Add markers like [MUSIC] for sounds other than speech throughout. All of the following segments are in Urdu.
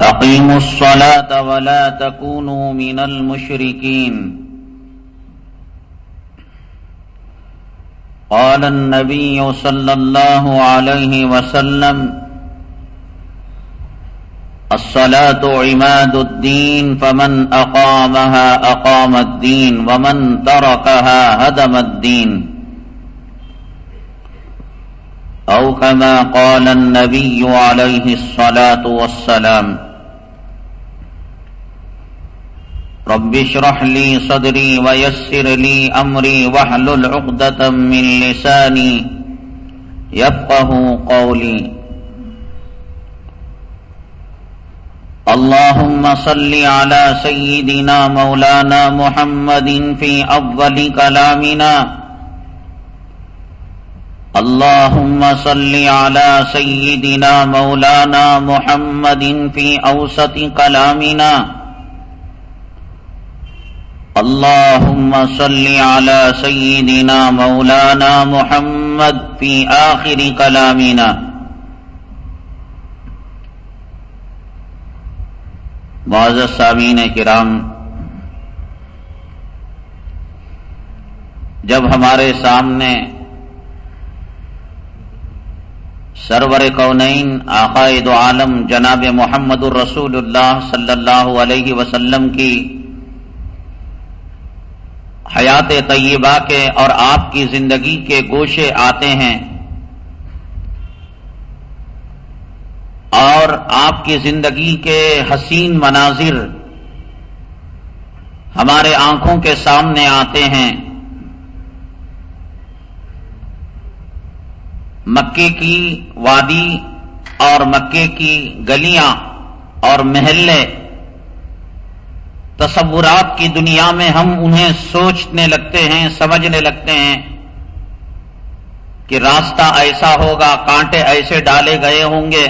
أقيموا الصلاة ولا تكونوا من المشركين. قال النبي صلى الله عليه وسلم الصلاة عماد الدين فمن أقامها أقام الدين ومن تركها هدم الدين. أو كما قال النبي عليه الصلاة والسلام رب اشرح لي صدري ويسر لي أمري واحلل عقدة من لساني يفقه قولي. اللهم صل على سيدنا مولانا محمد في أفضل كلامنا. اللهم صل على سيدنا مولانا محمد في أوسط كلامنا. اللهم صل على سيدنا مولانا محمد في آخر كلامنا. معزز سامعین کرام، جب ہمارے سامنے سرور کونین عقائد عالم جناب محمد الرسول اللہ صلی اللہ علیہ وسلم کی حیات طیبہ کے اور آپ کی زندگی کے گوشے آتے ہیں اور آپ کی زندگی کے حسین مناظر ہمارے آنکھوں کے سامنے آتے ہیں۔ مکے کی وادی اور مکے کی گلیاں اور محلے تصورات کی دنیا میں ہم انہیں سوچنے لگتے ہیں، سمجھنے لگتے ہیں کہ راستہ ایسا ہوگا، کانٹے ایسے ڈالے گئے ہوں گے۔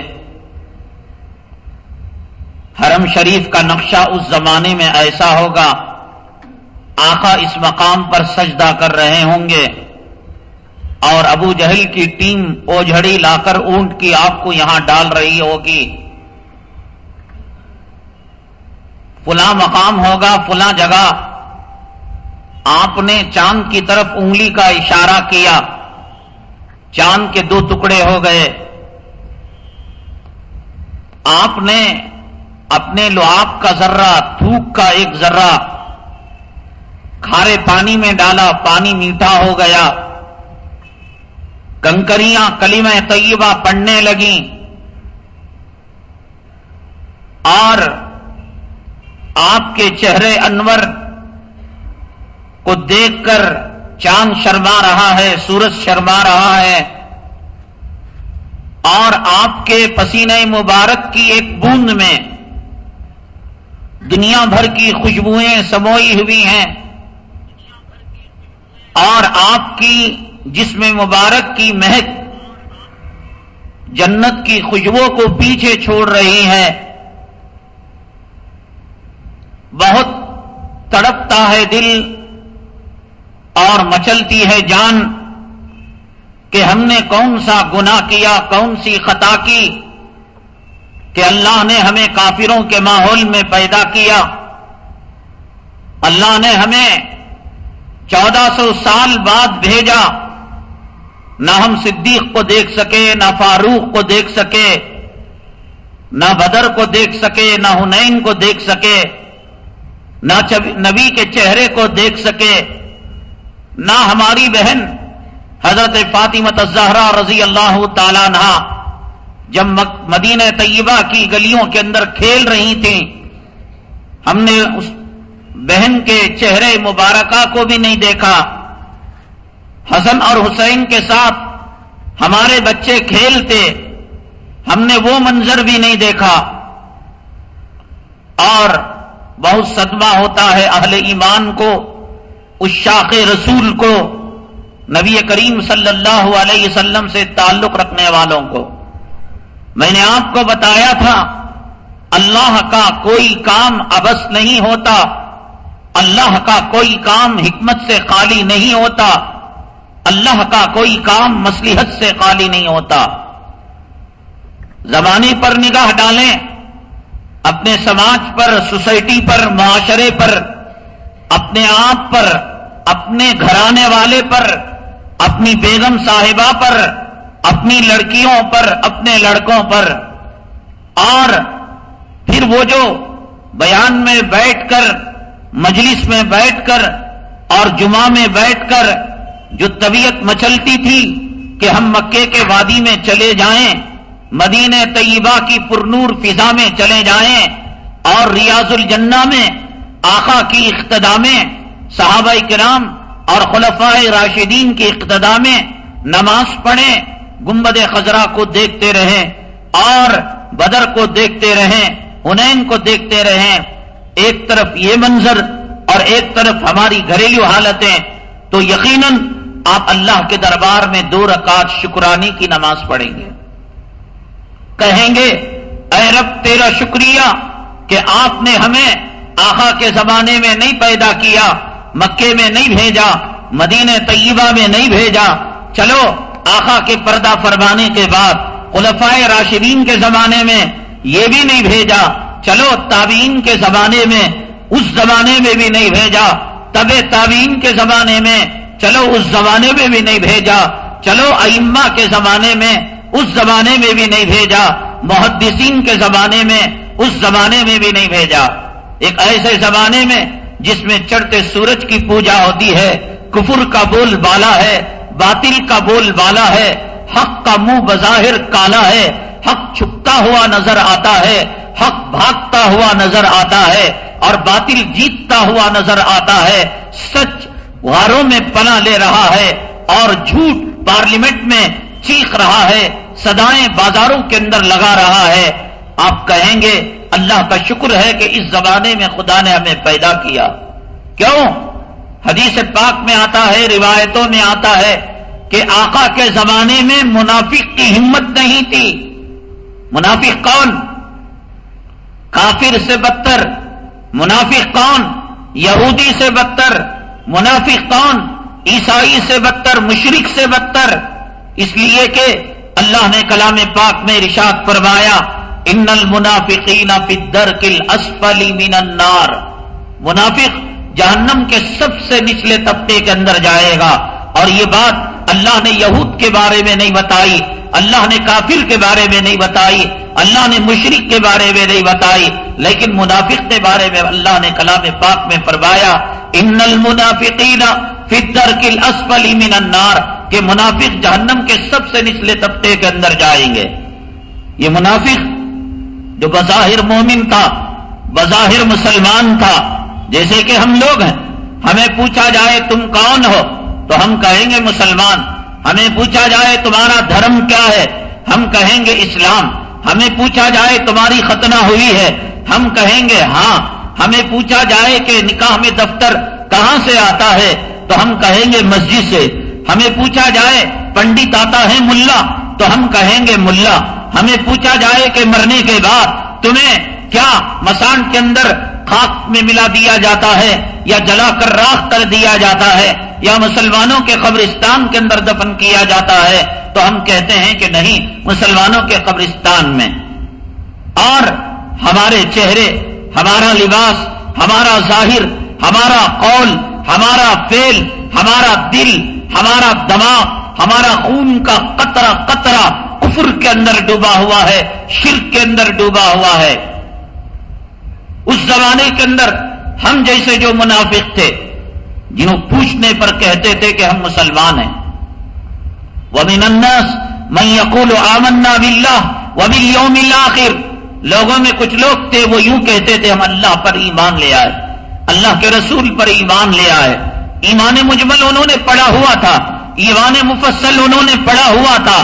حرم شریف کا نقشہ اس زمانے میں ایسا ہوگا، آقا اس مقام پر سجدہ کر رہے ہوں گے۔ اور ابو جہل کی ٹیم اوجھڑی لا کر اونٹ کی آپ کو یہاں ڈال رہی ہوگی۔ فلاں مقام ہوگا، فلاں جگہ۔ آپ نے چاند کی طرف انگلی کا اشارہ کیا۔ چاند کے دو ٹکڑے ہو گئے۔ آپ نے اپنے لعاب کا ذرہ، تھوک کا ایک ذرہ کھارے پانی میں ڈالا، پانی میٹھا ہو گیا۔ کنکریاں کلیم طیبہ پڑنے لگیں۔ اور آپ کے چہرے انور کو دیکھ کر چاند شرما رہا ہے، سورج شرما رہا ہے، اور آپ کے پسینے مبارک کی ایک بوند میں دنیا بھر کی خوشبوئیں سموئی ہوئی ہیں، اور آپ کی جسم مبارک کی مہک جنت کی خوشبو کو پیچھے چھوڑ رہی ہے۔ بہت تڑپتا ہے دل اور مچلتی ہے جان کہ ہم نے کون سا گنا کیا، کون سی خطا کی کہ اللہ نے ہمیں کافروں کے ماحول میں پیدا کیا۔ اللہ نے ہمیں چودہ سو سال بعد بھیجا۔ نہ ہم صدیق کو دیکھ سکے، نہ فاروق کو دیکھ سکے، نہ بدر کو دیکھ سکے، نہ ہنین کو دیکھ سکے۔ نہ نبی کے چہرے کو دیکھ سکے، نہ ہماری بہن حضرت فاطمت الزہرا رضی اللہ تعالیٰ نہ جب مدینہ طیبہ کی گلیوں کے اندر کھیل رہی تھیں، ہم نے اس بہن کے چہرے مبارکہ کو بھی نہیں دیکھا۔ حسن اور حسین کے ساتھ ہمارے بچے کھیلتے، ہم نے وہ منظر بھی نہیں دیکھا۔ اور بہت صدمہ ہوتا ہے اہل ایمان کو، اس شاخ رسول کو، نبی کریم صلی اللہ علیہ وسلم سے تعلق رکھنے والوں کو۔ میں نے آپ کو بتایا تھا، اللہ کا کوئی کام ابس نہیں ہوتا، اللہ کا کوئی کام حکمت سے خالی نہیں ہوتا، اللہ کا کوئی کام مسلحت سے خالی نہیں ہوتا۔ زمانے پر نگاہ ڈالیں۔ اپنے سماج پر، سوسائٹی پر، معاشرے پر، اپنے آپ پر، اپنے گھرانے والے پر، اپنی بیگم صاحبہ پر، اپنی لڑکیوں پر، اپنے لڑکوں پر۔ اور پھر وہ جو بیان میں بیٹھ کر، مجلس میں بیٹھ کر اور جمعہ میں بیٹھ کر جو طبیعت مچلتی تھی کہ ہم مکے کے وادی میں چلے جائیں مدینہ طیبہ کی پرنور فضا میں چلے جائیں اور ریاض الجنہ میں، آقا کی اقتدا میں، صحابہ کرام اور خلفاء راشدین کی اقتدا میں نماز پڑھیں گمبد خزرہ کو دیکھتے رہیں اور بدر کو دیکھتے رہیں ہنین کو دیکھتے رہیں۔ ایک طرف یہ منظر اور ایک طرف ہماری گھریلو حالتیں۔ تو یقیناً آپ اللہ کے دربار میں دو رکعت شکرانی کی نماز پڑھیں گے۔ کہیں گے، اے رب، تیرا شکریہ کہ آپ نے ہمیں آخا کے زمانے میں نہیں پیدا کیا، مکے میں نہیں بھیجا، مدینہ طیبہ میں نہیں بھیجا. چلو آخا کے پردہ فرمانے کے بعد خلفائے راشدین کے زمانے میں یہ بھی نہیں بھیجا، چلو، تابعین کے زمانے میں اس زمانے میں بھی نہیں بھیجا طب تابعین کے زمانے میں، چلو، اس زمانے میں بھی نہیں بھیجا، چلو، ائمہ کے زمانے میں اس زمانے میں بھی نہیں بھیجا، محدثین کے زمانے میں، اس زمانے میں بھی نہیں بھیجا۔ ایک ایسے زمانے میں جس میں چڑھتے سورج کی پوجا ہوتی ہے، کفر کا بول بالا ہے، باطل کا بول بالا ہے، حق کا منہ بظاہر کالا ہے، حق چھپتا ہوا نظر آتا ہے، حق بھاگتا ہوا نظر آتا ہے، اور باطل جیتتا ہوا نظر آتا ہے۔ سچ غاروں میں پناہ لے رہا ہے، اور جھوٹ پارلیمنٹ میں چیخ رہا ہے سدائیں بازاروں کے اندر لگا رہا ہے۔ آپ کہیں گے، اللہ کا شکر ہے کہ اس زمانے میں خدا نے ہمیں پیدا کیا۔ کیوں؟ حدیث پاک میں آتا ہے، روایتوں میں آتا ہے کہ آقا کے زمانے میں منافق کی ہمت نہیں تھی۔ منافق کون؟ کافر سے بدتر۔ منافق کون؟ یہودی سے بدتر۔ منافق کون؟ عیسائی سے بدتر مشرق سے بدتر۔ اس لیے کہ اللہ نے کلام پاک میں رشاد فرمایا، ان المنافقین فی الدرک الاسفل من النار. منافق جہنم کے سب سے نچلے طبقے کے اندر جائے گا۔ اور یہ بات اللہ نے یہود کے بارے میں نہیں بتائی، اللہ نے کافر کے بارے میں نہیں بتائی، اللہ نے مشرق کے بارے میں نہیں بتائی۔ لیکن منافق کے بارے میں اللہ نے کلام پاک میں فرمایا، ان المنافقین فی الدرک الاسفل من النار. کہ منافق جہنم کے سب سے نچلے طبقے کے اندر جائیں گے۔ یہ منافق جو بظاہر مومن تھا، بظاہر مسلمان تھا، جیسے کہ ہم لوگ ہیں۔ ہمیں پوچھا جائے تم کون ہو؟ تو ہم کہیں گے مسلمان۔ ہمیں پوچھا جائے تمہارا دھرم کیا ہے؟ ہم کہیں گے اسلام۔ ہمیں پوچھا جائے تمہاری ختنہ ہوئی ہے۔ ہم کہیں گے ہاں۔ ہمیں پوچھا جائے کہ نکاح میں دفتر کہاں سے آتا ہے؟ تو ہم کہیں گے مسجد سے۔ ہمیں پوچھا جائے پنڈت آتا ہے ملا تو ہم کہیں گے ملا۔ ہمیں پوچھا جائے کہ مرنے کے بعد تمہیں کیا مسان کے اندر خاک میں ملا دیا جاتا ہے یا جلا کر راک کر دیا جاتا ہے یا مسلمانوں کے قبرستان کے اندر دفن کیا جاتا ہے تو ہم کہتے ہیں کہ نہیں، مسلمانوں کے قبرستان میں۔ اور ہمارے چہرے، ہمارا لباس، ہمارا ظاہر، ہمارا قول، ہمارا فیل ہمارا دل ہمارا دماغ، ہمارا خون کا قطرہ قطرہ کفر کے اندر ڈوبا ہوا ہے، شرک کے اندر ڈوبا ہوا ہے۔ اس زمانے کے اندر ہم جیسے جو منافق تھے، جنہوں پوچھنے پر کہتے تھے کہ ہم مسلمان ہیں۔ وہ النَّاسِ میں یقول آمنا بلّہ وہ یوم لوگوں میں کچھ لوگ تھے، وہ یوں کہتے تھے، ہم اللہ پر ایمان لے آئے۔ اللہ کے رسول پر ایمان لے آئے۔ ایمان مجمل انہوں نے پڑھا ہوا تھا ایمان مفصل انہوں نے پڑھا ہوا تھا۔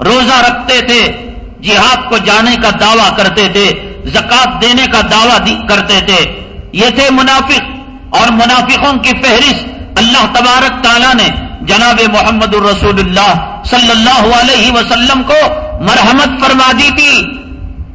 روزہ رکھتے تھے، جہاد کو جانے کا دعویٰ کرتے تھے زکات دینے کا دعویٰ کرتے تھے۔ یہ تھے منافق اور منافقوں کی فہرست۔ اللہ تبارک تعالیٰ نے جناب محمد الرسول اللہ صلی اللہ علیہ وسلم کو مرحمت فرما دی تھی۔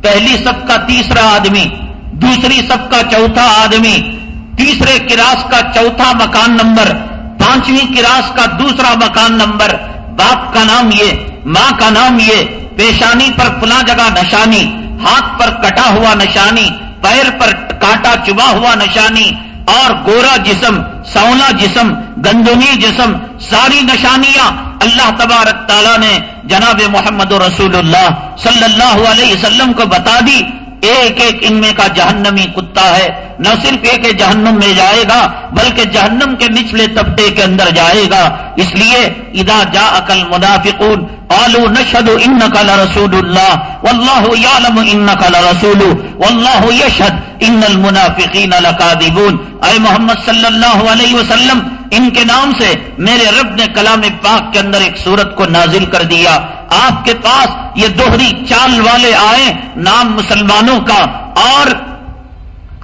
پہلی سب کا تیسرا آدمی، دوسری سب کا چوتھا آدمی تیسرے کراس کا چوتھا مکان نمبر، پانچویں کراس کا دوسرا مکان نمبر۔ باپ کا نام یہ، ماں کا نام یہ، پیشانی پر فلاں جگہ نشانی، ہاتھ پر کٹا ہوا نشانی، پیر پر کاٹا چبا ہوا نشانی، اور گورا جسم، سونا جسم، گندمی جسم، ساری نشانیاں اللہ تبارک تعالیٰ نے جناب محمد رسول اللہ صلی اللہ علیہ وسلم کو بتا دی۔ ایک ایک ان میں کا جہنمی کتا ہے، نہ صرف ایک جہنم میں جائے گا، بلکہ جہنم کے نچلے طبقے کے اندر جائے گا۔ اس لیے ادا جا عقل منافقون قالوا نشهد انك لرسول الله. والله يعلم انك لرسول والله يشهد ان المنافقين لكاذبون. اے محمد صلی اللہ علیہ وسلم، ان کے نام سے میرے رب نے کلام پاک کے اندر ایک صورت کو نازل کر دیا۔ آپ کے پاس یہ دوہری چال والے آئے، نام مسلمانوں کا اور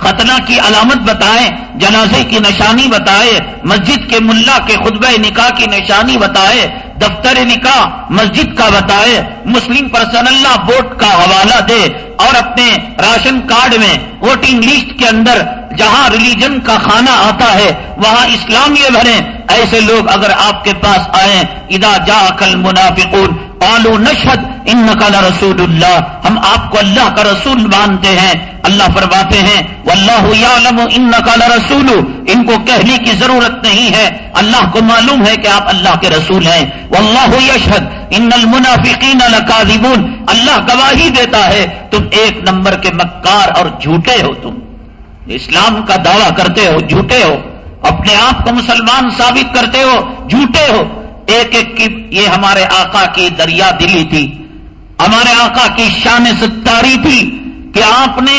ختنہ کی علامت بتائے جنازے کی نشانی بتائے مسجد کے ملا کے خطبہ نکاح کی نشانی بتائے دفتر نکاح، مسجد کا بتائے مسلم پرسن اللہ بورڈ کا حوالہ دے اور اپنے راشن کارڈ میں ووٹنگ لسٹ کے اندر جہاں ریلیجن کا کھانا آتا ہے، وہاں اسلام یہ بھرے ایسے لوگ اگر آپ کے پاس آئیں ادا جا کل منافقون پالو نشد ان نقل رسول اللہ۔ ہم آپ کو اللہ کا رسول مانتے ہیں، اللہ فرماتے ہیں اللہ ان نقل رسول۔ ان کو کہنے کی ضرورت نہیں ہے۔ اللہ کو معلوم ہے کہ آپ اللہ کے رسول ہیں۔ واللہ یشہد، ان المنافقین لکاذبون۔ اللہ گواہی دیتا ہے، تم ایک نمبر کے مکار اور جھوٹے ہو تم۔ اسلام کا دعویٰ کرتے ہو، جھوٹے ہو۔ اپنے آپ کو مسلمان ثابت کرتے ہو، جھوٹے ہو۔ ایک ایک کی یہ ہمارے آقا کی دریا دلی تھی، ہمارے آقا کی شان ستاری تھی کہ آپ نے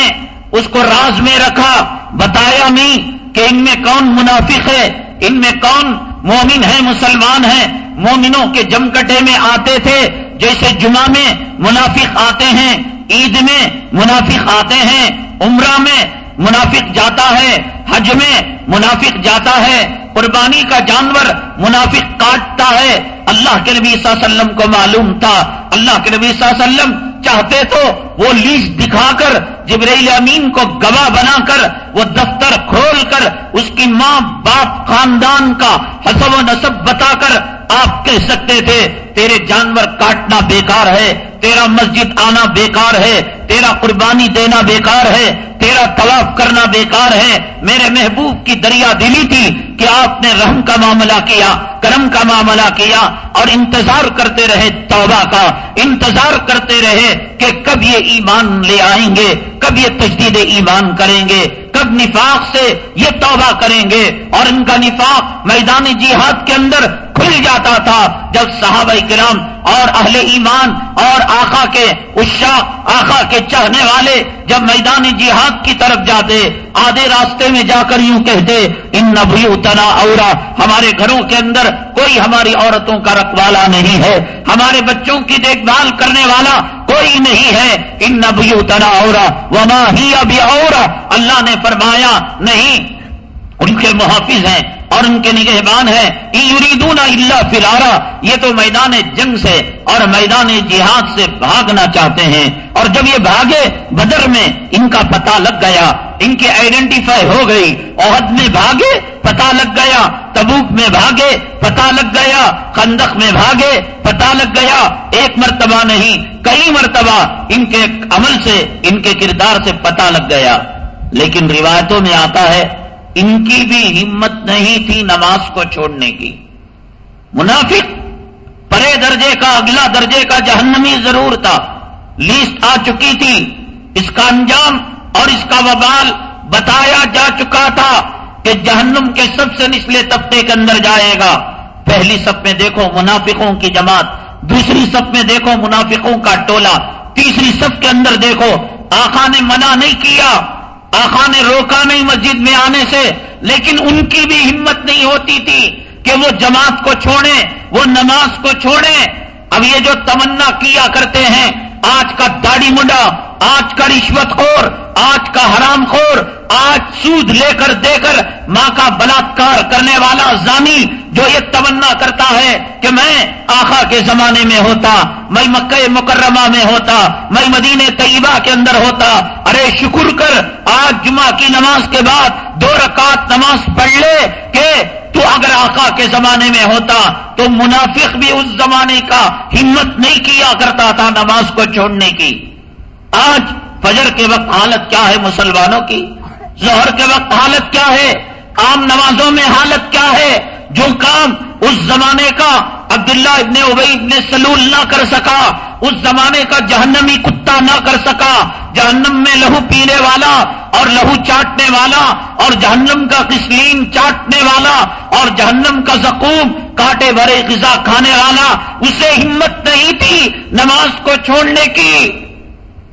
اس کو راز میں رکھا، بتایا نہیں کہ ان میں کون منافق ہے، ان میں کون مومن ہے، مسلمان ہے۔ مومنوں کے جمکٹے میں آتے تھے، جیسے جمعہ میں منافق آتے ہیں، عید میں منافق آتے ہیں، عمرہ میں منافق جاتا ہے، حج میں منافق جاتا ہے، قربانی کا جانور منافق کاٹتا ہے۔ اللہ کے نبی صلی اللہ علیہ وسلم کو معلوم تھا۔ اللہ کے نبی صلی اللہ علیہ وسلم چاہتے تو وہ لیز دکھا کر جبریل امین کو گواہ بنا کر، وہ دفتر کھول کر، اس کی ماں باپ خاندان کا حسب و نصب بتا کر آپ کہہ سکتے تھے، تیرے جانور کاٹنا بیکار ہے، تیرا مسجد آنا بیکار ہے، تیرا قربانی دینا بیکار ہے، تیرا طواف کرنا بیکار ہے۔ میرے محبوب کی دریا دلی تھی کہ آپ نے رحم کا معاملہ کیا، کرم کا معاملہ کیا اور انتظار کرتے رہے توبہ کا، انتظار کرتے رہے کہ کب یہ ایمان لے آئیں گے، کب یہ تجدید ایمان کریں گے، کب نفاق سے یہ توبہ کریں گے۔ اور ان کا نفاق میدان جہاد کے اندر کھل جاتا تھا جب صحابہ کرام اور اہل ایمان اور آخا کے اشا آخا کے چاہنے والے جب میدان جہاد کی طرف جاتے، آدھے راستے میں جا کر یوں کہتے، ان نبیو تنا اور ہمارے گھروں کے اندر کوئی ہماری عورتوں کا رکھوالا نہیں ہے، ہمارے بچوں کی دیکھ بھال کرنے والا کوئی نہیں ہے۔ ان نبیو تنا اور وما ہی ابھی اور اللہ نے فرمایا، نہیں ان کے محافظ ہیں اور ان کے نگہبان ہیں۔ یریدون اللہ فلارا یہ تو میدان جنگ سے اور میدان جہاد سے بھاگنا چاہتے ہیں۔ اور جب یہ بھاگے، بدر میں ان کا پتہ لگ گیا، ان کی آئیڈینٹیفائی ہو گئی۔ عہد میں بھاگے پتا لگ گیا۔ تبوک میں بھاگے پتا لگ گیا۔ خندق میں بھاگے پتا لگ گیا۔ ایک مرتبہ نہیں، کئی مرتبہ ان کے عمل سے، ان کے کردار سے پتا لگ گیا۔ لیکن روایتوں میں آتا ہے ان کی بھی ہمت نہیں تھی نماز کو چھوڑنے کی۔ منافق، پرے درجے کا، اگلا درجے کا جہنمی ضرور تھا۔ لیسٹ آ چکی تھی۔ اس کا انجام اور اس کا وبال بتایا جا چکا تھا کہ جہنم کے سب سے نچلے طبقے کے اندر جائے گا۔ پہلی سب میں دیکھو منافقوں کی جماعت، دوسری سب میں دیکھو منافقوں کا ٹولہ، تیسری سب کے اندر دیکھو آخا نے منع نہیں کیا۔ آخا نے روکا نہیں مسجد میں آنے سے، لیکن ان کی بھی ہمت نہیں ہوتی تھی کہ وہ جماعت کو چھوڑیں، وہ نماز کو چھوڑیں۔ اب یہ جو تمنا کیا کرتے ہیں، آج کا داڑی منڈا آج کا رشوت خور، آج کا حرام خور، آج سود لے کر دے کر ماں کا بلاತ್کار کرنے والا زانی جو یہ تمنا کرتا ہے کہ میں آخا کے زمانے میں ہوتا، میں مکہ مکرمہ میں ہوتا، میں مدینہ طیبہ کے اندر ہوتا، ارے شکر کر، آج جمعہ کی نماز کے بعد دو رکعت نماز پڑھ لے کہ تو اگر آقا کے زمانے میں ہوتا تو منافق بھی اس زمانے کا ہمت نہیں کیا کرتا تھا نماز کو چھوڑنے کی۔ آج فجر کے وقت حالت کیا ہے مسلمانوں کی؟ ظہر کے وقت حالت کیا ہے؟ عام نمازوں میں حالت کیا ہے؟ جو کام اس زمانے کا عبداللہ ابن ابئی ابن سلول نہ کر سکا، اس زمانے کا جہنمی کتا نہ کر سکا، جہنم میں لہو پینے والا اور لہو چاٹنے والا اور جہنم کا کسلیم چاٹنے والا اور جہنم کا زکوم کاٹے بھرے غذا کھانے والا، اسے ہمت نہیں تھی نماز کو چھوڑنے کی۔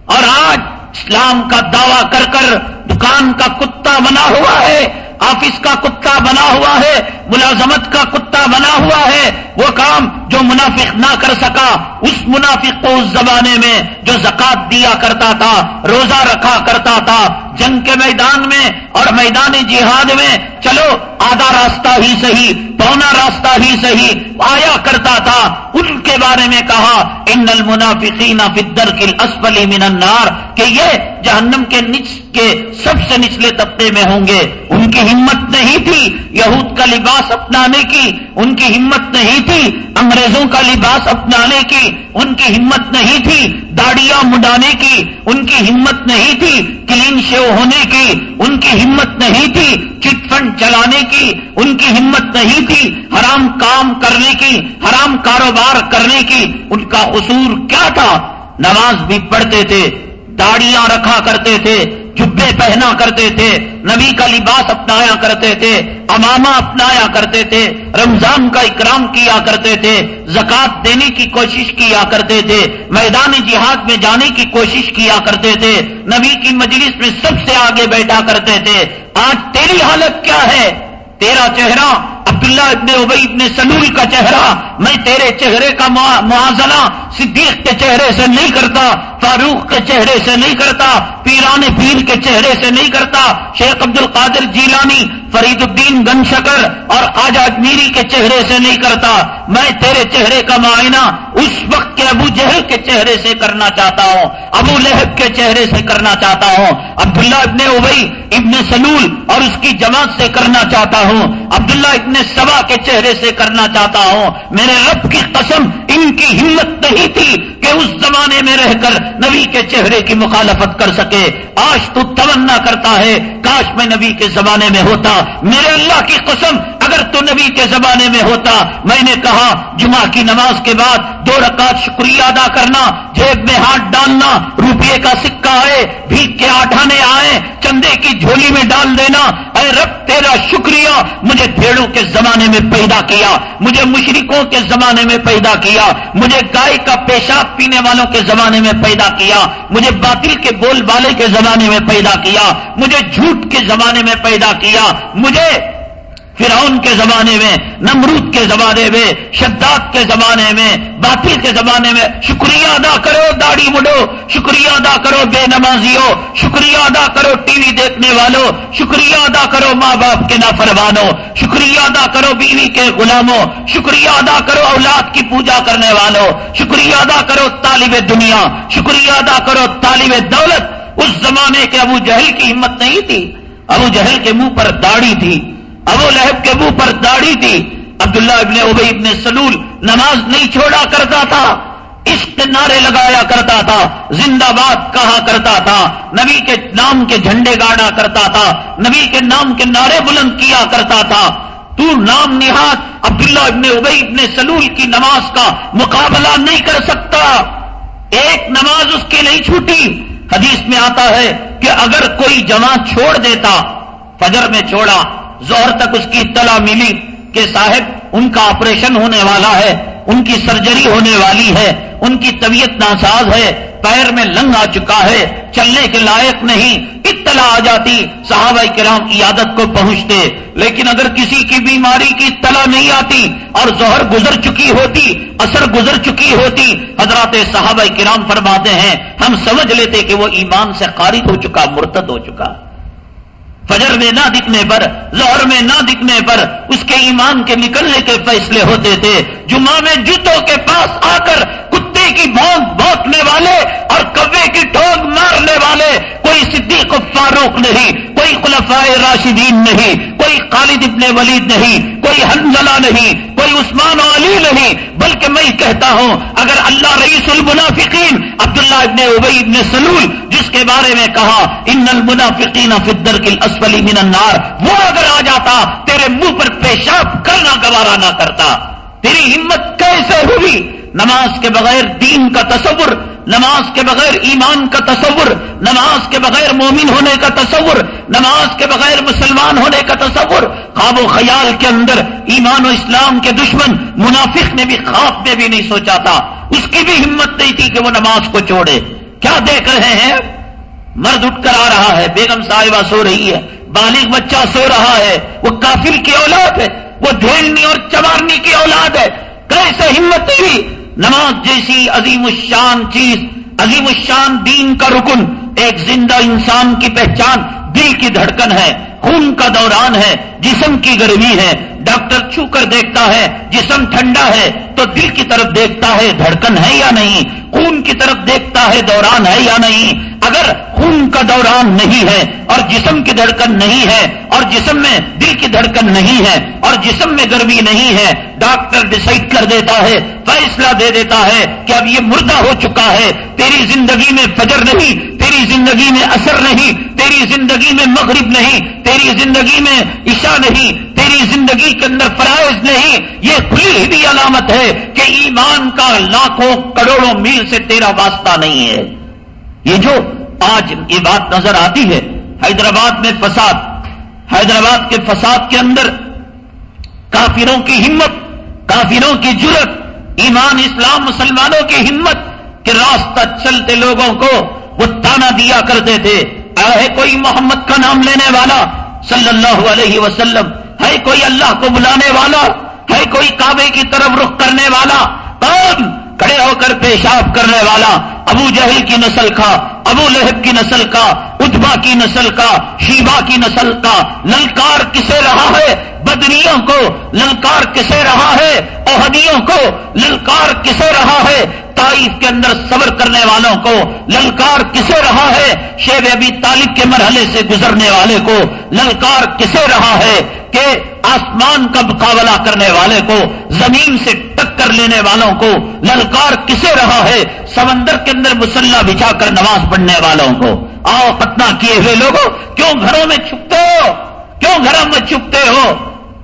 اور آج اسلام کا دعویٰ کر کر دکان کا کتا بنا ہوا ہے، آفس کا کتا بنا ہوا ہے، ملازمت کا کتا بنا ہوا ہے۔ وہ کام جو منافق نہ کر سکا، اس منافق کو اس زمانے میں جو زکات دیا کرتا تھا، روزہ رکھا کرتا تھا جنگ کے میدان میں اور میدان جہاد میں چلو، آدھا راستہ ہی صحیح، پونا راستہ ہی صحیح، آیا کرتا تھا۔ ان کے بارے میں کہا، ان المنافقین فی الدرک الاسفل من النار کہ یہ جہنم کے نچ کے سب سے نچلے طبقے میں ہوں گے۔ ان کی ہمت نہیں تھی، یہود کا لباس اپنانے کی، ان کی ہمت نہیں تھی۔ انگریزوں کا لباس اپنانے کی ان کی ہمت نہیں تھی، داڑیاں مڈانے کی ان کی ہمت نہیں تھی، کلین شیو ہونے کی ان کی ہمت نہیں تھی، چٹ فنڈ چلانے کی ان کی ہمت نہیں تھی، حرام کام کرنے کی، حرام کاروبار کرنے کی ان کا قصور کیا تھا؟ نماز بھی پڑھتے تھے، داڑیاں رکھا کرتے تھے، جبے پہنا کرتے تھے نبی کا لباس اپنایا کرتے تھے، امامہ اپنایا کرتے تھے، رمضان کا اکرام کیا کرتے تھے زکات دینے کی کوشش کیا کرتے تھے، میدان جہاد میں جانے کی کوشش کیا کرتے تھے، نبی کی مجلس میں سب سے آگے بیٹھا کرتے تھے۔ آج تیری حالت کیا ہے؟ تیرا چہرہ، عبداللہ ابن ابئی ابن سلول کا چہرہ، میں تیرے چہرے کا موازنہ صدیق کے چہرے سے نہیں کرتا۔ فاروق کے چہرے سے نہیں کرتا، پیران پیر کے چہرے سے نہیں کرتا۔ شیخ عبد القادر جیلانی، فرید الدین گن شکر اور آزاد میری کے چہرے سے نہیں کرتا۔ میں تیرے چہرے کا معائنہ اس وقت کے ابو جہل کے چہرے سے کرنا چاہتا ہوں۔ ابو لہب کے چہرے سے کرنا چاہتا ہوں۔ عبداللہ ابن ابئی ابن سلول اور اس کی جماعت سے کرنا چاہتا ہوں۔ عبداللہ ابن سبا کے چہرے سے کرنا چاہتا ہوں۔ میرے رب کی قسم، ان کی ہمت نہیں تھی کہ اس زمانے میں رہ کر نبی کے چہرے کی مخالفت کر سکے۔ آج تو تمنا کرتا ہے، کاش میں نبی کے زمانے میں ہوتا۔ میرے اللہ کی قسم اگر تو نبی کے زمانے میں ہوتا، میں نے کہا، جمعہ کی نماز کے بعد دو رکعت شکریہ ادا کرنا، جیب میں ہاتھ ڈالنا، روپیے کا سکہ آئے بھیک کے آٹھانے آئے، چندے کی جھولی میں ڈال دینا، اے رب، تیرا شکریہ، مجھے بھیڑوں کے زمانے میں پیدا کیا، مجھے مشرکوں کے زمانے میں پیدا کیا، مجھے گائے کا پیشاب پینے والوں کے زمانے میں پیدا کیا، مجھے باطل کے بول بالے کے زمانے میں پیدا کیا، مجھے جھوٹ کے زمانے میں پیدا کیا، مجھے فرعون کے زمانے میں، نمرود کے زمانے میں، شداد کے زمانے میں، باطل کے زمانے میں شکریہ ادا کرو داڑھی مڈو، شکریہ ادا کرو بے نمازیوں شکریہ ادا کرو ٹی وی دیکھنے والوں، شکریہ ادا کرو ماں باپ کے نافرمانوں، شکریہ ادا کرو بیوی کے غلاموں، شکریہ ادا کرو اولاد کی پوجا کرنے والوں، شکریہ ادا کرو طالب دنیا، شکریہ ادا کرو طالب دولت۔ اس زمانے کے ابو جہل کی ہمت نہیں تھی، ابو جہل کے منہ پر داڑھی تھی۔ ابو لہب کے منہ پر داڑھی تھی عبداللہ ابن ابئی ابن سلول نماز نہیں چھوڑا کرتا تھا۔ عشق نعرے لگایا کرتا تھا۔ زندہ باد کہا کرتا تھا۔ نبی کے نام کے جھنڈے گاڑا کرتا تھا۔ نبی کے نام کے نعرے بلند کیا کرتا تھا۔ تو نام نہاد عبداللہ ابن ابئی ابن سلول کی نماز کا مقابلہ نہیں کر سکتا۔ ایک نماز اس کی نہیں چھوٹی۔ حدیث میں آتا ہے کہ اگر کوئی جماعت چھوڑ دیتا، فجر میں چھوڑا زہر تک اس کی اطلاع ملی کہ صاحب، ان کا آپریشن ہونے والا ہے، ان کی سرجری ہونے والی ہے، ان کی طبیعت ناساز ہے، پیر میں لنگ آ چکا ہے، چلنے کے لائق نہیں، اطلاع آ جاتی، صحابہ کرام کی عادت کو پہنچتے۔ لیکن اگر کسی کی بیماری کی اطلاع نہیں آتی اور زہر گزر چکی ہوتی، اثر گزر چکی ہوتی، حضرات صحابہ کرام فرماتے ہیں، ہم سمجھ لیتے کہ وہ ایمان سے خارج ہو چکا، مرتد ہو چکا۔ فجر میں نہ دکھنے پر لاہور میں نہ دکھنے پر اس کے ایمان کے نکلنے کے فیصلے ہوتے تھے۔ جمعہ میں جوتوں کے پاس آ کر کی بھونک بھونکنے والے اور کبے کی ٹھوک مارنے والے کوئی صدیق فاروق نہیں، کوئی خلفائے راشدین نہیں، کوئی خالد ابن ولید نہیں، کوئی حنزلہ نہیں، کوئی عثمان و علی نہیں۔ بلکہ میں کہتا ہوں، اگر اللہ رئیس المنافقین عبداللہ ابن ابئی ابن سلول، جس کے بارے میں کہا، ان المنافقین فدر کی اسفلی من النار، وہ اگر آ جاتا، تیرے منہ پر پیشاب کرنا، گوارا نہ کرتا۔ تیری ہمت کیسے ہوئی؟ نماز کے بغیر دین کا تصور، نماز کے بغیر ایمان کا تصور، نماز کے بغیر مومن ہونے کا تصور، نماز کے بغیر مسلمان ہونے کا تصور۔ خواب و خیال کے اندر ایمان و اسلام کے دشمن منافق نے بھی خواب میں بھی نہیں سوچا تھا۔ اس کی بھی ہمت نہیں تھی کہ وہ نماز کو چھوڑے۔ کیا دیکھ رہے ہیں؟ مرد اٹھ کر آ رہا ہے، بیگم صاحبہ سو رہی ہے، بالغ بچہ سو رہا ہے، وہ کافر کی اولاد ہے، وہ دھیلنی اور چمارنی کی اولاد ہے۔ کیسے ہمت تھی نماز جیسی عظیم الشان چیز، عظیم الشان دین کا رکن، ایک زندہ انسان کی پہچان، دل کی دھڑکن ہے، خون کا دوران ہے، جسم کی گرمی ہے، ڈاکٹر چھو کر دیکھتا ہے، جسم ٹھنڈا ہے، تو دل کی طرف دیکھتا ہے دھڑکن ہے یا نہیں، خون کی طرف دیکھتا ہے دوران ہے یا نہیں اگر خون کا دوران نہیں ہے اور جسم کی دھڑکن نہیں ہے اور جسم میں دل کی دھڑکن نہیں ہے اور جسم میں گرمی نہیں ہے، ڈاکٹر ڈسائڈ کر دیتا ہے، فیصلہ دے دیتا ہے کہ اب یہ مردہ ہو چکا ہے۔ تیری زندگی میں فجر نہیں، تیری زندگی میں اثر نہیں، تیری زندگی میں مغرب نہیں، تیری زندگی میں عشاء نہیں، تیری زندگی کے اندر فرائض نہیں۔ یہ کھلی ہوئی علامت ہے کہ ایمان کا لاکھوں کروڑوں میل سے تیرا واسطہ نہیں ہے۔ یہ جو آج یہ بات نظر آتی ہے حیدرآباد میں فساد، حیدرآباد کے فساد کے اندر کافروں کی ہمت، کافروں کی جرت ایمان اسلام مسلمانوں کی ہمت کہ راستہ چلتے لوگوں کو وہ تانا دیا کرتے تھے۔ ہے کوئی محمد کا نام لینے والا صلی اللہ علیہ وسلم، ہے کوئی اللہ کو بلانے والا، ہے کوئی کعبے کی طرف رخ کرنے والا، کون کھڑے ہو کر پیشاب کرنے والا، ابو جہل کی نسل کا، ابو لہب کی نسل کا اتبا کی نسل کا شیبا کی نسل کا۔ للکار کسے رہا ہے؟ بدریوں کو۔ للکار کسے رہا ہے؟ اوہدیوں کو۔ للکار کسے رہا ہے؟ تاریخ کے اندر صبر کرنے والوں کو۔ للکار کسے رہا ہے؟ شیب ابی طالب کے مرحلے سے گزرنے والے کو۔ للکار کسے رہا ہے؟ کہ آسمان کا مقابلہ کرنے والے کو، زمین سے ٹکر لینے والوں کو للکار کسے رہا ہے؟ سمندر کے اندر مسلح بچھا کر نماز پڑھنے والوں کو۔ آؤ پتنا کیے ہوئے لوگوں، کیوں گھروں میں چھپتے ہو؟ کیوں گھروں میں چھپتے ہو؟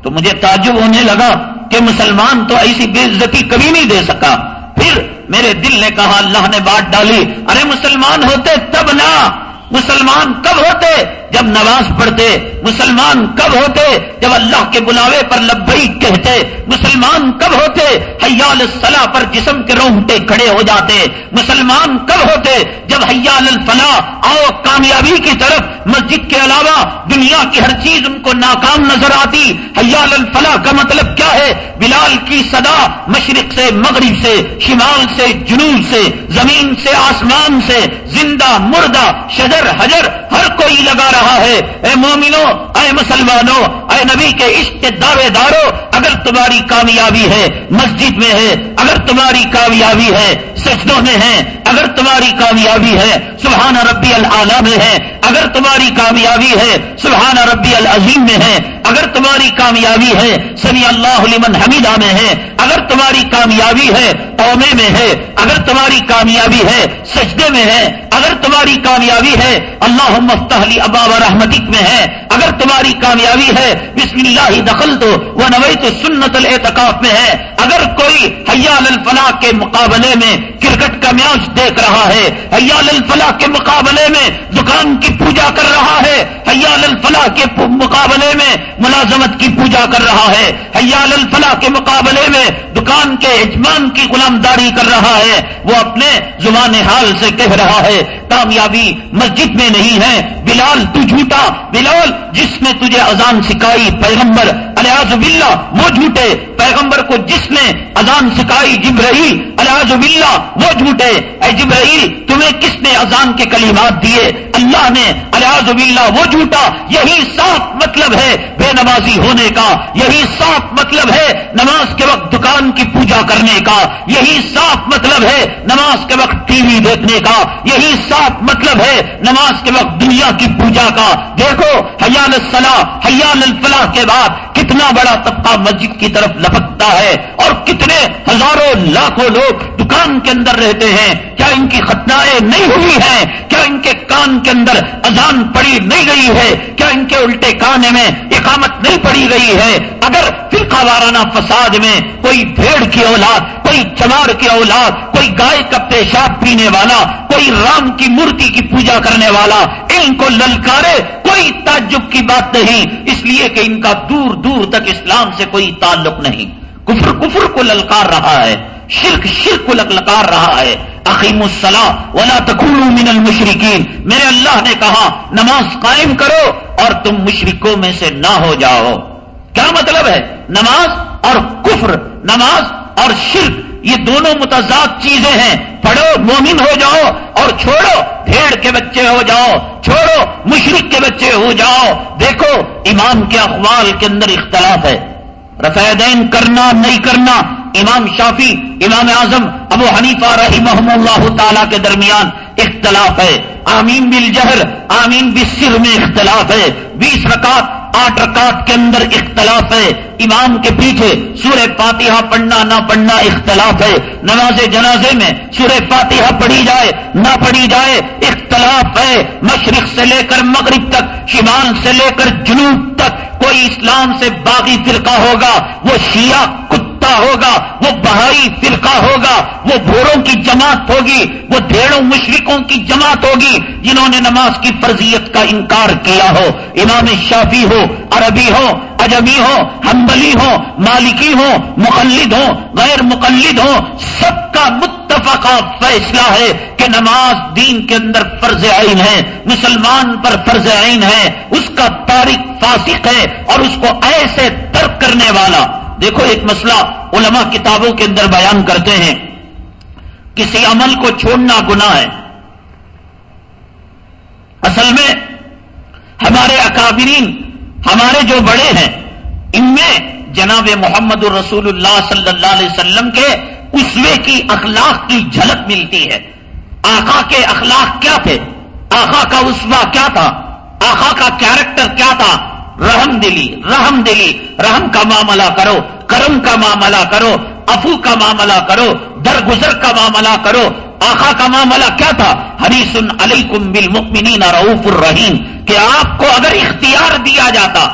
تو مجھے تعجب ہونے لگا کہ مسلمان تو ایسی بے عزتی کبھی نہیں دے سکا۔ پھر میرے دل نے کہا، اللہ نے بات ڈالی۔ ارے مسلمان ہوتے تب نہ مسلمان کب ہوتے؟ جب نماز پڑھتے، مسلمان کب ہوتے؟ جب اللہ کے بلاوے پر لبئی کہتے، مسلمان کب ہوتے؟ حیال الصلاح پر جسم کے رونگٹے کھڑے ہو جاتے۔ مسلمان کب ہوتے؟ جب حیال الفلاح، آؤ کامیابی کی طرف، مسجد کے علاوہ دنیا کی ہر چیز ان کو ناکام نظر آتی۔ حیال الفلاح کا مطلب کیا ہے؟ بلال کی صدا مشرق سے مغرب سے، شمال سے جنوب سے، زمین سے آسمان سے۔ زندہ، مردہ، شجر، حجر، ہر کوئی لگا رہا ہے۔ اے مومنوں، اے مسلمانوں، اے نبی کے عشق کے دعوے داروں، اگر تمہاری کامیابی ہے، مسجد میں ہے، اگر تمہاری کامیابی ہے، سجدوں میں ہے، اگر تمہاری کامیابی ہے، سبحان ربی العلیٰ میں ہے اگر تمہاری کامیابی ہے، سبحان ربی العظیم میں ہے، اگر تمہاری کامیابی ہے سمی اللہ لمن حمیدہ میں ہے، اگر تمہاری کامیابی ہے اومے میں ہے، اگر تمہاری کامیابی ہے، سجدے میں ہے، اگر تمہاری کامیابی ہے اللہ مفتحلی ابا و رحمتک میں ہے، اگر تمہاری کامیابی ہے، بسم اللہ دخل تو وہ نوئی تو سنت العتکاف میں ہے، اگر کوئی حیال الفلاح کے مقابلے میں کرکٹ کا میچ دیکھ رہا ہے، حیال الفلاح کے مقابلے میں دکان کی پوجا کر رہا ہے۔ حیال الفلاح کے مقابلے میں ملازمت کی پوجا کر رہا ہے۔ حیال الفلاح کے مقابلے میں دکان کے اجمان کی غلام داری کر رہا ہے۔ وہ اپنے زبان حال سے کہہ رہا ہے، کامیابی مسجد میں نہیں ہے۔ بلال تو جھوٹا، بلال جس نے تجھے اذان سکھائی، پیغمبر الیاز بلّہ وہ جھوٹے۔ پیغمبر کو جس نے اذان سکھائی، جبرائیل الیاز بلّہ وہ جھوٹے۔ اے جبرائیل، تمہیں کس نے اذان کے کلمات دیے؟ اللہ نے الیاز بلّہ وہ جھوٹا۔ یہی صاف مطلب ہے بے نمازی ہونے کا۔ یہی صاف مطلب ہے نماز کے وقت دکان کی پوجا کرنے کا۔ یہی صاف مطلب ہے نماز کے وقت ٹی وی دیکھنے کا۔ یہی صاف مطلب ہے نماز کے وقت دنیا کی پوجا کا۔ دیکھو حیال الصلاح حیال الفلاح کے بعد کتنا بڑا طبقہ مسجد کی طرف لپکتا ہے اور کتنے ہزاروں لاکھوں لوگ دکان کے اندر رہتے ہیں کیا ان کی ختنائیں نہیں ہوئی ہیں؟ کیا ان کے کان کے اندر اذان پڑی نہیں گئی ہے؟ کیا ان کے الٹے کانے میں اقامت نہیں پڑی گئی ہے؟ اگر فرقہ وارانہ فساد میں کوئی بھیڑ کی اولاد، کوئی چمار کی اولاد، کوئی گائے کا پیشاب پینے والا، کوئی رام کی مورتی کی پوجا کرنے والا، ان کو للکارے کوئی تعجب کی بات نہیں۔ اس لیے کہ ان کا دور دور تک اسلام سے کوئی تعلق نہیں۔ کفر کفر کو للکار رہا ہے۔ شرک شرک کو للکار رہا ہے۔ عقیم الصلاح ولا تکون من المشرقین میرے اللہ نے کہا، نماز قائم کرو اور تم مشرکوں میں سے نہ ہو جاؤ۔ کیا مطلب ہے؟ نماز اور کفر، نماز اور شرک، یہ دونوں متضاد چیزیں ہیں۔ پڑھو، مومن ہو جاؤ اور چھوڑو، بھیڑ کے بچے ہو جاؤ، چھوڑو مشرق کے بچے ہو جاؤ۔ دیکھو، امام کے اخبار کے اندر اختلاف ہے۔ رفیدین کرنا، نہیں کرنا، امام شافی امام اعظم، ابو حنیفہ رحی محمد اللہ تعالی کے درمیان اختلاف ہے۔ آمین بل جہر آمین بسر میں اختلاف ہے۔ بیس رکعت آٹھ رکعت کے اندر اختلاف ہے۔ امام کے پیچھے سورہ فاتحہ پڑھنا نہ پڑھنا اختلاف ہے۔ نماز جنازے میں سورہ فاتحہ پڑھی جائے، نہ پڑھی جائے، اختلاف ہے۔ مشرق سے لے کر مغرب تک، شمال سے لے کر جنوب تک کوئی اسلام سے باغی فرقہ ہوگا۔ وہ شیعہ کچھ کتا ہوگا، وہ بہائی فرقہ ہوگا، وہ بھوڑوں کی جماعت ہوگی، وہ ڈھیڑوں مشرقوں کی جماعت ہوگی، جنہوں نے نماز کی فرضیت کا انکار کیا ہو۔ امام شافی ہو، عربی ہو، اجمی ہو ہمبلی ہو، مالکی ہو، مقلد ہو، غیر مقلد ہو، سب کا متفقہ فیصلہ ہے کہ نماز دین کے اندر فرض عین ہے، مسلمان پر فرض عین ہے، اس کا تاریخ فاسق ہے اور اس کو ایسے ترک کرنے والا دیکھو ایک مسئلہ علماء کتابوں کے اندر بیان کرتے ہیں کسی عمل کو چھوڑنا گناہ ہے۔ اصل میں ہمارے اکابرین، ہمارے جو بڑے ہیں، ان میں جناب محمد الرسول اللہ صلی اللہ علیہ وسلم کے اسوے کی اخلاق کی جھلک ملتی ہے۔ آقا کے اخلاق کیا تھے؟ آقا کا اسوا کیا تھا؟ آقا کا کیریکٹر کیا تھا؟ رحم دلی رحم دلی، رحم کا معاملہ کرو، کرم کا معاملہ کرو افو کا معاملہ کرو، درگزر کا معاملہ کرو آخا کا معاملہ کیا تھا؟ حریسن علیکم بالمؤمنین رعوف الرحیم، کہ آپ کو اگر اختیار دیا جاتا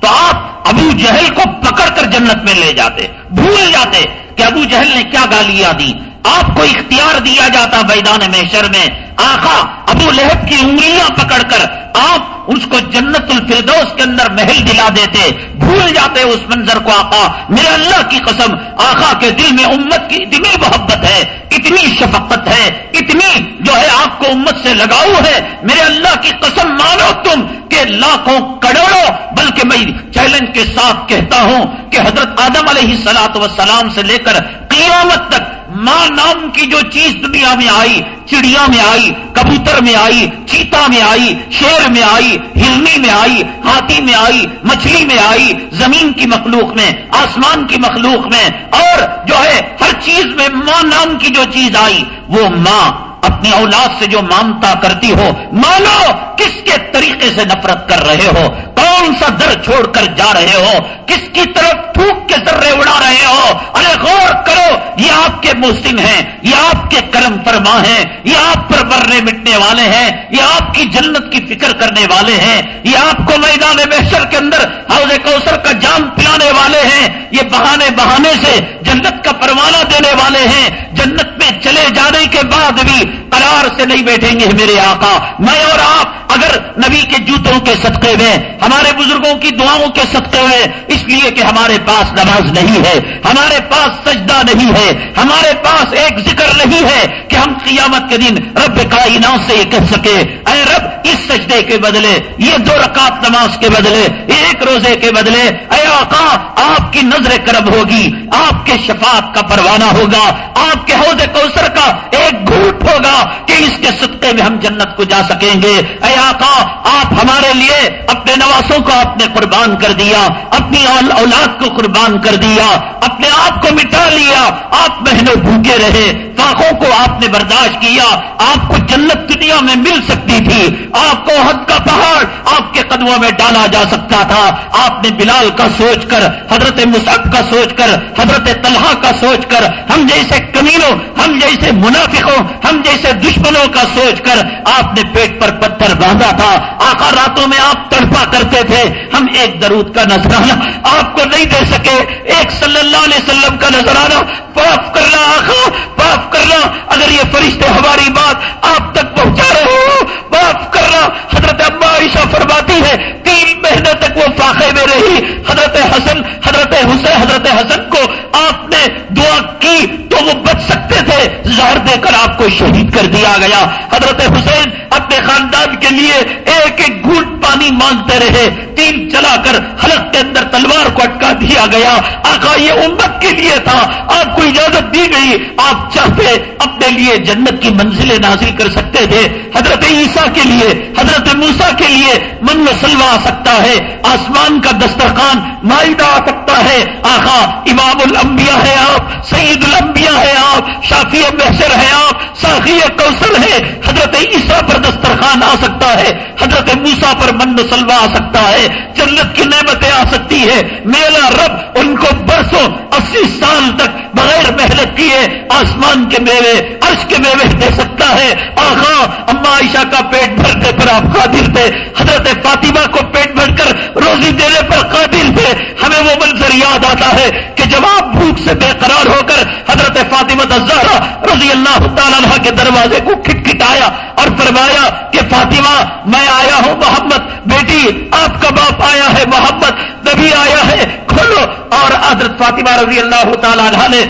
تو آپ ابو جہل کو پکڑ کر جنت میں لے جاتے، بھول جاتے کہ ابو جہل نے کیا گالیاں دی آپ کو اختیار دیا جاتا میدان محشر میں۔ آخا ابو لہب کی انگلیاں پکڑ کر آپ اس کو جنت الفردوس کے اندر محل دلا دیتے، بھول جاتے اس منظر کو۔ آقا، میرے اللہ کی قسم، آقا کے دل میں امت کی اتنی محبت ہے، اتنی شفقت ہے، اتنی جو ہے آپ کو امت سے لگاؤ ہے۔ میرے اللہ کی قسم، مانو تم کہ لاکھوں کروڑوں، بلکہ میں چیلنج کے ساتھ کہتا ہوں کہ حضرت آدم علیہ سلاط وسلام سے لے کر قیامت تک ماں نام کی جو چیز دنیا میں آئی، چڑیا میں آئی، کبوتر میں آئی، چیتا میں آئی، شیر میں آئی ہلنی میں آئی، ہاتھی میں آئی، مچھلی میں آئی، زمین کی مخلوق میں، آسمان کی مخلوق میں، اور جو ہے ہر چیز میں ماں نام کی جو چیز آئی، وہ ماں اپنی اولاد سے جو مانتا کرتی ہو، مانو کس کے طریقے سے نفرت کر رہے ہو؟ کون سا در چھوڑ کر جا رہے ہو؟ کس کی طرف پھوک کے ذرے اڑا رہے ہو؟ ارے غور کرو، یہ آپ کے محسن ہیں، یہ آپ کے کرم فرما ہیں، یہ آپ پر مرنے مٹنے والے ہیں، یہ آپ کی جنت کی فکر کرنے والے ہیں، یہ آپ کو میدان محشر کے اندر حوض کوثر کا جام پلانے والے ہیں، یہ بہانے بہانے سے جنت کا پروانہ دینے والے ہیں، جنت میں چلے جانے کے بعد بھی قرار سے نہیں بیٹھیں گے میرے آقا۔ میں اور آپ اگر نبی کے جوتوں کے صدقے میں، ہمارے بزرگوں کی دعاؤں کے صدقے میں، اس لیے کہ ہمارے پاس نماز نہیں ہے، ہمارے پاس سجدہ نہیں ہے، ہمارے پاس ایک ذکر نہیں ہے کہ ہم قیامت کے دن رب کائنات سے یہ کہہ سکے اے رب، اس سجدے کے بدلے، یہ دو رکعت نماز کے بدلے، ایک روزے کے بدلے، اے آقا، آپ کی نظر کرب ہوگی، آپ کے شفاعت کا پروانہ ہوگا، آپ کے حوض کوثر کا ایک گھوٹ ہوگا کہ اس کے صدقے میں ہم جنت کو جا سکیں گے۔ اے آقا، آپ ہمارے لیے اپنے نواسوں کو آپ نے قربان کر دیا، اپنی اولاد کو قربان کر دیا، اپنے آپ کو مٹا لیا، آپ مہینوں بھوکے رہے فاقوں کو آپ نے برداشت کیا، آپ کو جنت دنیا میں مل سکتی تھی۔ آپ کو حد کا پہاڑ آپ کے قدموں میں ڈالا جا سکتا تھا۔ آپ نے بلال کا سوچ کر، حضرت مصعب کا سوچ کر، حضرت طلحہ کا سوچ کر، ہم جیسے کمینوں، ہم جیسے منافقوں، ہم جیسے دشمنوں کا سوچ کر آپ نے پیٹ پر پتھر باندھا تھا۔ آخا راتوں میں آپ تڑپا کرتے تھے۔ ہم ایک درود کا نذرانہ آپ کو نہیں دے سکے۔ ایک صلی اللہ علیہ وسلم کا نذرانہ پاپ کرنا آخا پاپ کرنا۔ اگر یہ فرشتے ہماری بات آپ تک پہنچا رہے ہو معاف کرنا۔ حضرت ابا عائشہ فرماتی ہے تین مہینے تک وہ فاقے میں رہی۔ حضرت حسن، حضرت حسین، حضرت حسن کو آپ نے دعا کی تو وہ بچ سکتے تھے۔ زہر دے کر آپ کو شہید کر دیا گیا۔ حضرت حسین اپنے خاندان کے لیے ایک ایک گھوٹ پانی مانگتے رہے۔ تین چلا کر حلق کے اندر تلوار کو اٹکا دیا گیا۔ آقا، یہ امت کے لیے تھا۔ آپ کو اجازت دی گئی۔ آپ چاہتے اپنے لیے جنت کی منزلیں نازل کر سکتے تھے۔ حضرت عیسیٰ کے لیے، حضرت موسا کے لیے من سلوا آ سکتا ہے۔ آسمان کا دسترخوان معاہدہ آ سکتا ہے۔ آخا امام الانبیاء ہے آپ سعید الانبیاء ہے آپ، شافی محشر ہے آپ ساخی کوثر ہے، حضرت عیسیٰ پر دسترخوان آ سکتا ہے، حضرت موسا پر من سلوا آ سکتا ہے، جنت کی نعمتیں آ سکتی ہے میرا رب ان کو برسوں اسی سال تک بغیر محنت کیے آسمان کے میوے، عرش کے میوے دے سکتا ہے۔ آخا اما عائشہ کا پیٹ بھرنے پر آپ قادر تھے۔ حضرت فاطمہ کو پیٹ بھر کر روزی دینے پر قابل تھے۔ ہمیں وہ منظر یاد آتا ہے کہ جب آپ بھوک سے بے قرار ہو کر حضرت فاطمہ الزہرا رضی اللہ تعالیٰ کے دروازے کو کھٹکھٹایا اور فرمایا کہ فاطمہ، میں آیا ہوں محمد بیٹی، آپ کا باپ آیا ہے محمد نبی آیا ہے کھولو اور حضرت فاطمہ رضی اللہ تعالیٰ نے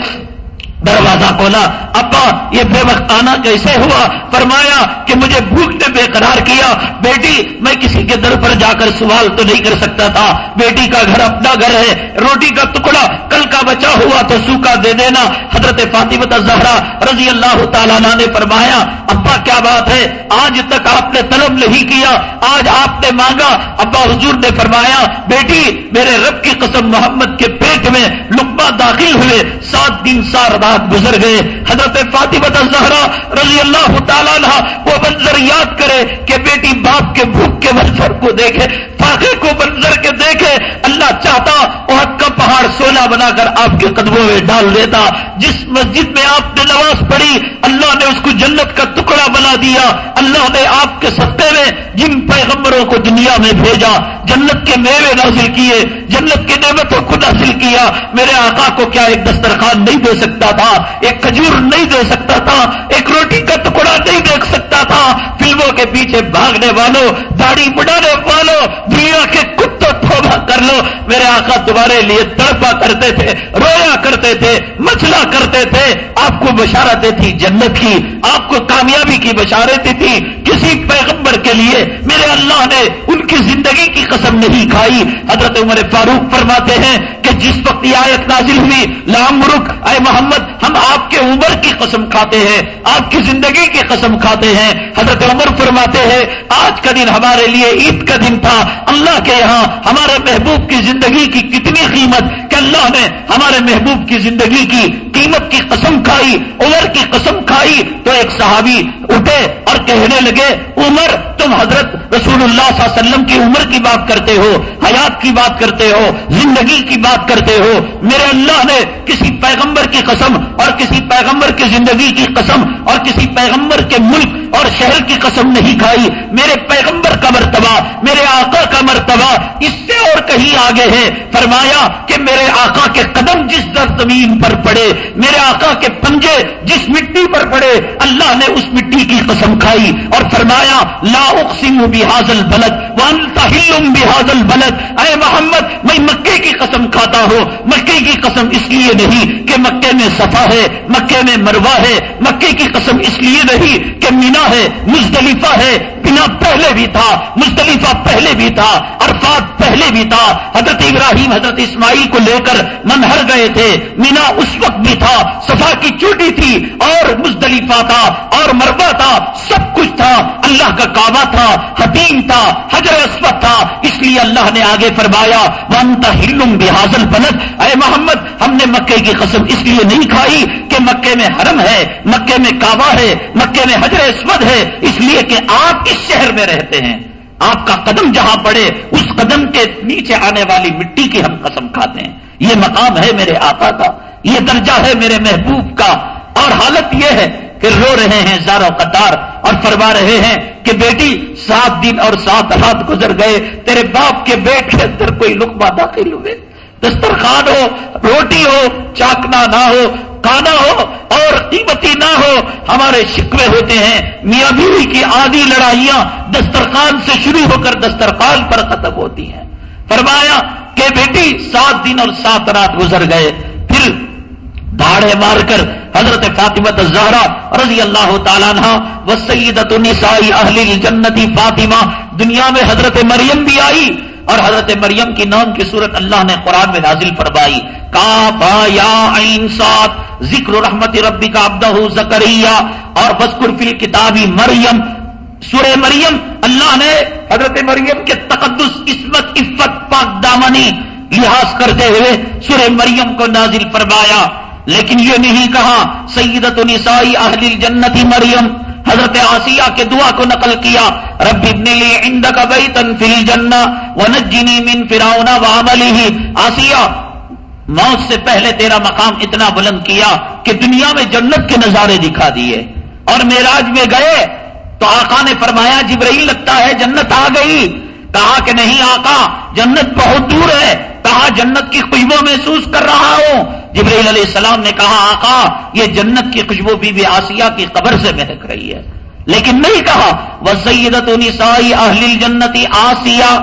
دروازہ کھولا، ابا، یہ بے وقت آنا کیسے ہوا؟ فرمایا کہ مجھے بھوک نے بے قرار کیا۔ بیٹی، میں کسی کے در پر جا کر سوال تو نہیں کر سکتا تھا۔ بیٹی کا گھر اپنا گھر ہے۔ روٹی کا ٹکڑا کل کا بچا ہوا تو سوکھا دے دینا۔ حضرت فاطمت زہرا رضی اللہ تعالیٰ نے فرمایا، ابا، کیا بات ہے؟ آج تک آپ نے طلب نہیں کیا۔ آج آپ نے مانگا۔ ابا حضور نے فرمایا، بیٹی، میرے رب کی قسم محمد کے پیٹ میں لکما داخل ہوئے۔ سات دن سار رات گزر گئے۔ حضرت فاطمہ زہرا رضی اللہ تعالیٰ وہ منظر یاد کرے کہ بیٹی باپ کے بھوک کے منظر کو دیکھے فاقے کو منظر کے دیکھے۔ اللہ چاہتا اور کا پہاڑ سونا بنا کر آپ کے قدموں میں ڈال دیتا۔ جس مسجد میں آپ نے نماز پڑھی، اللہ نے اس کو جنت کا ٹکڑا بنا دیا۔ اللہ نے آپ کے سطح میں جن پیغمبروں کو دنیا میں بھیجا، جنت کے میوے نازل کیے، جنت کے نعمتوں کو نازل کیا۔ میرے آقا کو کیا ایک دسترخوان نہیں دے سکتا تھا؟ ایک کھجور نہیں دے سکتا تھا، ایک روٹی کا ٹکڑا نہیں دیکھ سکتا تھا۔ فلموں کے پیچھے بھاگنے والوں، داڑھی بڑھانے والوں، دنیا کے کتوں توبہ کر لو۔ میرے آقا تمہارے لیے تڑپا کرتے تھے، رویا کرتے تھے، مچھلا کرتے تھے۔ آپ کو بشارتیں تھی جنت کی، آپ کو کامیابی کی بشارتیں تھی کسی پیغمبر کے لیے میرے اللہ نے ان کی زندگی کی قسم نہیں کھائی۔ حضرت عمر فاروق فرماتے ہیں کہ جس وقت یہ آیت نازل ہوئی، لام رخ، اے محمد ہم آپ کے عمر کی قسم کھاتے ہیں، آپ کی زندگی کی قسم کھاتے ہیں۔ حضرت عمر فرماتے ہیں، آج کا دن ہمارے لیے عید کا دن تھا۔ اللہ کے یہاں ہمارے محبوب کی زندگی کی کتنی قیمت کہ اللہ نے ہمارے محبوب کی زندگی کی قیمت کی قسم کھائی، عمر کی قسم کھائی۔ تو ایک صحابی اٹھے اور کہنے لگے عمر، تم حضرت رسول اللہ صلی اللہ علیہ وسلم کی عمر کی بات کرتے ہو، حیات کی بات کرتے ہو، زندگی کی بات کرتے ہو، میرے اللہ نے کسی پیغمبر کی قسم اور کسی پیغمبر کی زندگی کی قسم اور کسی پیغمبر کے ملک اور شہر کی قسم نہیں کھائی۔ میرے پیغمبر کا مرتبہ، میرے آقا کا مرتبہ اس سے اور کہیں آگے ہے۔ فرمایا کہ میرے آقا کے قدم جس در زمین پر پڑے، میرے آقا کے پنجے جس مٹی پر پڑے، اللہ نے اس مٹی کی قسم کھائی۔ اور فرمایا لا اقسم بحاظ البلد وانت وانتہلم بحاظل البلد۔ اے محمد، میں مکے کی قسم کھاتا ہوں۔ مکے کی قسم اس لیے نہیں کہ مکے میں صفا ہے، مکے میں مروا ہے۔ مکے کی قسم اس لیے نہیں کہ مینا ہے، مزدلفہ ہے بنا پہلے بھی تھا مزدلفہ پہلے بھی تھا، عرفات پہلے بھی تھا، حضرت ابراہیم، حضرت اسماعیل کو لے کر منہر گئے تھے، مینا اس وقت بھی تھا، صفا کی چوٹی تھی، اور مزدلفہ تھا، اور مربع تھا، سب کچھ تھا، اللہ کا کعبہ تھا، حتیم تھا، حجر اسود تھا، اس لیے اللہ نے آگے فرمایا وانتا ہلم بحاظل بلد اے محمد، ہم نے مکے کی قسم اس لیے نہیں کھائی کہ مکے میں حرم ہے، مکے میں کعبہ ہے، مکے میں حجر اسود ہے، اس لیے کہ آپ اس شہر میں رہتے ہیں۔ آپ کا قدم جہاں پڑے، اس قدم کے نیچے آنے والی مٹی کی ہم قسم کھاتے ہیں۔ یہ مقام ہے میرے آقا کا، یہ درجہ ہے میرے محبوب کا۔ اور حالت یہ ہے کہ رو رہے ہیں زارو قطار اور فرما رہے ہیں کہ بیٹی، سات دن اور سات رات گزر گئے، تیرے باپ کے بیٹ کے اندر کوئی لقبہ داخل ہوئے۔ دسترخوان ہو، روٹی ہو، چاکنا نہ ہو کانا ہو اور قیمتی نہ ہو، ہمارے شکوے ہوتے ہیں۔ میاں بیوی کی آدھی لڑائیاں دسترخوان سے شروع ہو کر دسترخوان پر ختم ہوتی ہیں۔ فرمایا کہ بیٹی، سات دن اور سات رات گزر گئے۔ پھر دھاڑے مار کر حضرت فاطمت زہرا رضی اللہ تعالیٰ و سیدت نسائی اہل جنتی فاطمہ، دنیا میں حضرت مریم بھی آئی۔ اور حضرت مریم کی نام کی صورت اللہ نے قرآن میں نازل فرمائی کا با یا سات ذکر رحمت ربی کا ابدہ زکریہ اور بسکر فل کتابی مریم، سورہ مریم، اللہ نے حضرت مریم کے تقدس، عصمت، عفت، پاک دامنی لحاظ کرتے ہوئے سورہ مریم کو نازل فرمایا۔ لیکن یہ نہیں کہا، سیدت نسائی اہل جنتی مریم حضرت آسیہ کے دعا کو نقل کیا، رب ابن لی عندک بیتن فی الجنہ ونجنی من فراؤن وعملی آسیہ موت سے پہلے تیرا مقام اتنا بلند کیا کہ دنیا میں جنت کے نظارے دکھا دیے۔ اور میراج میں گئے تو آقا نے فرمایا، جبرائیل لگتا ہے جنت آ گئی۔ کہا کہ نہیں آقا، جنت بہت دور ہے۔ کہا، جنت کی خوشبو محسوس کر رہا ہوں۔ جبرائیل علیہ السلام نے کہا، آقا، یہ جنت کی خوشبو بی بی آسیہ کی قبر سے مہک رہی ہے۔ لیکن نہیں کہا وہ سیدت نسائی اہل جنتی آسیہ۔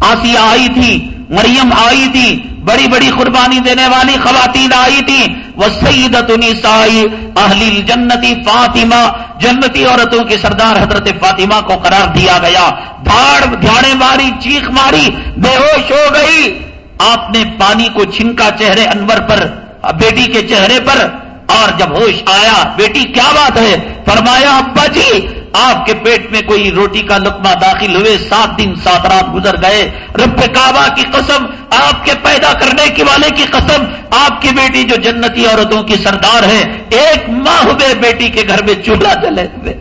آسیہ آئی تھی، مریم آئی تھی، بڑی بڑی قربانی دینے والی خواتین آئی تھی۔ وہ سیدت نسائی اہل جنتی فاطمہ۔ جنتی عورتوں کی سردار حضرت فاطمہ کو قرار دیا گیا۔ دھاڑ، دھاڑے ماری، چیخ ماری، بے ہوش ہو گئی۔ آپ نے پانی کو چھنکا چہرے انور پر بیٹی کے چہرے پر اور جب ہوش آیا، بیٹی کیا بات ہے؟ فرمایا، ابا جی آپ کے پیٹ میں کوئی روٹی کا لقمہ داخل ہوئے، سات دن سات رات گزر گئے۔ رب کعبہ کی قسم، آپ کے پیدا کرنے کی والے کی قسم، آپ کی بیٹی جو جنتی عورتوں کی سردار ہے، ایک ماہ ہوئے بیٹی کے گھر میں چولہا جلے ہوئے۔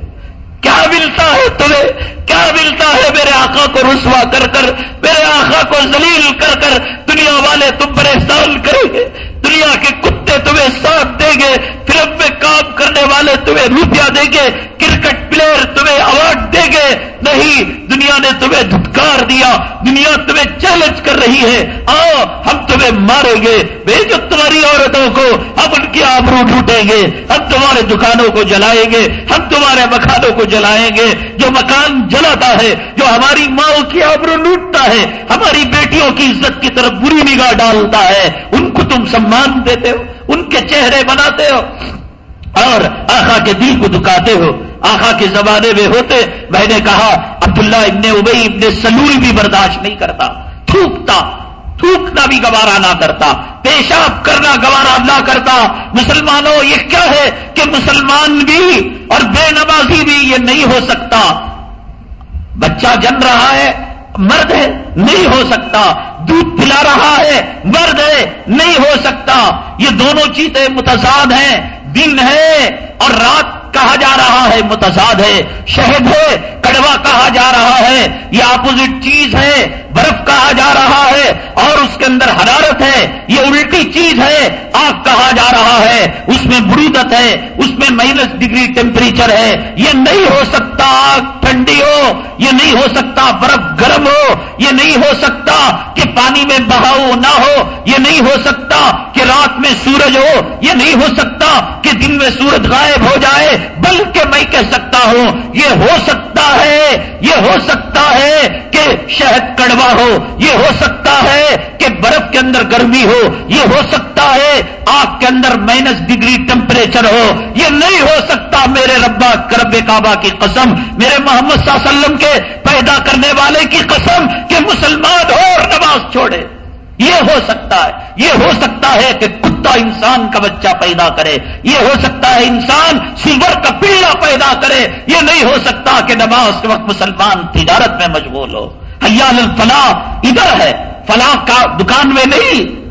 کیا ملتا ہے تمہیں؟ کیا ملتا ہے میرے آقا کو رسوا کر کر، میرے آقا کو ذلیل کر کر دنیا والے تم پریشان کریں گے؟ دنیا کے کتے تمہیں ساتھ دیں گے فلم میں کام کرنے والے تمہیں روپیہ دیں گے، کرکٹ پلیئر تمہیں اوارڈ دیں گے۔ نہیں، دنیا نے تمہیں دھتکار دیا، دنیا تمہیں چیلنج کر رہی ہے۔ آؤ، ہم تمہیں ماریں گے۔ بھیجو تمہاری عورتوں کو ہم ان کی آبرو ڈھونڈیں گے، ہم تمہارے دکانوں کو جلائیں گے، ہم تمہارے مکانوں کو جلائیں گے۔ جو مکان جلاتا ہے، جو ہماری ماں کی آبرو لوٹتا ہے، ہماری بیٹیوں کی عزت کی طرف بری نگاہ ڈالتا ہے، ان کو تم سمان دیتے ہو، ان کے چہرے بناتے ہو، اور آخا کے دل کو دکاتے ہو۔ آخا کے زمانے میں ہوتے، میں نے کہا، عبداللہ ابن ابئی ابن سلول بھی برداشت نہیں کرتا۔ تھوکتا، تھوکنا بھی گوارا نہ کرتا۔ پیشاب کرنا گوارا نہ کرتا۔ مسلمانوں، یہ کیا ہے کہ مسلمان بھی اور بے نمازی بھی یہ نہیں ہو سکتا۔ بچہ جن رہا ہے مرد ہے، نہیں ہو سکتا۔ دودھ پلا رہا ہے، مرد ہے، نہیں ہو سکتا۔ یہ دونوں چیزیں متضاد ہیں۔ دن ہے اور رات کہا جا رہا ہے، متضاد ہے۔ شہد ہے، کڑوا کہا جا رہا ہے۔ یہ اپوزٹ چیز ہے، برف کہا جا رہا ہے۔ اور اس کے اندر حرارت ہے، یہ الٹی چیز ہے، آگ کہا جا رہا ہے۔ اس میں برودت ہے، اس میں مائنس ڈگری ٹیمپریچر ہے۔ یہ نہیں ہو سکتا، آگ ٹھنڈی ہو، یہ نہیں ہو سکتا برف گرم ہو، یہ نہیں ہو سکتا کہ پانی میں بہاؤ نہ ہو، یہ نہیں ہو سکتا کہ رات میں سورج ہو، یہ نہیں ہو سکتا کہ دن میں سورج غائب ہو جائے، بلکہ میں کہہ سکتا ہوں، یہ ہو سکتا ہے، یہ ہو سکتا ہے کہ شہد کڑوا ہو، یہ ہو سکتا ہے کہ برف کے اندر گرمی ہو، یہ ہو سکتا ہے آگ کے اندر مائنس ڈگری ٹیمپریچر ہو، یہ نہیں ہو سکتا میرے ربا کرب کعبہ کی قسم، میرے محمد صلی اللہ علیہ وسلم کے پیدا کرنے والے کی قسم کہ مسلمان ہو اور نماز چھوڑے۔ یہ ہو سکتا ہے۔ یہ ہو سکتا ہے کہ کتا انسان کا بچہ پیدا کرے۔ یہ ہو سکتا ہے انسان سلور کا پلا پیدا کرے۔ یہ نہیں ہو سکتا کہ نماز کے وقت مسلمان تجارت میں مشغول ہو۔ حیال الفلاح ادھر ہے۔ فلاں کا دکان میں نہیں۔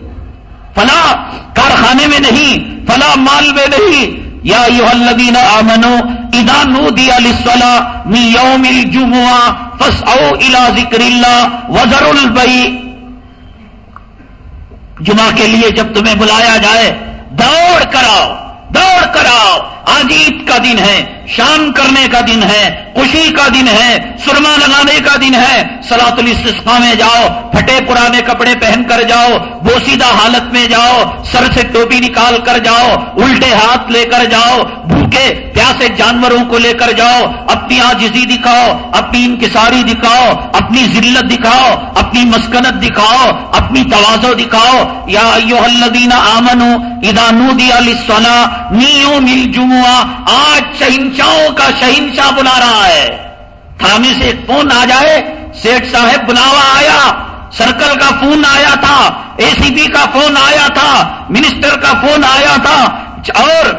فلاں کارخانے میں نہیں۔ فلاں مال میں نہیں۔ یا یو الدین آمنو اذا نودی دیا من می یوم الجمعہ فس او الا ذکر اللہ وزر البئی جمعہ کے لیے جب تمہیں بلایا جائے، دوڑ کراؤ دوڑ کراؤ آج عید کا دن ہے، شام کرنے کا دن ہے، خوشی کا دن ہے، سرما لگانے کا دن ہے۔ سلاط الاستسقا میں جاؤ، پھٹے پرانے کپڑے پہن کر جاؤ، بوسیدہ حالت میں جاؤ، سر سے ٹوپی نکال کر جاؤ، الٹے ہاتھ لے کر جاؤ، بھوکے، پیاسے جانوروں کو لے کر جاؤ، اپنی آجزی دکھاؤ، اپنی انکساری دکھاؤ، اپنی ذلت دکھاؤ، اپنی مسکنت دکھاؤ، اپنی توازو دکھاؤ۔ یا الذین آمنو اذا نودی علیہ نیو مل جمعہ آج شہنشاہوں کا شہنشاہ بلا رہا ہے۔ تھانے سے ایک فون آ جائے سیٹ صاحب بلاوا آیا، سرکل کا فون آیا تھا، اے سی بی کا فون آیا تھا، منسٹر کا فون آیا تھا، اور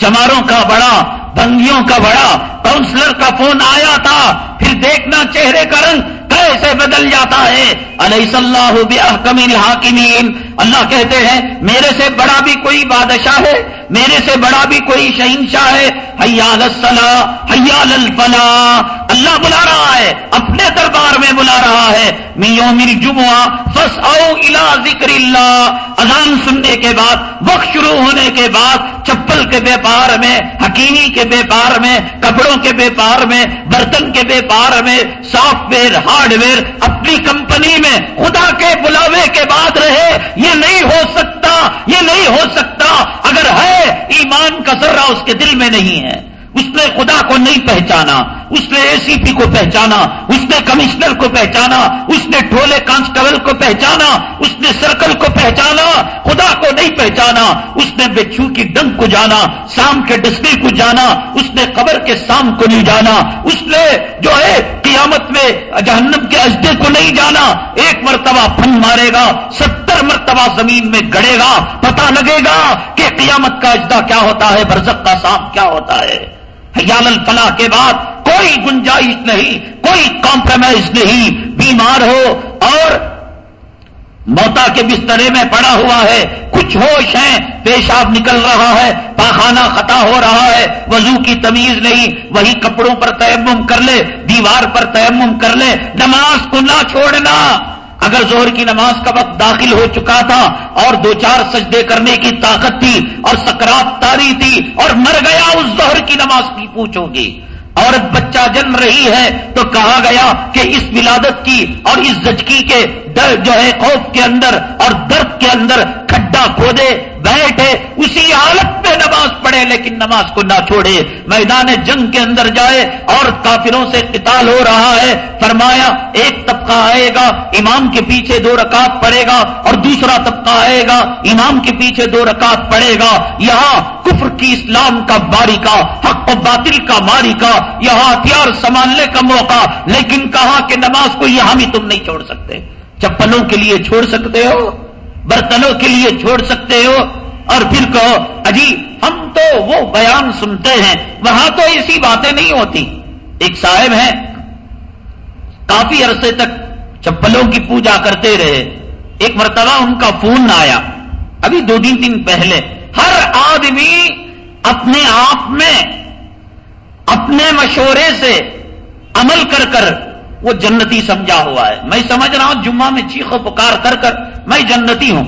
چماروں کا بڑا بندیوں کا بڑا کاؤنسلر کا فون آیا تھا۔ پھر دیکھنا چہرے کا رنگ کیسے بدل جاتا ہے۔ علیہ صلاح بحکم الحاکمین۔ اللہ کہتے ہیں، میرے سے بڑا بھی کوئی بادشاہ ہے، میرے سے بڑا بھی کوئی شہنشاہ ہے۔ حیال الصلاح، حیال الفلاح اللہ بلا رہا ہے، اپنے دربار میں بلا رہا ہے۔ میو میر جمعہ فس او الا ذکر اللہ۔ اذان سننے کے بعد، وقت شروع ہونے کے بعد، چپل کے بیپار میں، حکیمی کے بیپار میں، کپڑوں کے بیپار میں، برتن کے بیپار میں سافٹ ویئر ہارڈ ویئر اپنی کمپنی میں خدا کے بلاوے کے بعد رہے، یہ نہیں ہو سکتا، یہ نہیں ہو سکتا اگر ہے، ایمان کا ذرہ اس کے دل میں نہیں ہے۔ اس نے خدا کو نہیں پہچانا۔ اس نے اے سی پی کو پہچانا، اس نے کمشنر کو پہچانا، اس نے ٹولے کانسٹیبل کو پہچانا، اس نے سرکل کو پہچانا، خدا کو نہیں پہچانا، اس نے بچھو کی ڈنگ کو جانا شام کے ڈسٹری کو جانا، اس نے قبر کے سام کو نہیں جانا، اس نے جو ہے قیامت میں جہنم کے اجدے کو نہیں جانا، ایک مرتبہ پھن مارے گا، ستر مرتبہ زمین میں گڑے گا پتا لگے گا کہ قیامت کا اجدا کیا ہوتا ہے برزت کا سام کیا ہوتا ہے۔ حیال الفلاح کے بعد کوئی گنجائش نہیں، کوئی کمپرومائز نہیں۔ بیمار ہو اور موتا کے بسترے میں پڑا ہوا ہے۔ کچھ ہوش ہیں، پیشاب نکل رہا ہے، پاخانہ خطا ہو رہا ہے۔ وضو کی تمیز نہیں، وہی کپڑوں پر تیمم کر لے، دیوار پر تیمم کر لے۔ نماز کو نہ چھوڑنا۔ اگر زہر کی نماز کا وقت داخل ہو چکا تھا اور دو چار سجدے کرنے کی طاقت تھی اور سکرات تاری تھی اور مر گیا اس زہر کی نماز کی، پوچھو گی عورت بچہ جنم رہی ہے تو کہا گیا کہ اس ولادت کی اور اس زچکی کے جو ہے، خوف کے اندر اور درد کے اندر کھڈا کھودے، بیٹھے، اسی حالت میں نماز پڑھے، لیکن نماز کو نہ چھوڑے۔ میدان جنگ کے اندر جائے اور کافروں سے قتال ہو رہا ہے۔ فرمایا، ایک طبقہ آئے گا، امام کے پیچھے دو رکعت پڑے گا اور دوسرا طبقہ آئے گا، امام کے پیچھے دو رکعت پڑے گا۔ یہاں کفر کی اسلام کا باری کا، حق و باطل کا ماری کا، یہاں ہتھیار سنبھالنے کا موقع۔ لیکن کہا کہ نماز کو یہاں بھی تم نہیں چھوڑ سکتے۔ چپلوں کے لیے چھوڑ سکتے ہو برتنوں کے لیے چھوڑ سکتے ہو اور پھر کہو، اجی، ہم تو وہ بیان سنتے ہیں، وہاں تو ایسی باتیں نہیں ہوتی۔ ایک صاحب ہیں، کافی عرصے تک چپلوں کی پوجا کرتے رہے۔ ایک مرتبہ ان کا فون آیا۔ ابھی دو تین دن پہلے۔ ہر آدمی اپنے آپ میں، اپنے مشورے سے عمل کر کر وہ جنتی سمجھا ہوا ہے۔ میں سمجھ رہا ہوں، جمعہ میں چیخ و پکار کر کر میں جنتی ہوں۔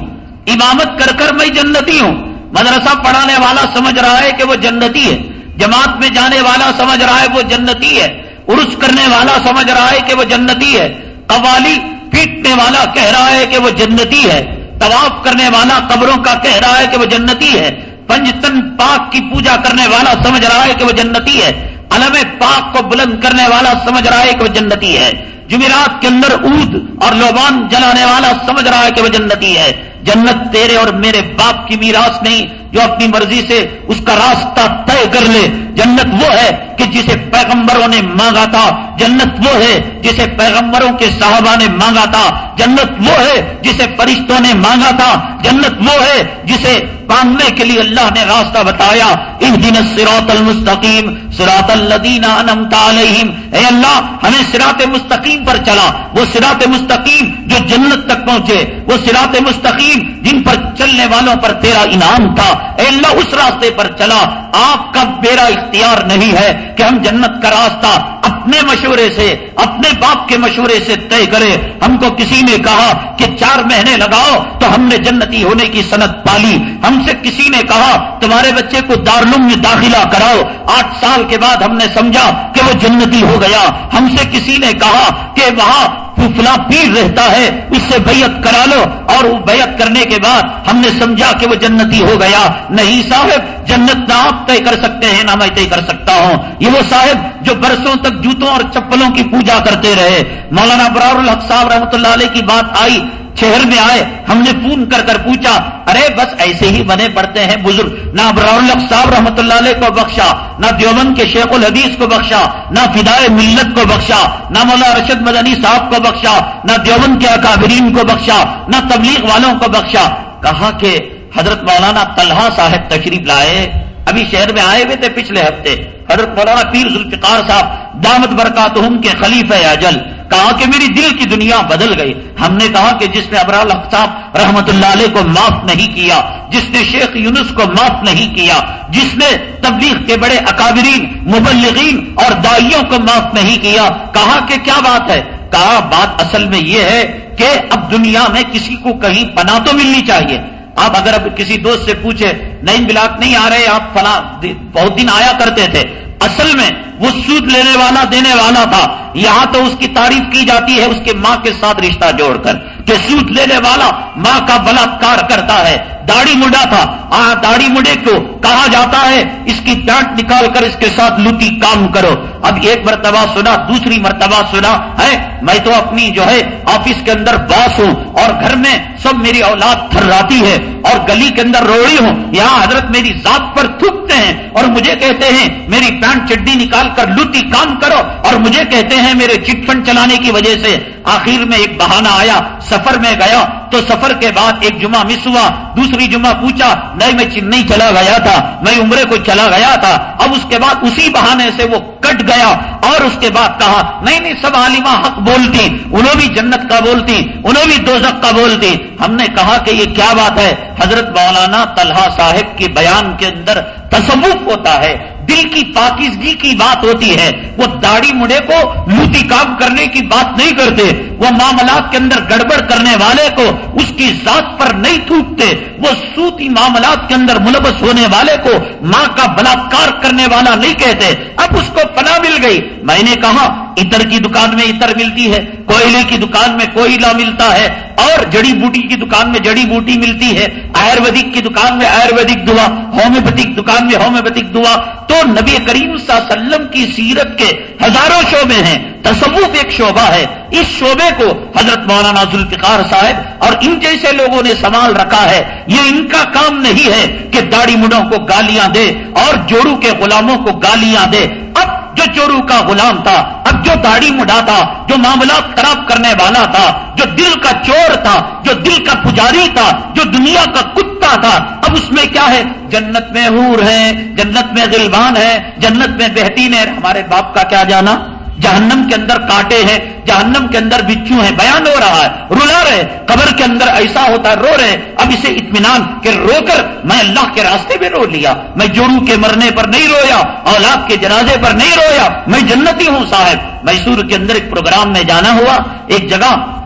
امامت کر کر میں جنتی ہوں۔ مدرسہ پڑھانے والا سمجھ رہا ہے کہ وہ جنتی ہے۔ جماعت میں جانے والا سمجھ رہا ہے وہ جنتی ہے۔ عرس کرنے والا سمجھ رہا ہے کہ وہ جنتی ہے۔ قوالی پیٹنے والا کہہ رہا ہے کہ وہ جنتی ہے۔ طواف کرنے والا قبروں کا کہہ رہا ہے کہ وہ جنتی ہے۔ پنجتن پاک کی پوجا کرنے والا سمجھ رہا ہے کہ وہ جنتی ہے۔ علم پاک کو بلند کرنے والا سمجھ رہا ہے کہ وہ جنتی ہے۔ جمعرات کے اندر اود اور لوبان جلانے والا سمجھ رہا ہے کہ وہ جنتی ہے۔ جنت تیرے اور میرے باپ کی میراث نہیں، جو اپنی مرضی سے اس کا راستہ طے کر لے۔ جنت وہ ہے کہ جسے پیغمبروں نے مانگا تھا، جنت وہ ہے جسے پیغمبروں کے صحابہ نے مانگا تھا، جنت وہ ہے جسے فرشتوں نے مانگا تھا، جنت وہ ہے جسے پانگنے کے لیے اللہ نے راستہ بتایا۔ ان دن سراط المستقیم سراط الدین انمت علیہم۔ اے اللہ، ہمیں سراط مستقیم پر چلا۔ وہ سراط مستقیم جو جنت تک پہنچے، وہ سراط مستقیم جن پر چلنے والوں پر تیرا انعام تھا۔ اے اللہ، اس راستے پر چلا۔ آپ کا میرا اختیار نہیں ہے کہ ہم جنت کا راستہ اپنے مشورے سے، اپنے باپ کے مشورے سے طے کرے ہم کو کسی نے کہا کہ چار مہینے لگاؤ تو ہم نے جنتی ہونے کی صنعت پالی۔ ہم سے کسی نے کہا تمہارے بچے کو دارلوم میں داخلہ کراؤ۔ آٹھ سال کے بعد ہم نے سمجھا کہ وہ جنتی ہو گیا۔ ہم سے کسی نے کہا کہ وہاں فلا پیر رہتا ہے، اس سے بیعت کرا لو۔ اور وہ بیعت کرنے کے بعد ہم نے سمجھا کہ وہ جنتی ہو گیا۔ نہیں صاحب، جنت نہ آپ طے کر سکتے ہیں، نہ میں طے کر سکتا ہوں۔ یہ وہ صاحب جو برسوں تک جوتوں اور چپلوں کی پوجا کرتے رہے۔ مولانا برار الحق صاحب رحمۃ اللہ علیہ کی بات آئی۔ شہر میں آئے، ہم نے فون کر کر پوچھا، ارے بس ایسے ہی بنے پڑتے ہیں بزرگ، نہ ابرار صاحب رحمۃ اللہ علیہ کو بخشا، نہ دیوبند کے شیخ الحدیث کو بخشا، نہ فدائے ملت کو بخشا، نہ مولا رشد مدنی صاحب کو بخشا، نہ دیوبند کے اکابرین کو بخشا، نہ تبلیغ والوں کو بخشا۔ کہا کہ حضرت مولانا طلحہ صاحب تشریف لائے، ابھی شہر میں آئے ہوئے تھے پچھلے ہفتے۔ حضرت مولانا پیر ذوالفقار صاحب، دامت برکاتہم کے خلیفہ اجل کہا کہ میری دل کی دنیا بدل گئی۔ ہم نے کہا کہ جس نے ابرال صاحب رحمت اللہ علیہ کو معاف نہیں کیا، جس نے شیخ یونس کو معاف نہیں کیا، جس نے تبلیغ کے بڑے اکابرین، مبلغین اور دائیوں کو معاف نہیں کیا، کہا کہ کیا بات ہے؟ کہا، بات اصل میں یہ ہے کہ اب دنیا میں کسی کو کہیں پناہ تو ملنی چاہیے۔ آپ اگر اب کسی دوست سے پوچھے نئی بلاک نہیں آ رہے آپ، فلاں بہت دن آیا کرتے تھے۔ اصل میں وہ سود لینے والا، دینے والا تھا۔ یہاں تو اس کی تعریف کی جاتی ہے، اس کے ماں کے ساتھ رشتہ جوڑ کر کہ سود لینے والا ماں کا بلاکار کرتا ہے۔ داڑھی مڈا تھا۔ آ، داڑھی مڈے کو کہا جاتا ہے، اس کی ڈانٹ نکال کر اس کے ساتھ لوٹی کام کرو۔ اب ایک مرتبہ سنا، دوسری مرتبہ سنا، ہے، میں تو اپنی جو ہے آفس کے اندر باس ہوں اور گھر میں سب میری اولاد تھراتی ہے اور گلی کے اندر روڑی ہوں۔ یہاں حضرت میری ذات پر تھوکتے ہیں اور مجھے کہتے ہیں، میری پینٹ چڈی نکال کر لوٹی کام کرو۔ اور مجھے کہتے ہیں، میرے چٹ فنڈ چلانے کی وجہ سے آخر میں ایک بہانہ آیا، سفر میں گیا تو سفر کے بعد ایک جمعہ مس ہوا، دوسری جمعہ پوچھا، نہیں میں چنئی چلا گیا تھا میں عمرے کو چلا گیا تھا۔ اب اس کے بعد اسی بہانے سے وہ کٹ گیا اور اس کے بعد کہا، نہیں نہیں، سب عالمہ حق بولتی، انہوں بھی جنت کا بولتی، انہوں بھی دوزک کا بولتی۔ ہم نے کہا کہ یہ کیا بات ہے؟ حضرت مولانا طلحہ صاحب کے بیان کے اندر تصوف ہوتا ہے۔ دل کی پاکیزگی کی بات ہوتی ہے۔ وہ داڑھی مڑے کو موتی کام کرنے کی بات نہیں کرتے۔ وہ معاملات کے اندر گڑبڑ کرنے والے کو اس کی ذات پر نہیں تھوکتے۔ وہ سوتی معاملات کے اندر ملوث ہونے والے کو ماں کا بلاکار کرنے والا نہیں کہتے۔ اب اس کو پناہ مل گئی۔ میں نے کہا اتر کی دکان میں اتر ملتی ہے، کوئلے کی دکان میں کوئلہ ملتا ہے، اور جڑی بوٹی کی دکان میں جڑی بوٹی ملتی ہے، آیورویدک کی دکان میں آیورویدک دعا، ہومیوپیتھک دکان میں ہومیوپیتھک دعا۔ تو نبی کریم صلی اللہ علیہ وسلم کی سیرت کے ہزاروں شعبے ہیں، تصوف ایک شعبہ ہے۔ اس شعبے کو حضرت مولانا ذوالفقار صاحب اور ان جیسے لوگوں نے سنبھال رکھا ہے۔ یہ ان کا کام نہیں ہے کہ داڑھی مڈوں کو گالیاں دے اور جوڑو کے غلاموں کو گالیاں دے۔ اب جو چورو کا غلام تھا، اب جو داڑھی مڈا تھا، جو معاملات خراب کرنے والا تھا، جو دل کا چور تھا، جو دل کا پجاری تھا، جو دنیا کا کتا تھا، اب اس میں کیا ہے؟ جنت میں حور ہے جنت میں غلبان ہے جنت میں بہتین ہے ہمارے باپ کا کیا جانا؟ جہنم کے اندر کاٹے ہیں، جہنم کے اندر بچو ہیں؟ بیان ہو رہا ہے رلا رہے، قبر کے اندر ایسا ہوتا ہے، رو رہے اب اسے اطمینان کہ رو کر میں اللہ کے راستے میں رو لیا۔ میں جورو کے مرنے پر نہیں رویا، اولاد کے جنازے پر نہیں رویا۔ میں جنتی ہوں صاحب۔ میسور کے اندر ایک پروگرام میں جانا ہوا، ایک جگہ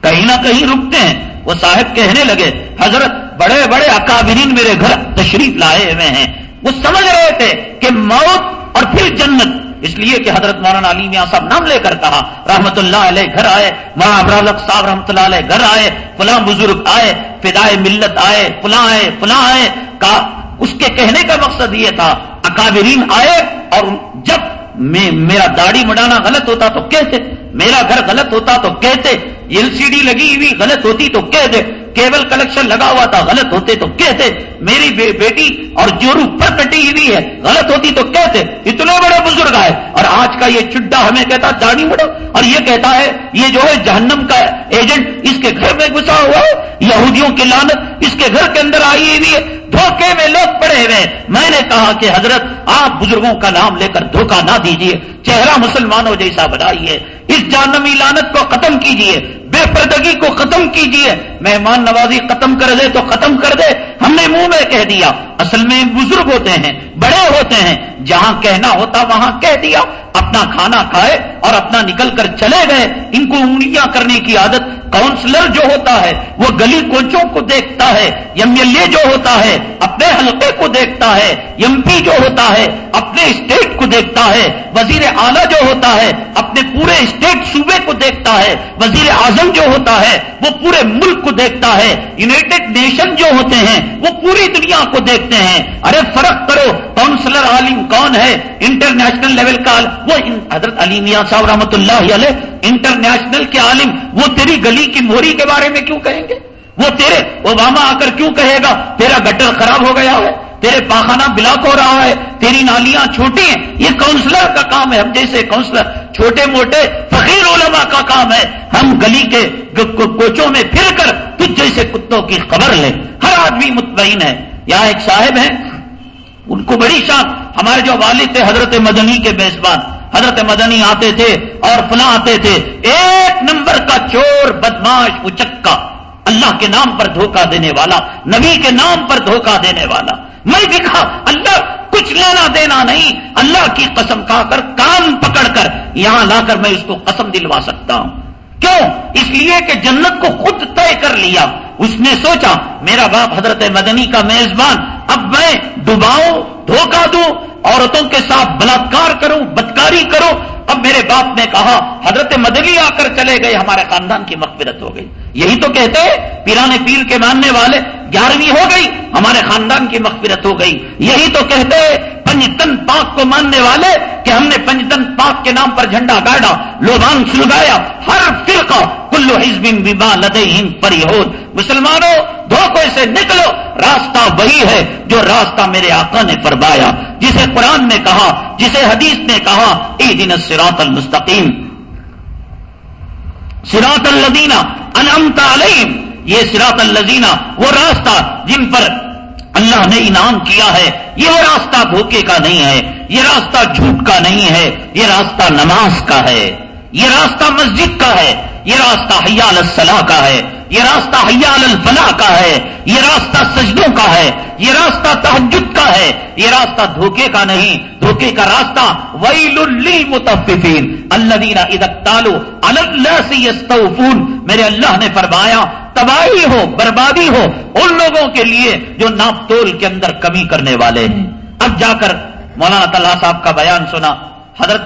کہیں نہ کہیں رکتے ہیں۔ وہ صاحب کہنے لگے، حضرت بڑے بڑے اکابرین میرے گھر تشریف لائے ہوئے ہیں۔ وہ سمجھ رہے تھے کہ موت اور پھر جنت اس لیے کہ حضرت مولانا علی میاں صاحب نام لے کر کہا، رحمت اللہ علیہ گھر آئے مولانا ابرالق صاحب رحمت اللہ علیہ گھر آئے، فلاں بزرگ آئے، فدائے ملت آئے، فلاں آئے فلاں آئے کا اس کے کہنے کا مقصد یہ تھا، اکابرین آئے اور جب میں، میرا داڑھی مڈانا غلط ہوتا تو کہتے، میرا گھر غلط ہوتا تو کہتے ایل سی ڈی لگی ہوئی غلط ہوتی تو کہتے، کیبل کلیکشن لگا ہوا تھا غلط ہوتے تو کہتے، میری بیٹی اور جورو پر کٹی ہوئی ہے غلط ہوتی تو کہتے، اتنے بڑے بزرگ آئے اور آج کا یہ چڈا ہمیں کہتا، داڑھی مڑو، اور یہ کہتا ہے، یہ جو ہے جہنم کا ایجنٹ اس کے گھر میں گھسا ہوا ہے، یہودیوں کی لانت اس کے گھر کے اندر آئی ہوئی ہے دھوکے میں لوگ پڑے ہوئے میں نے کہا کہ حضرت، آپ بزرگوں کا نام لے کر دھوکہ نہ دیجیے چہرہ مسلمانوں جیسا بنائیے۔ اس جانمی لانت کو ختم کیجیے بے پردگی کو ختم کیجیے مہمان نوازی ختم کر دے تو ختم کر دے۔ ہم نے منہ میں کہہ دیا، اصل میں بزرگ ہوتے ہیں، بڑے ہوتے ہیں۔ جہاں کہنا ہوتا وہاں کہہ دیا۔ اپنا کھانا کھائے اور اپنا نکل کر چلے گئے۔ ان کو انگلیاں کرنے کی عادت کاؤنسلر جو ہوتا ہے، وہ گلی کوچوں کو دیکھتا ہے، ایم ایل اے جو ہوتا ہے، اپنے حلقے کو دیکھتا ہے۔ ایم پی جو ہوتا ہے، اپنے اسٹیٹ کو دیکھتا ہے۔ وزیر اعلیٰ جو ہوتا ہے، اپنے پورے اسٹیٹ صوبے کو دیکھتا ہے۔ وزیر اعظم جو ہوتا ہے، وہ پورے ملک کو دیکھتا ہے۔ یونائٹڈ نیشن جو ہوتے ہیں، وہ پوری دنیا کو دیکھتے ہیں۔ ارے فرق کرو کاؤنسلر عالم کون ہے؟ انٹرنیشنل لیول کا وہ حضرت علی میاں صاحب رحمۃ اللہ علیہ انٹرنیشنل کے عالم، وہ تیری گلی کی موری کے بارے میں کیوں کہیں گے؟ وہ تیرے اوباما آ کر کیوں کہے گا، تیرا گٹر خراب ہو گیا ہے؟ تیرے پاخانہ بلاک ہو رہا ہے، تیری نالیاں چھوٹی ہیں۔ یہ کاؤنسلر کا کام ہے۔ ہم جیسے کاؤنسلر چھوٹے موٹے فقیر علماء کا کام ہے۔ ہم گلی کے کوچوں میں پھر کر تجھ جیسے کتوں کی خبر لیں۔ ہر آدمی مطمئن ہے۔ یہاں ایک صاحب ہیں۔ ان کو بڑی شان۔ ہمارے جو والد تھے، حضرت مدنی کے میزبان۔ حضرت مدنی آتے تھے اور فلاں آتے تھے۔ ایک نمبر کا چور بدماش اچکا اللہ کے نام پر دھوکہ دینے والا، نبی کے نام پر دھوکہ دینے والا۔ میں دکھا اللہ کچھ لینا دینا نہیں، اللہ کی قسم کھا کر کان پکڑ کر یہاں لا کر میں اس کو قسم دلوا سکتا ہوں۔ کیوں؟ اس لیے کہ جنت کو خود طے کر لیا۔ اس نے سوچا، میرا باپ حضرت مدنی کا میزبان، اب میں ڈباؤں دھوکہ دوں، عورتوں کے ساتھ بلاکار کروں، بدکاری کروں۔ اب میرے باپ نے کہا، حضرت مدنی آ کر چلے گئے، ہمارے خاندان کی مغفرت ہو گئی۔ یہی تو کہتے ہیں پیرانے پیر کے ماننے والے۔ گیارہویں ہو گئی، ہمارے خاندان کی مغفرت ہو گئی۔ یہی تو کہتے پنجتن پاک کو ماننے والے کہ ہم نے پنجتن پاک کے نام پر جھنڈا گاڑا، لوبان سلگایا ہر فرقہ کلو حزب بما لدیہم پریہود مسلمانوں، دھوکے سے نکلو، راستہ وہی ہے جو راستہ میرے آقا نے فرمایا۔ جسے قرآن نے کہا، جسے حدیث نے کہا اے دن سراط المستقیم۔ سراط الدینہ انمتا علیہم۔ یہ سراط الزینہ وہ راستہ جن پر اللہ نے انعام کیا ہے، یہ وہ راستہ دھوکے کا نہیں ہے، یہ راستہ جھوٹ کا نہیں ہے، یہ راستہ نماز کا ہے، یہ راستہ مسجد کا ہے، یہ راستہ حیال الصلاح کا ہے۔ یہ راستہ حیال الفلاح کا ہے، یہ راستہ سجدوں کا ہے، یہ راستہ تحجد کا ہے، یہ راستہ دھوکے کا نہیں، دھوکے کا راستہ ویل للمطففین الذین اذا اکتالو اللہ سے یستوفون۔ میرے اللہ نے فرمایا، تباہی ہو، بربادی ہو ان لوگوں کے لیے جو ناپ تول کے اندر کمی کرنے والے ہیں۔ اب جا کر مولانا طلح صاحب کا بیان سنا۔ حضرت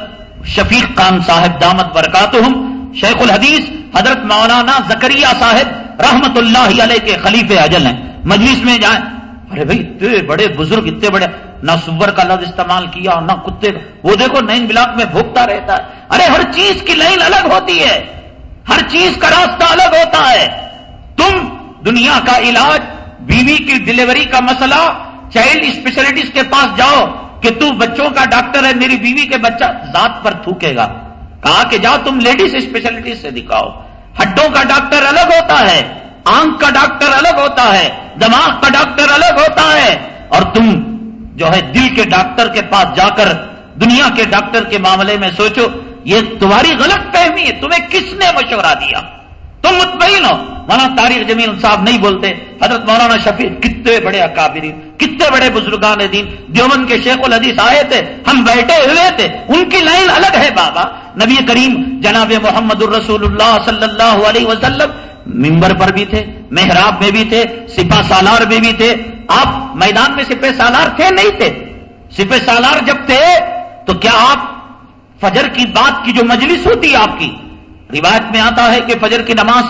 شفیق خان صاحب دامت برکاتہم، شیخ الحدیث حضرت مولانا زکریہ صاحب رحمت اللہ علیہ کے خلیف اجل ہیں۔ مجلس میں جائیں۔ ارے بھائی، اتنے بڑے بزرگ، اتنے بڑے، نہ سور کا لفظ استعمال کیا نہ کتے کا۔ وہ دیکھو نین بلاک میں بھوکتا رہتا ہے۔ ارے، ہر چیز کی لائن الگ ہوتی ہے۔ ہر چیز کا راستہ الگ ہوتا ہے۔ تم دنیا کا علاج، بیوی کی ڈلیوری کا مسئلہ، چائلڈ اسپیشلٹیز کے پاس جاؤ کہ تو بچوں کا ڈاکٹر ہے، میری بیوی کے بچہ ذات پر تھوکے گا۔ کہا کہ جاؤ تم لیڈیز اسپیشلٹیز سے دکھاؤ۔ ہڈوں کا ڈاکٹر الگ ہوتا ہے، آنکھ کا ڈاکٹر الگ ہوتا ہے، دماغ کا ڈاکٹر الگ ہوتا ہے۔ اور تم جو ہے دل کے ڈاکٹر کے پاس جا کر، دنیا کے ڈاکٹر کے معاملے میں سوچو، یہ تمہاری غلط فہمی ہے، تمہیں کس نے مشورہ دیا؟ تم مطمئن ہو۔ مولانا تاریخ جمیل صاحب نہیں بولتے۔ حضرت مولانا شفیع کتنے بڑے اکابرین، کتنے بڑے بزرگان دین۔ دیومن کے شیخ الحدیث آئے تھے، ہم بیٹھے ہوئے تھے۔ ان کی لائن الگ ہے بابا۔ نبی کریم جناب محمد الرسول اللہ صلی اللہ علیہ وسلم ممبر پر بھی تھے، محراب میں بھی تھے سپا سالار میں بھی تھے۔ آپ میدان میں سپہ سالار تھے نہیں تھے۔ سپہ سالار جب تھے تو کیا آپ فجر کی بات کی جو مجلس ہوتی آپ کی روایت میں آتا ہے کہ فجر کی نماز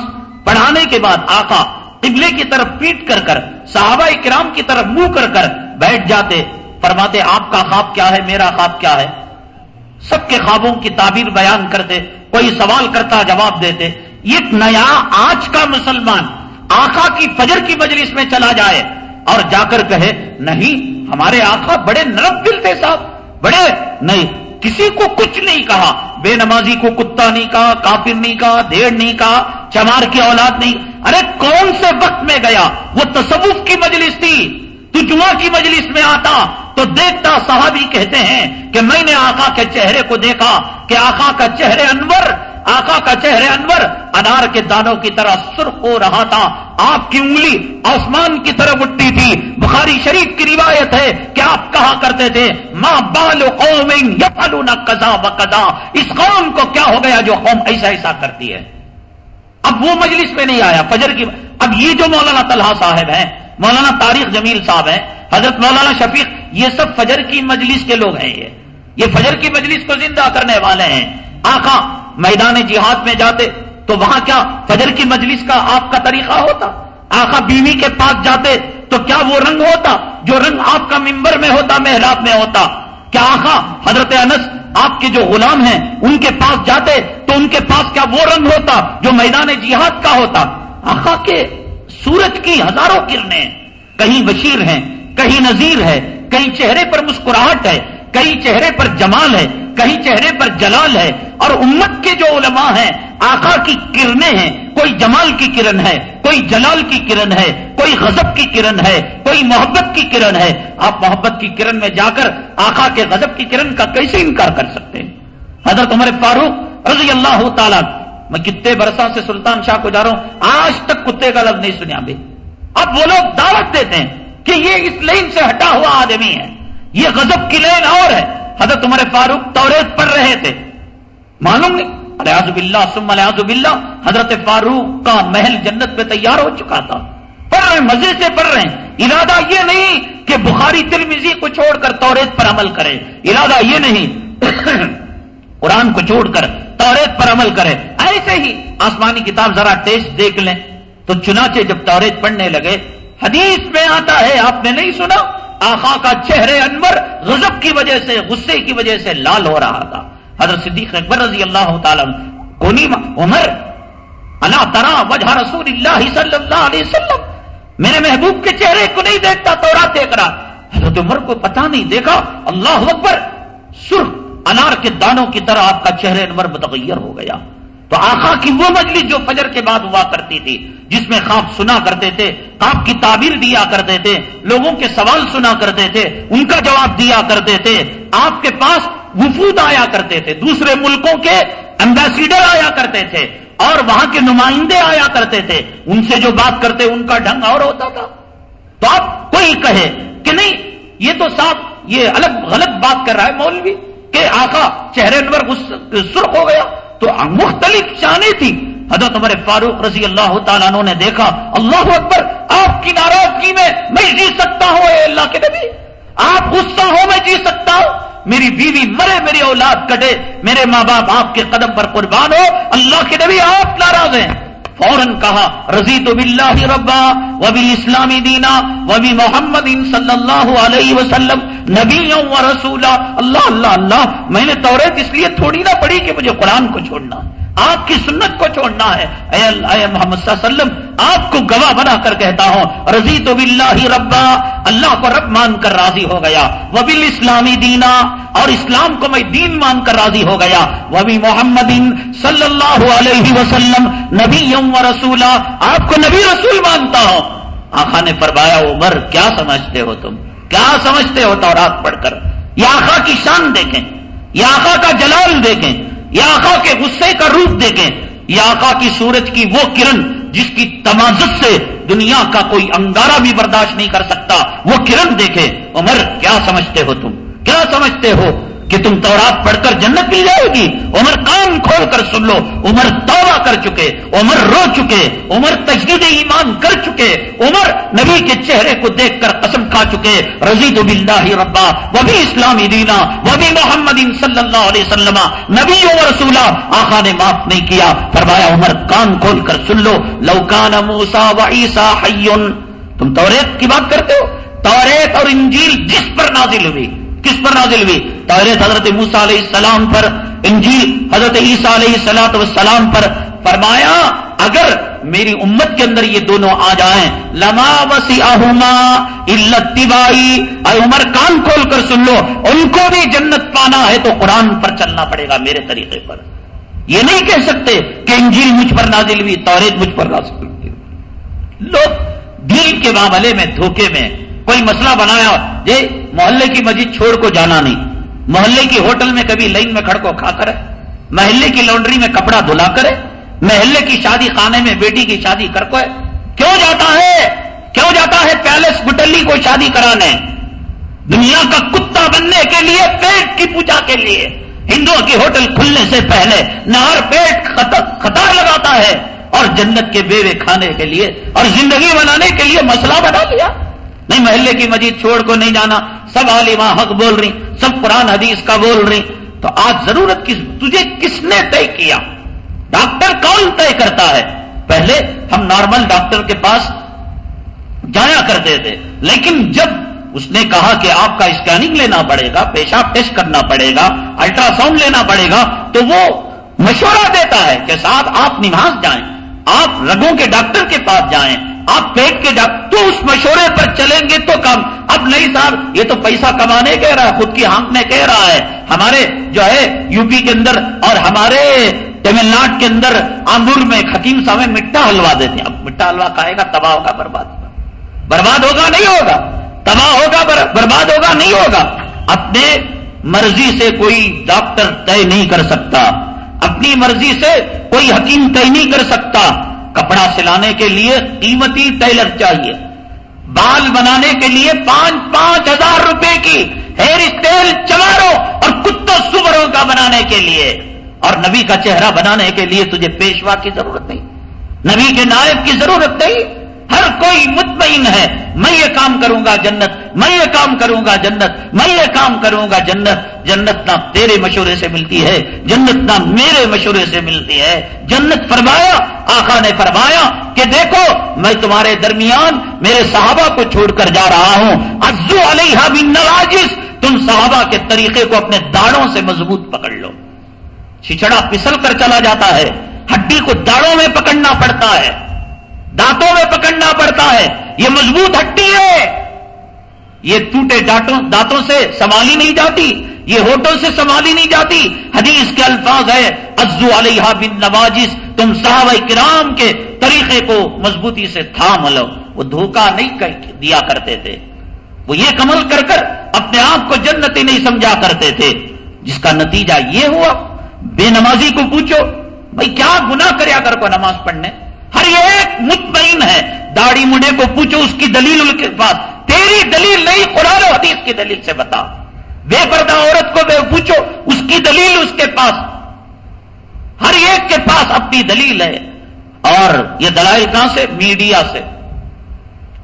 پڑھانے کے بعد آقا قبلے کی طرف پیٹ کر کر، صحابہ کرام کی طرف منہ کر کر بیٹھ جاتے، فرماتے، آپ کا خواب کیا ہے؟ میرا خواب کیا ہے؟ سب کے خوابوں کی تعبیر بیان کرتے، کوئی سوال کرتا، جواب دیتے۔ ایک نیا آج کا مسلمان آقا کی فجر کی مجلس میں چلا جائے اور جا کر کہے، نہیں، ہمارے آقا بڑے نرم دل تھے صاحب، بڑے، نہیں کسی کو کچھ نہیں کہا، بے نمازی کو کتا نہیں کہا، کافر نہیں کہا، دھیڑ نہیں کہا، چمار کی اولاد نہیں۔ ارے کون سے وقت میں گیا؟ وہ تصوف کی مجلس تھی، تو جمعہ کی مجلس میں آتا، تو دیکھتا صحابی کہتے ہیں کہ میں نے آقا کے چہرے کو دیکھا، کہ آقا کا چہرے انور آقا کا چہرے انور انار کے دانوں کی طرح سرخ ہو رہا تھا۔ آپ کی انگلی آسمان کی طرف اٹھتی تھی۔ بخاری شریف کی روایت ہے کہ آپ کہا کرتے تھے ماں بال قوم یا پالو نہ اس قوم کو کیا ہو گیا جو قوم ایسا ایسا کرتی ہے؟ اب وہ مجلس میں نہیں آیا۔ فجر کی اب یہ جو مولانا طلحہ صاحب ہیں، مولانا تاریخ جمیل صاحب ہیں، حضرت مولانا شفیق، یہ سب فجر کی مجلس کے لوگ ہیں یہ۔ یہ فجر کی مجلس کو زندہ کرنے والے ہیں۔ آقا میدان جہاد میں جاتے، تو وہاں کیا فجر کی مجلس کا آپ کا طریقہ ہوتا؟ آقا بیوی کے پاس جاتے، تو کیا وہ رنگ ہوتا؟ جو رنگ آپ کا ممبر میں ہوتا، محراب میں ہوتا؟ کیا آقا حضرت انس آپ کے جو غلام ہیں، ان کے پاس جاتے، تو ان کے پاس کیا وہ رنگ ہوتا جو میدان جہاد کا ہوتا؟ آقا کے سورج کی ہزاروں کرنیں۔ کہیں بشیر ہیں، کہیں نذیر ہے، کہیں چہرے پر مسکراہٹ ہے، کہیں چہرے پر جمال ہے کہیں چہرے پر جلال ہے اور امت کے جو علماء ہیں، آقا کی کرنیں ہیں، کوئی جمال کی کرن ہے، کوئی جلال کی کرن ہے، کوئی غضب کی کرن ہے، کوئی محبت کی کرن ہے۔ آپ محبت کی کرن میں جا کر آقا کے غضب کی کرن کا کیسے انکار کر سکتے ہیں؟ حضرت عمر فاروق رضی اللہ تعالیٰ میں کتنے برسوں سے سلطان شاہ کو جا رہا ہوں، آج تک کتے کا لفظ نہیں سنیا بھی اب وہ لوگ دعوت دیتے ہیں کہ یہ اس لائن سے ہٹا ہوا آدمی ہے، یہ غضب کی لین اور ہے۔ حضرت عمر فاروق توریت پڑھ رہے تھے۔ معلوم نہیں۔ الیاز باللہ سم الیاز باللہ، حضرت فاروق کا محل جنت پہ تیار ہو چکا تھا۔ پڑھ رہے ہیں مزے سے پڑھ رہے ہیں۔ ارادہ یہ نہیں کہ بخاری ترمیزی کو چھوڑ کر توریت پر عمل کرے۔ ارادہ یہ نہیں۔ [COUGHS] قرآن کو چھوڑ کر توریت پر عمل کرے۔ ایسے ہی آسمانی کتاب ذرا ٹیسٹ دیکھ لیں۔ تو چنانچہ جب توریت پڑھنے لگے، حدیث میں آتا ہے، آپ نے نہیں سنا؟ آخا کا چہرے انور غضب کی وجہ سے، غصے کی وجہ سے لال ہو رہا تھا۔ حضرت صدیق اکبر رضی اللہ تعالیٰ کونی عمر اللہ ترا وجہ رسول اللہ صلی اللہ علیہ وسلم۔ میرے محبوب کے چہرے کو نہیں دیکھتا، تو رات دیکھ رہا۔ حضرت عمر کو پتا نہیں دیکھا، اللہ اکبر، سرخ انار کے دانوں کی طرح آپ کا چہرے انور متغیر ہو گیا۔ تو آخا کی وہ مجلس جو فجر کے بعد ہوا کرتی تھی، جس میں خواب سنا کرتے تھے، خواب کی تعبیر دیا کرتے تھے، لوگوں کے سوال سنا کرتے تھے، ان کا جواب دیا کرتے تھے، آپ کے پاس وفود آیا کرتے تھے، دوسرے ملکوں کے امبیسیڈر آیا کرتے تھے، اور وہاں کے نمائندے آیا کرتے تھے۔ ان سے جو بات کرتے، ان کا ڈھنگ اور ہوتا تھا۔ تو آپ کوئی کہے کہ نہیں، یہ تو صاحب، یہ الگ غلط بات کر رہا ہے مولوی، کہ آخا چہرے انور سرخ ہو گیا۔ تو مختلف چانے تھی حضرت عمر فاروق رضی اللہ تعالیٰ نے دیکھا، اللہ اکبر، آپ کی ناراضگی میں میں جی سکتا ہوں، اے اللہ کے نبی، آپ غصہ ہو، میں جی سکتا ہوں۔ میری بیوی مرے، میری اولاد کٹے، میرے ماں باپ آپ کے قدم پر قربان ہو، اللہ کے نبی آپ ناراض ہیں۔ فوراً کہا رضی تو بلّہ ربا وبی اسلامی دینا وبی محمد صلی اللہ علیہ وسلم نبی و رسولہ اللہ اللہ اللہ، میں نے توریت اس لیے تھوڑی نہ پڑی کہ مجھے قرآن کو چھوڑنا آپ کی سنت کو چھوڑنا ہے۔ اے اے محمد صلی اللہ علیہ وسلم، آپ کو گواہ بنا کر کہتا ہوں رضی تو بلّہ ربا، اللہ کو رب مان کر راضی ہو گیا۔ وہ بل اسلامی دینا، اور اسلام کو میں دین مان کر راضی ہو گیا۔ وہ بھی محمد صلی اللہ علیہ وسلم نبی یوم و رسولہ آپ کو نبی رسول مانتا ہوں۔ آخا نے فرمایا، عمر، کیا سمجھتے ہو تم؟ کیا سمجھتے ہو تو رات پڑھ کر؟ یہ آخا کی شان دیکھیں یہ آخا کا جلال دیکھیں۔ یا آقا کے غصے کا روپ دیکھیں، یا آقا کی سورج کی وہ کرن جس کی تمازت سے دنیا کا کوئی انگارہ بھی برداشت نہیں کر سکتا، وہ کرن دیکھے عمر، کیا سمجھتے ہو تم؟ کیا سمجھتے ہو؟ کہ تم تورات پڑھ کر جنت مل جائے گی۔ عمر کان کھول کر سن لو۔ عمر توبہ کر چکے۔ عمر رو چکے۔ عمر تجدید ایمان کر چکے۔ عمر نبی کے چہرے کو دیکھ کر قسم کھا چکے۔ رضی تو ربا وہ بھی اسلامی دینا وہ بھی محمد صلی اللہ علیہ وسلم، نبی و رسولہ۔ آخا نے معاف نہیں کیا۔ فرمایا، عمر کان کھول کر سن لو۔ لوکان موسا و عیسا تم توریت کی بات کرتے ہو؟ توریت اور انجیل جس پر نازل ہوئی؟ کس پر نازل ہوئی؟ توریت حضرت موسا علیہ السلام پر، انجیل حضرت عیسیٰ علیہ سلاۃ والسلام پر فرمایا، اگر میری امت کے اندر یہ دونوں آ جائیں، لما وسی اہما التبائی اے عمر کان کھول کر سن لو، ان کو بھی جنت پانا ہے تو قرآن پر چلنا پڑے گا میرے طریقے پر۔ یہ نہیں کہہ سکتے کہ انجیل مجھ پر نازل ہوئی توریت مجھ پر نازل ہوئی۔ لوگ دین کے معاملے میں، دھوکے میں، کوئی مسئلہ بنایا جی محلے کی مسجد چھوڑ کو جانا نہیں۔ محلے کی ہوٹل میں کبھی لائن میں کھڑ کو کھا کرے، محلے کی لانڈری میں کپڑا دھلا کرے، محلے کی شادی خانے میں بیٹی کی شادی کر کو کیوں جاتا ہے؟ کیوں جاتا ہے پیلس گٹلی کو شادی کرانے؟ دنیا کا کتا بننے کے لیے، پیٹ کی پوجا کے لیے۔ ہندوؤں کی ہوٹل کھلنے سے پہلے نہر پیٹ قطار لگاتا ہے اور جنت کے بیوے کھانے کے لیے اور زندگی بنانے کے لیے مسئلہ بنا لیا۔ نہیں محلے کی مجید چھوڑ کو نہیں جانا، سب عالماں حق بول رہی، سب قرآن حدیث کا بول رہی۔ تو آج ضرورت کس، تجھے کس نے طے کیا؟ ڈاکٹر کون طے کرتا ہے؟ پہلے ہم نارمل ڈاکٹر کے پاس جایا کرتے تھے، لیکن جب اس نے کہا کہ آپ کا اسکیننگ لینا پڑے گا، پیشاب ٹیسٹ کرنا پڑے گا الٹرا ساؤنڈ لینا پڑے گا، تو وہ مشورہ دیتا ہے کہ صاحب آپ نماز جائیں، آپ رگوں کے ڈاکٹر کے پاس جائیں آپ پیٹ کے ڈاکٹر تو اس مشورے پر چلیں گے تو کم۔ اب نہیں صاحب، یہ تو پیسہ کمانے کہہ رہا ہے، خود کی ہانکنے کہہ رہا ہے۔ ہمارے جو ہے یو پی کے اندر اور ہمارے تمل ناڈ کے اندر آنگور میں حکیم صاحب مٹا حلوا دیتے ہیں۔ اب مٹا حلوا کھائے گا، تباہ ہوگا، برباد ہوگا۔ برباد ہوگا نہیں ہوگا؟ تباہ ہوگا برباد ہوگا، نہیں ہوگا؟ اپنے مرضی سے کوئی ڈاکٹر طے نہیں کر سکتا۔ اپنی مرضی سے کوئی حکیم طے نہیں کر سکتا۔ کپڑا سلانے کے لیے قیمتی ٹیلر چاہیے۔ بال بنانے کے لیے پانچ پانچ ہزار روپے کی ہیئر اسٹائل چمارو اور کتوں سبروں کا بنانے کے لیے۔ اور نبی کا چہرہ بنانے کے لیے تجھے پیشوا کی ضرورت نہیں۔ نبی کے نائب کی ضرورت نہیں۔ ہر کوئی مطمئن ہے، میں یہ کام کروں گا جنت، میں یہ کام کروں گا جنت، میں یہ کام کروں گا جنت۔ جنت نہ تیرے مشورے سے ملتی ہے، جنت نہ میرے مشورے سے ملتی ہے۔ جنت فرمایا آخا نے فرمایا کہ دیکھو، میں تمہارے درمیان میرے صحابہ کو چھوڑ کر جا رہا ہوں۔ ازو علیہ بن نواجس، تم صحابہ کے طریقے کو اپنے داڑوں سے مضبوط پکڑ لو۔ چھچڑا پسل کر چلا جاتا ہے، ہڈی کو داڑوں میں پکڑنا پڑتا ہے۔ دانتوں میں پکڑنا پڑتا ہے۔ یہ مضبوط ہڈی ہے۔ یہ ٹوٹے دانتوں سے سنبھالی نہیں جاتی۔ یہ ہوٹوں سے سنبھالی نہیں جاتی۔ حدیث کے الفاظ ہے ازو علیہ بن نوازش تم صحابہ کرام کے طریقے کو مضبوطی سے تھام لو۔ وہ دھوکہ نہیں دیا کرتے تھے۔ وہ یہ کمل کر کر اپنے آپ کو جنتی نہیں سمجھا کرتے تھے۔ جس کا نتیجہ یہ ہوا، بے نمازی کو پوچھو، بھائی کیا گنا کریا کر کو نماز پڑھنے؟ ہر ایک مطمئن ہے، داڑھی مڈے کو پوچھو اس کی دلیل ان کے پاس۔ تیری دلیل نہیں، قرآن و حدیث کی دلیل سے بتا۔ بے پردہ عورت کو بے پوچھو اس کی دلیل اس کے پاس۔ ہر ایک کے پاس اپنی دلیل ہے۔ اور یہ دلائل کہاں سے؟ میڈیا سے۔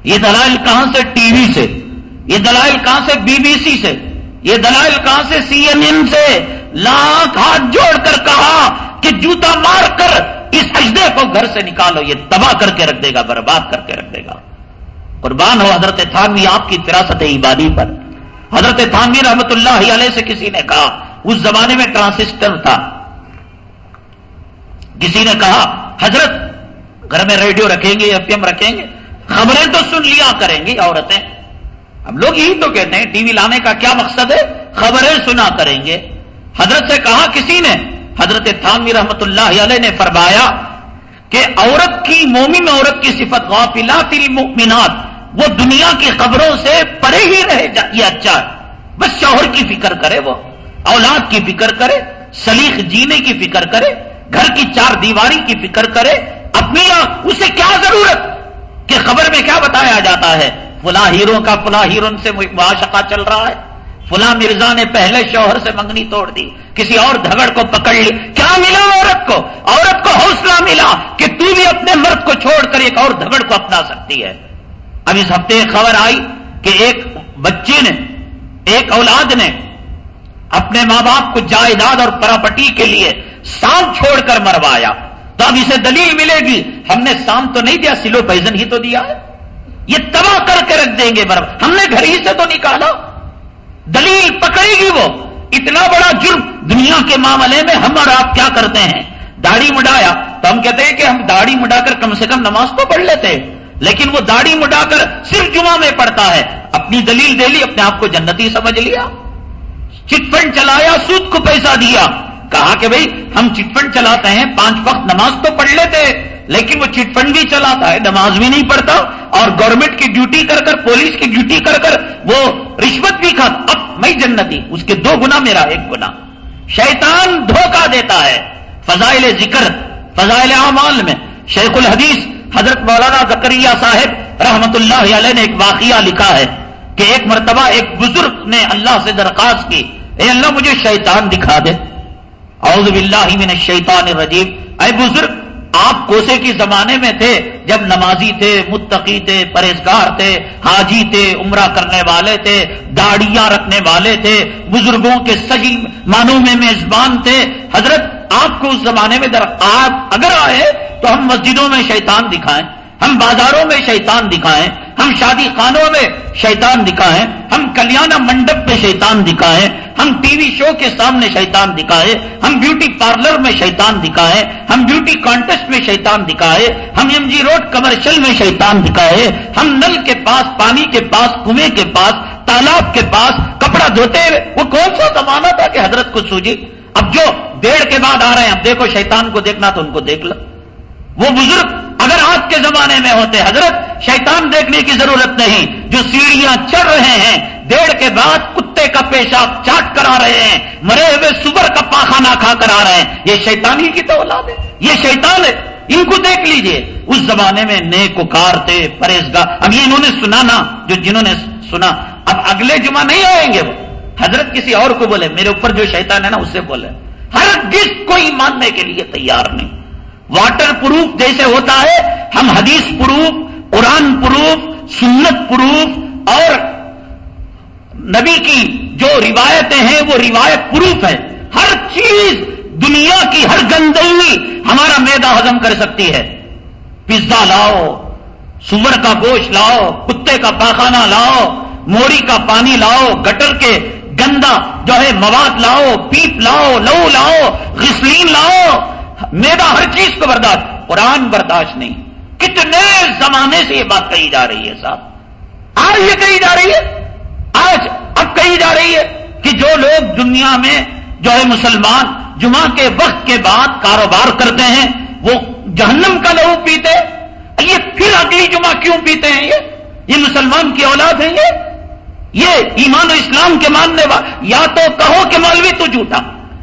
یہ دلائل کہاں سے؟ ٹی وی سے۔ یہ دلائل کہاں سے؟ بی بی سی سے۔ یہ دلائل کہاں سے؟ سی این این سے۔ لاکھ ہاتھ جوڑ کر کہا کہ جوتا مار کر اس کو گھر سے نکالو، یہ تباہ کر کے رکھ دے گا، برباد کر کے رکھ دے گا۔ قربان ہو حضرت تھانوی آپ کی فراست عبادی پر۔ حضرت تھانوی رحمت اللہ علیہ سے کسی نے کہا، اس زمانے میں ٹرانسسٹر تھا۔ کسی نے کہا، حضرت، گھر میں ریڈیو رکھیں گے، ایف ایم رکھیں گے، خبریں تو سن لیا کریں گی عورتیں۔ ہم لوگ یہی تو کہتے ہیں، ٹی وی لانے کا کیا مقصد ہے؟ خبریں سنا کریں گے۔ حضرت سے کہا کسی نے، حضرت تھانوی رحمت اللہ علیہ نے فرمایا کہ عورت کی مومن عورت کی صفت غافلات المؤمنات وہ دنیا کی خبروں سے پرے ہی رہے یہ اچھا بس شوہر کی فکر کرے وہ، اولاد کی فکر کرے، سلیخ جینے کی فکر کرے، گھر کی چار دیواری کی فکر کرے، اپنی اسے کیا ضرورت؟ کہ خبر میں کیا بتایا جاتا ہے؟ فلاں ہیرو کا، فلاں ہیرون سے معاشقہ چل رہا ہے۔ فلاں مرزا نے پہلے شوہر سے منگنی توڑ دی، کسی اور دھگڑ کو پکڑ لی۔ کیا ملا عورت کو؟ عورت کو حوصلہ ملا کہ تو بھی اپنے مرد کو چھوڑ کر ایک اور دھگڑ کو اپنا سکتی ہے۔ اب اس ہفتے خبر آئی کہ ایک بچے نے، ایک اولاد نے اپنے ماں باپ کو جائیداد اور پراپٹی کے لیے سام چھوڑ کر مروایا۔ تو اب اسے دلیل ملے گی۔ ہم نے سام تو نہیں دیا سلو پیزن ہی تو دیا ہے۔ یہ تباہ کر کے رکھ دیں گے برف ہم نے گھر ہی سے تو نکالا۔ دلیل پکڑے گی وہ. اتنا بڑا جرم دنیا کے معاملے میں ہم اور آپ کیا کرتے ہیں؟ داڑھی مڈایا تو ہم کہتے ہیں کہ ہم داڑھی مڈا کر کم سے کم نماز تو پڑھ لیتے لیکن وہ داڑھی مڈا کر صرف جمعہ میں پڑھتا ہے. اپنی دلیل دے لی، اپنے آپ کو جنتی سمجھ لیا. چٹ فنڈ چلایا، سود کو پیسہ دیا. کہا کہ بھائی ہم چٹ فنڈ چلاتے ہیں، پانچ وقت نماز تو پڑھ لیتے لیکن وہ چٹ فنڈ بھی چلاتا ہے، نماز بھی نہیں پڑھتا اور گورنمنٹ کی ڈیوٹی کر کر پولیس کی ڈیوٹی کر کر وہ رشوت بھی کھا اب میں جنتی، اس کے دو گنا میرا، ایک گنا شیطان دھوکہ دیتا ہے فضائل ذکر، فضائل اعمال میں۔ شیخ الحدیث حضرت مولانا زکریہ صاحب رحمت اللہ علیہ نے ایک واقعہ لکھا ہے کہ ایک مرتبہ ایک بزرگ نے اللہ سے درخواست کی، اے اللہ مجھے شیطان دکھا دے۔ اعوذ باللہ من الشیطان الرجیم۔ اے بزرگ آپ کوسے کی زمانے میں تھے جب نمازی تھے، متقی تھے، پرہیزگار تھے، حاجی تھے، عمرہ کرنے والے تھے، داڑیاں رکھنے والے تھے، بزرگوں کے صحیح معنوں میں میزبان تھے۔ حضرت، آپ کو اس زمانے میں در آپ اگر آئے تو ہم مسجدوں میں شیطان دکھائیں، ہم بازاروں میں شیطان دکھائیں۔ ہم شادی خانوں میں شیطان دکھائیں ہم کلیانہ منڈپ میں شیطان دکھائیں ہم ٹی وی شو کے سامنے شیطان دکھائے ہم بیوٹی پارلر میں شیطان دکھائے ہم بیوٹی کانٹیسٹ میں شیطان دکھائے ہم ایم جی روڈ کمرشل میں شیطان دکھائے ہم نل کے پاس، پانی کے پاس، کنویں کے پاس، تالاب کے پاس، کپڑا دھوتے ہوئے، وہ کون سا زمانہ تھا کہ حضرت کو سوجی؟ اب جو ڈیڑھ کے بعد آ رہے ہیں، اب دیکھو شیطان کو دیکھنا تو ان کو دیکھ لو۔ وہ بزرگ اگر آج کے زمانے میں ہوتے، حضرت شیطان دیکھنے کی ضرورت نہیں، جو سیڑھیاں چڑھ رہے ہیں ڈیڑھ کے بعد کتے کا پیشاب چاٹ کر آ رہے ہیں، مرے ہوئے سبر کا پاخانہ کھا کر آ رہے ہیں۔ یہ شیطان ہی کی تو اولاد ہے، یہ شیطان ہے۔ ان کو دیکھ لیجیے۔ اس زمانے میں نیک کار تھے، پرہیزگار۔ اب یہ انہوں نے سنا نا، جو جنہوں نے سنا، اب اگلے جمعہ نہیں آئیں گے وہ۔ حضرت کسی اور کو بولے، میرے اوپر جو شیطان ہے نا اس سے بولے۔ ہر کس کوئی ماننے کے لیے تیار نہیں۔ واٹر پروف جیسے ہوتا ہے، ہم حدیث پروف قرآن پروف، سنت پروف اور نبی کی جو روایتیں ہیں، وہ روایت پروف ہے ہر چیز دنیا کی، ہر گندگی ہمارا میدا ہزم کر سکتی ہے۔ پزا لاؤ، سور کا گوشت لاؤ، کتے کا پاخانہ لاؤ موڑی کا پانی لاؤ، گٹر کے گندا جو ہے مواد لاؤ، پیپ لاؤ لو لاؤ، غسلین لاؤ۔ میدا ہر چیز کو برداشت، قرآن برداشت نہیں۔ کتنے زمانے سے یہ بات کہی جا رہی ہے صاحب؟ آج یہ کہی جا رہی ہے۔ آج اب کہی جا رہی ہے کہ جو لوگ دنیا میں جو ہے مسلمان جمعہ کے وقت کے بعد کاروبار کرتے ہیں، وہ جہنم کا لہو پیتے یہ پھر اگلی جمعہ کیوں پیتے ہیں یہ؟ یہ مسلمان کی اولاد ہیں یہ؟ یہ ایمان و اسلام کے ماننے والے، یا تو کہو کہ مولوی تو جھوٹا،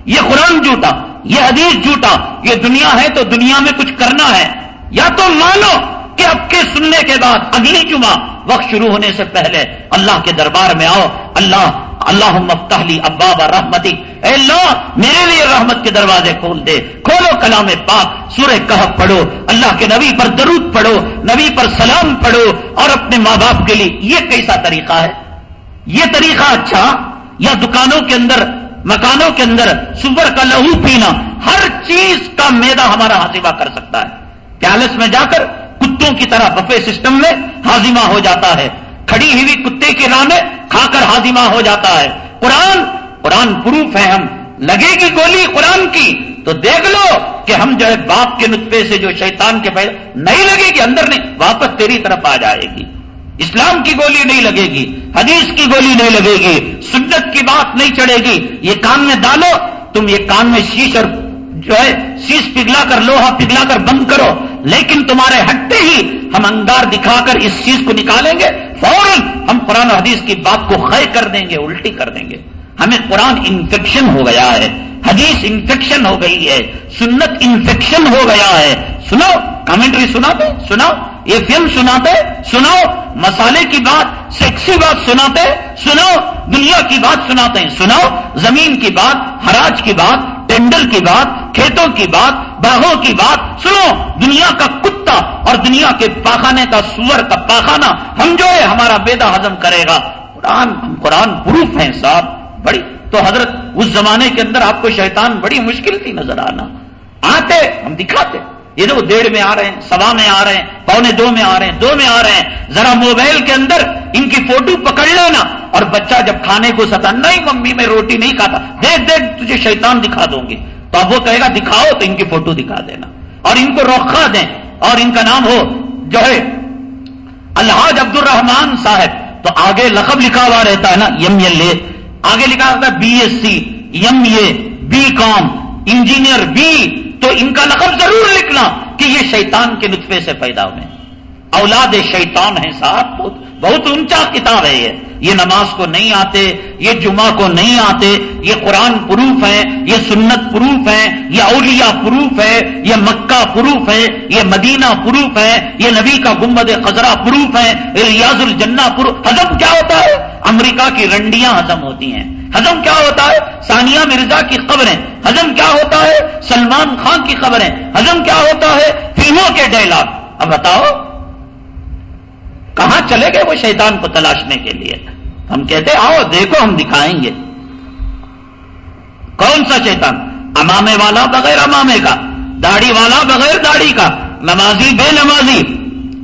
یہ قرآن جھوٹا، یہ حدیث جھوٹا، یہ دنیا ہے تو دنیا میں کچھ کرنا ہے۔ یا تو مانو کہ اب کے سننے کے بعد اگلی جمعہ وقت شروع ہونے سے پہلے اللہ کے دربار میں آؤ۔ اللہ اللہ مفتحلی اباب رحمتی اے اللہ، میرے لیے رحمت کے دروازے کھول دے۔ کھولو کلام پاک، سورہ کہف پڑھو۔ اللہ کے نبی پر درود پڑھو، نبی پر سلام پڑھو۔ اور اپنے ماں باپ کے لیے یہ کیسا طریقہ ہے؟ یہ طریقہ اچھا؟ یا دکانوں کے اندر، مکانوں کے اندر سور کا لہو پینا، ہر چیز کا میدا ہمارا ہاضمہ کر سکتا ہے۔ پیالس میں جا کر کتوں کی طرح بفے سسٹم میں ہاضمہ ہو جاتا ہے۔ کھڑی ہوئی کتے کے رانے کھا کر ہاضمہ ہو جاتا ہے۔ قرآن قرآن پروف ہے ہم۔ لگے گی گولی قرآن کی۔ تو دیکھ لو کہ ہم جو ہے باپ کے نطفے سے جو شیطان کے پہلے نہیں لگے گی، اندر نہیں، واپس تیری طرف آ جائے گی۔ اسلام کی گولی نہیں لگے گی، حدیث کی گولی نہیں لگے گی، سنت کی بات نہیں چڑھے گی۔ یہ کان میں ڈالو، تم یہ کان میں شیش اور جو ہے شیش پگلا کر، لوہا پگلا کر بند کرو۔ لیکن تمہارے ہٹتے ہی ہم انگار دکھا کر اس چیز کو نکالیں گے، فوراً ہم قرآن حدیث کی بات کو خے کر دیں گے، الٹی کر دیں گے۔ ہمیں قرآن انفیکشن ہو گیا ہے، حدیث انفیکشن ہو گئی ہے، سنت انفیکشن ہو گیا ہے۔ سنو کمنٹری سناتے، سناؤ، یہ فلم سناتے، سناؤ، مسالے کی بات، سیکسی بات سناتے، سناؤ، دنیا کی بات سناتے ہیں سناؤ، زمین کی بات، حراج کی بات، ٹینڈر کی بات کھیتوں کی بات باغوں کی بات، سنو، دنیا کا کتا اور دنیا کے پاخانے کا سور کا پاخانہ، ہم جو ہے ہمارا بیدا ہزم کرے گا۔ قرآن قرآن پروف ہیں صاحب، بڑی۔ تو حضرت، اس زمانے کے اندر آپ کو شیطان بڑی مشکل تھی نظر آنا۔ آتے، ہم دکھاتے۔ یہ جو ڈیڑھ میں آ رہے ہیں، سوا میں آ رہے ہیں، پونے دو میں آ رہے ہیں، دو میں آ رہے ہیں۔ ذرا موبائل کے اندر ان کی فوٹو پکڑ لینا۔ اور بچہ جب کھانے کو ستا، نہیں ممی میں روٹی نہیں کھاتا، دیکھ دیکھ، تجھے شیطان دکھا دوں گی تو اب وہ کہے گا، دکھاؤ تو ان کی فوٹو دکھا دینا۔ اور ان کو روکھا دیں۔ اور ان کا نام ہو جو ہے الحاظ عبد الرحمان صاحب۔ تو آگے لقب لکھا ہوا رہتا ہے نا، یم لے۔ آگے لکھا ہوتا ہے B S C M A B com engineer B تو ان کا لقب ضرور لکھنا کہ یہ شیطان کے نطفے سے پیدا ہوئے۔ اولاد شیطان ہے صاحب بہت بہت اونچا کتاب ہے یہ۔ یہ نماز کو نہیں آتے، یہ جمعہ کو نہیں آتے، یہ قرآن پروف ہے، یہ سنت پروف ہے، یہ اولیاء پروف ہے، یہ مکہ پروف ہے، یہ مدینہ پروف ہے، یہ نبی کا گمبد خزرہ پروف ہے ریاض الجنہ پروف۔ ہزم کیا ہوتا ہے؟ امریکہ کی رنڈیاں ہزم ہوتی ہیں۔ ہزم کیا ہوتا ہے؟ ثانیہ مرزا کی خبریں ہزم کیا ہوتا ہے؟ سلمان خان کی خبریں ہزم کیا ہوتا ہے؟ فلموں کے ڈائلاگ اب بتاؤ کہاں چلے گئے وہ شیطان کو تلاشنے کے لیے؟ ہم کہتے آؤ دیکھو، ہم دکھائیں گے۔ کون سا شیطان؟ امامے والا بغیر امامے کا، داڑھی والا بغیر داڑھی کا، نمازی بے نمازی،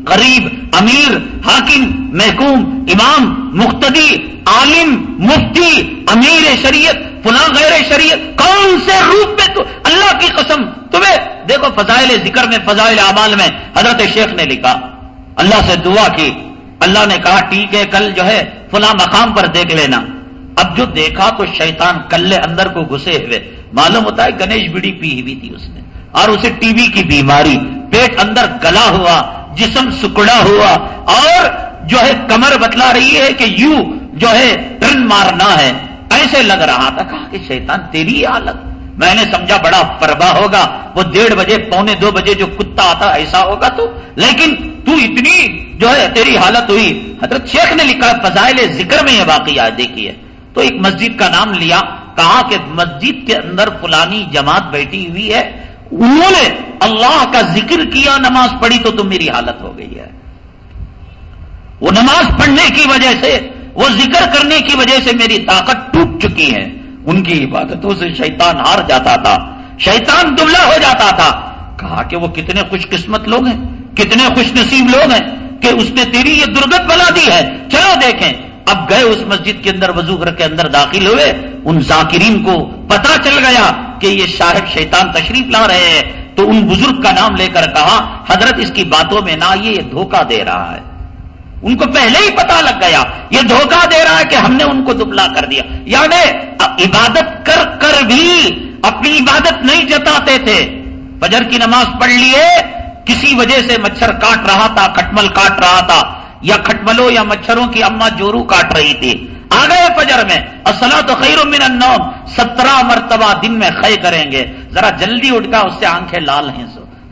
غریب، امیر، حاکم، محکوم، امام مختدی عالم، مفتی، امیر شریعت، فلاں غیر شریعت، کون سے روپ میں تو اللہ کی قسم؟ تمہیں دیکھو، فضائل ذکر میں، فضائل اعمال میں حضرت شیخ نے لکھا۔ اللہ سے دعا کی۔ اللہ نے کہا، ٹھیک ہے، کل جو ہے، فلاں مقام پر دیکھ لینا۔ اب جو دیکھا تو شیطان کلے اندر کو گھسے ہوئے۔ معلوم ہوتا ہے، گنیش بیڑی پی ہوئی تھی اس نے۔ اور اسے ٹی وی کی بیماری، پیٹ اندر گلا ہوا، جسم سکڑا ہوا۔ اور جو ہے، کمر بتلا رہی ہے کہ یو جو ہے ٹرن مارنا ہے۔ ایسے لگ رہا تھا، کہا کہ شیطان، تیری حالت۔ میں نے سمجھا بڑا پربا ہوگا، وہ ڈیڑھ بجے، پونے دو بجے جو کتا آتا ایسا ہوگا تو۔ لیکن تو اتنی جو ہے، تیری حالت ہوئی۔ حضرت شیخ نے لکھا، فضائل ذکر میں یہ واقعہ دیکھی ہے۔ تو ایک مسجد کا نام لیا، کہا کہ مسجد کے اندر فلانی جماعت بیٹھی ہوئی ہے۔ انہوں نے اللہ کا ذکر کیا، نماز پڑھی تو تم میری حالت ہو گئی ہے۔ وہ نماز پڑھنے کی وجہ سے، وہ ذکر کرنے کی وجہ سے میری طاقت ٹوٹ چکی ہے۔ ان کی عبادتوں سے شیطان ہار جاتا تھا، شیطان دبلا ہو جاتا تھا۔ کہا کہ وہ کتنے خوش قسمت لوگ ہیں، کتنے خوش نصیب لوگ ہیں کہ اس نے تیری یہ درگت بنا دی ہے۔ چلو دیکھیں۔ اب گئے اس مسجد کے اندر وضو گھر کے اندر داخل ہوئے۔ ان ذاکرین کو پتا چل گیا کہ یہ شاہد شیطان تشریف لا رہے ہیں۔ تو ان بزرگ کا نام لے کر کہا، حضرت اس کی باتوں میں نہ یہ دھوکہ دے رہا ہے۔ ان کو پہلے ہی پتا لگ گیا۔ یہ دھوکہ دے رہا ہے کہ ہم نے ان کو دبلا کر دیا۔ یعنی عبادت کر کر بھی اپنی عبادت نہیں جتاتے تھے۔ فجر کی نماز پڑھ لیے، کسی وجہ سے مچھر کاٹ رہا تھا، کھٹمل کاٹ رہا تھا، یا کھٹملوں یا مچھروں کی اما جورو کاٹ رہی تھی۔ آ گئے فجر میں۔ اصلا تو خیر من النوم۔ سترہ مرتبہ دن میں خے کریں گے۔ ذرا جلدی اٹھ کا اس سے آنکھیں لال ہیں۔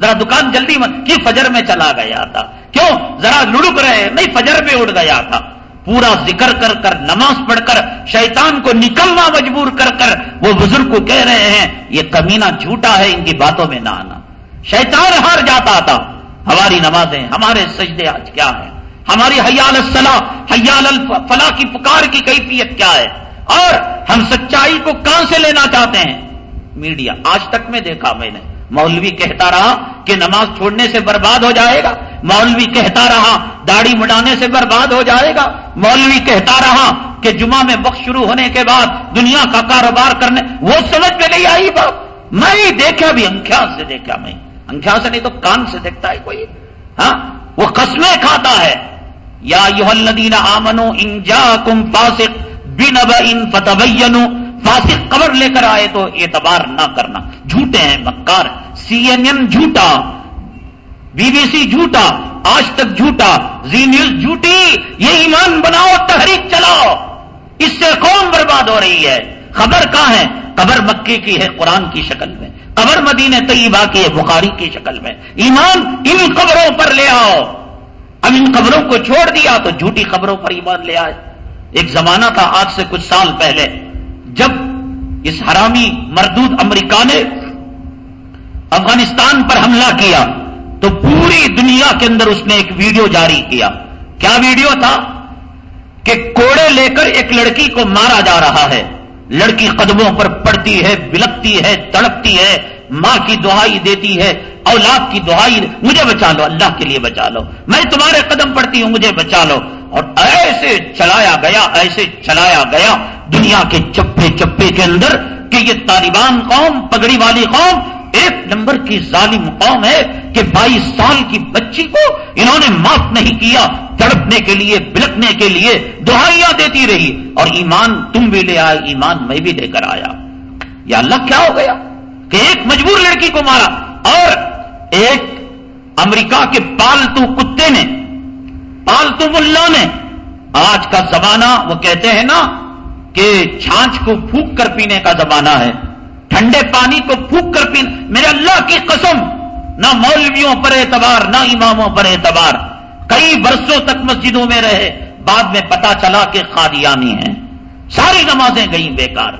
ذرا دکان جلدی کی فجر میں چلا گیا تھا۔ کیوں؟ ذرا لڑک رہے۔ نہیں، فجر میں اٹھ گیا تھا۔ پورا ذکر کر کر، نماز پڑھ کر، شیطان کو نکلنا مجبور کر کر وہ بزرگ کو کہہ رہے ہیں، یہ کمینہ جھوٹا ہے، ان کی باتوں میں نہ آنا۔ شیطان ہار جاتا تھا۔ ہماری نمازیں، ہمارے سجدے آج کیا ہیں؟ ہماری حیال الصلاح، حیال الفلاح کی پکار کی کیفیت کیا ہے؟ اور ہم سچائی کو کہاں سے لینا چاہتے ہیں؟ میڈیا۔ آج تک میں دیکھا میں نے۔ مولوی کہتا رہا کہ نماز چھوڑنے سے برباد ہو جائے گا۔ مولوی کہتا رہا داڑھی مڈانے سے برباد ہو جائے گا۔ مولوی کہتا رہا کہ جمعہ میں وقت شروع ہونے کے بعد دنیا کا کاروبار کرنے، وہ سمجھ میں نہیں آئی بات۔ میں دیکھا بھی انکھیا سے دیکھا میں۔ انکھیا سے نہیں تو کان سے دیکھتا ہے کوئی۔ ہاں؟ وہ قسمیں کھاتا ہے۔ یا یو الدین آمنو انجا کم فاسق بن ان فتح فاسق قبر لے کر آئے تو اعتبار نہ کرنا۔ جھوٹے ہیں، مکار۔ سی این این جھوٹا بی بی سی جھوٹا، آج تک جھوٹا، زی نیوز جھوٹی، یہ ایمان بناؤ، تحریک چلاؤ۔ اس سے قوم برباد ہو رہی ہے۔ خبر کہاں ہے؟ قبر مکے کی ہے، قرآن کی شکل میں۔ قبر مدینہ طیبہ کی ہے، بخاری کی شکل میں۔ ایمان ان قبروں پر لے آؤ۔ اب ان قبروں کو چھوڑ دیا تو جھوٹی خبروں پر ایمان لے آئے۔ ایک زمانہ تھا، آج سے کچھ سال پہلے۔ جب اس حرامی مردود امریکہ نے افغانستان پر حملہ کیا تو پوری دنیا کے اندر اس نے ایک ویڈیو جاری کیا۔ کیا ویڈیو تھا؟ کہ کوڑے لے کر ایک لڑکی کو مارا جا رہا ہے۔ لڑکی قدموں پر پڑتی ہے، بلکتی ہے، تڑپتی ہے، ماں کی دہائی دیتی ہے، اولاد کی دہائی، مجھے بچا لو، اللہ کے لیے بچا لو۔ میں تمہارے قدم پڑتی ہوں، مجھے بچا لو۔ اور ایسے چلایا گیا، ایسے چلایا گیا۔ دنیا کے چپے چپے کے اندر کہ یہ طالبان قوم، پگڑی والی قوم ایک نمبر کی ظالم قوم ہے کہ بائیس سال کی بچی کو انہوں نے معاف نہیں کیا، تڑپنے کے لیے، بلکنے کے لیے دہائیاں دیتی رہی۔ اور ایمان تم بھی لے آئے، ایمان میں بھی لے کر آیا۔ یا اللہ، کیا ہو گیا؟ کہ ایک مجبور لڑکی کو مارا۔ اور ایک امریکہ کے پالتو کتے نے، پالتو ملا نے، آج کا زمانہ وہ کہتے ہیں نا کہ چھانچ کو پھونک کر پینے کا زمانہ ہے۔ ٹھنڈے پانی کو پھونک کر پینے میرے اللہ کی قسم! نہ مولویوں پر اعتبار، نہ اماموں پر اعتبار۔ کئی برسوں تک مسجدوں میں رہے، بعد میں پتا چلا کہ خادیانی ہیں۔ ساری نمازیں گئی بیکار۔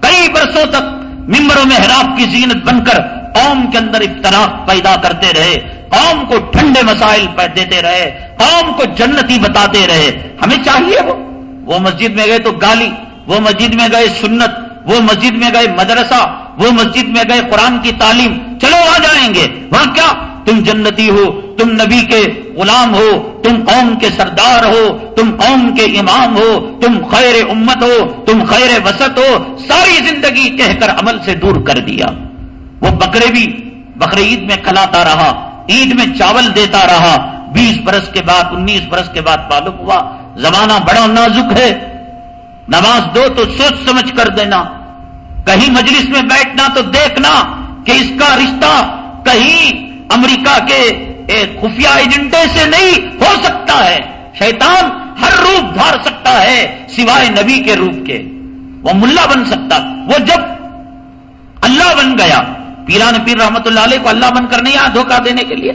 کئی برسوں تک ممبروں میں حراف کی زینت بن کر قوم کے اندر اختلاف پیدا کرتے رہے۔ قوم کو ٹھنڈے مسائل دیتے رہے۔ قوم کو جنتی بتاتے رہے۔ ہمیں چاہیے وہ۔ وہ مسجد میں گئے تو گالی۔ وہ مسجد میں گئے سنت، وہ مسجد میں گئے مدرسہ، وہ مسجد میں گئے قرآن کی تعلیم، چلو آ جائیں گے۔ وہاں کیا؟ تم جنتی ہو، تم نبی کے غلام ہو، تم قوم کے سردار ہو، تم قوم کے امام ہو، تم خیر امت ہو، تم خیر وسط ہو، ساری زندگی کہہ کر عمل سے دور کر دیا۔ وہ بکرے بھی بکرے عید میں کھلاتا رہا، عید میں چاول دیتا رہا۔ بیس برس کے بعد، انیس برس کے بعد معلوم ہوا، زمانہ بڑا نازک ہے۔ نماز دو تو سوچ سمجھ کر دینا کہیں مجلس میں بیٹھنا تو دیکھنا کہ اس کا رشتہ کہیں امریکہ کے ایک خفیہ ایجنٹے سے نہیں ہو سکتا ہے۔ شیطان ہر روپ دھار سکتا ہے سوائے نبی کے روپ کے۔ وہ ملا بن سکتا۔ وہ جب اللہ بن گیا۔ پیران پیر رحمت اللہ علیہ کو اللہ بن کر نہیں آیا دھوکہ دینے کے لیے۔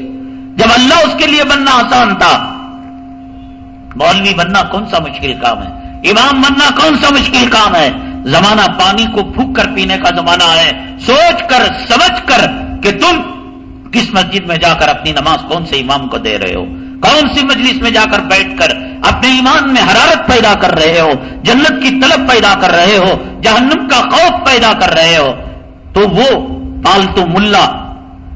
جب اللہ اس کے لیے بننا آسان تھا، مولوی بننا کون سا مشکل کام ہے؟ امام بننا کون سا مشکل کام ہے؟ زمانہ پانی کو پھوک کر پینے کا زمانہ ہے۔ سوچ کر، سمجھ کر کہ تم کس مسجد میں جا کر اپنی نماز کون سے امام کو دے رہے ہو؟ کون سی مجلس میں جا کر بیٹھ کر اپنے ایمان میں حرارت پیدا کر رہے ہو؟ جنت کی طلب پیدا کر رہے ہو؟ جہنم کا خوف پیدا کر رہے ہو؟ تو وہ پالتو ملا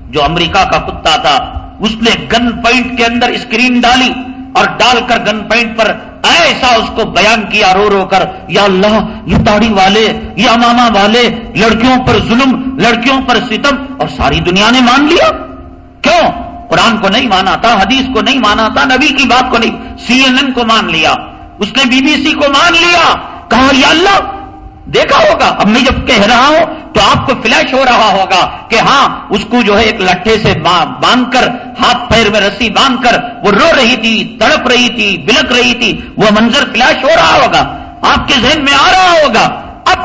جو امریکہ کا کتا تھا، اس نے گن پوائنٹ کے اندر اسکرین ڈالی اور ڈال کر گن پوائنٹ پر ایسا اس کو بیان کیا رو رو کر، یا اللہ، یہ تاڑی والے، یہ اماما والے، لڑکیوں پر ظلم، لڑکیوں پر ستم، اور ساری دنیا نے مان لیا؟ کیوں؟ قرآن کو نہیں مانا تھا حدیث کو نہیں مانا تھا نبی کی بات کو نہیں، سی این این کو مان لیا، اس نے بی بی سی کو مان لیا، کہا، یا اللہ دیکھا ہوگا اب میں جب کہہ رہا ہوں تو آپ کو فلیش ہو رہا ہوگا کہ ہاں اس کو جو ہے ایک لٹھے سے باندھ کر، ہاتھ پیر میں رسی باندھ کر، وہ رو رہی تھی، تڑپ رہی تھی، بلک رہی تھی، وہ منظر فلیش ہو رہا ہوگا۔ آپ کے ذہن میں آ رہا ہوگا۔ اب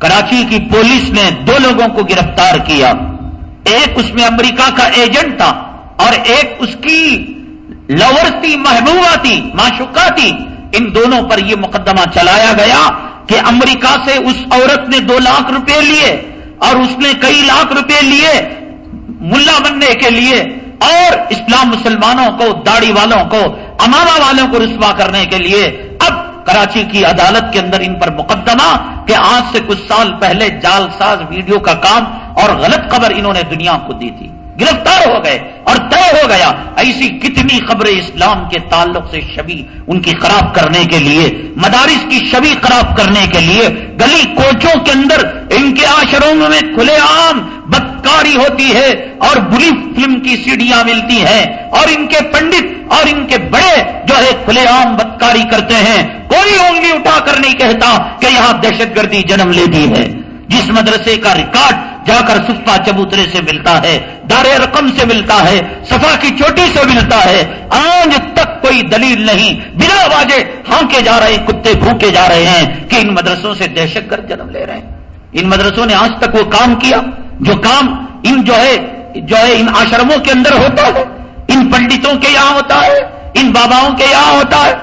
کراچی کی پولیس نے دو لوگوں کو گرفتار کیا۔ ایک اس میں امریکہ کا ایجنٹ تھا اور ایک اس کی لور تھی، محبوبہ تھی، معشوقہ تھی۔ ان دونوں پر یہ مقدمہ چلایا گیا کہ امریکہ سے اس عورت نے دو لاکھ روپے لیے اور اس نے کئی لاکھ روپے لیے ملا بننے کے لیے اور اسلام مسلمانوں کو، داڑھی والوں کو اماما والوں کو رسوا کرنے کے لیے اب کراچی کی عدالت کے اندر ان پر مقدمہ کہ آج سے کچھ سال پہلے جال ساز ویڈیو کا کام اور غلط خبر انہوں نے دنیا کو دی تھی۔ گرفتار ہو گئے اور طے ہو گیا ایسی کتنی خبریں اسلام کے تعلق سے شبی ان کی خراب کرنے کے لیے، مدارس کی شبی خراب کرنے کے لیے، گلی کوچوں کے اندر ان کے آشروں میں کھلے عام بدکاری ہوتی ہے اور بری فلم کی سیڑھیاں ملتی ہیں اور ان کے پنڈت اور ان کے بڑے جو ہے کھلے عام بدکاری کرتے ہیں، کوئی انگلی اٹھا کر نہیں کہتا کہ یہاں دہشت گردی جنم لیتی ہے۔ جس مدرسے کا ریکارڈ جا کر سفا چبوترے سے ملتا ہے، دار رقم سے ملتا ہے صفا کی چوٹی سے ملتا ہے۔ آج تک کوئی دلیل نہیں بنا واجے ہانکے جا رہے کتے بھوکے جا رہے ہیں کہ ان مدرسوں سے دہشت گرد جنم لے رہے ہیں۔ ان مدرسوں نے آج تک وہ کام کیا، جو کام ان جو ہے جو ہے ان آشرموں کے اندر ہوتا ہے۔ ان پنڈتوں کے یہاں ہوتا ہے، ان باباؤں کے یہاں ہوتا ہے۔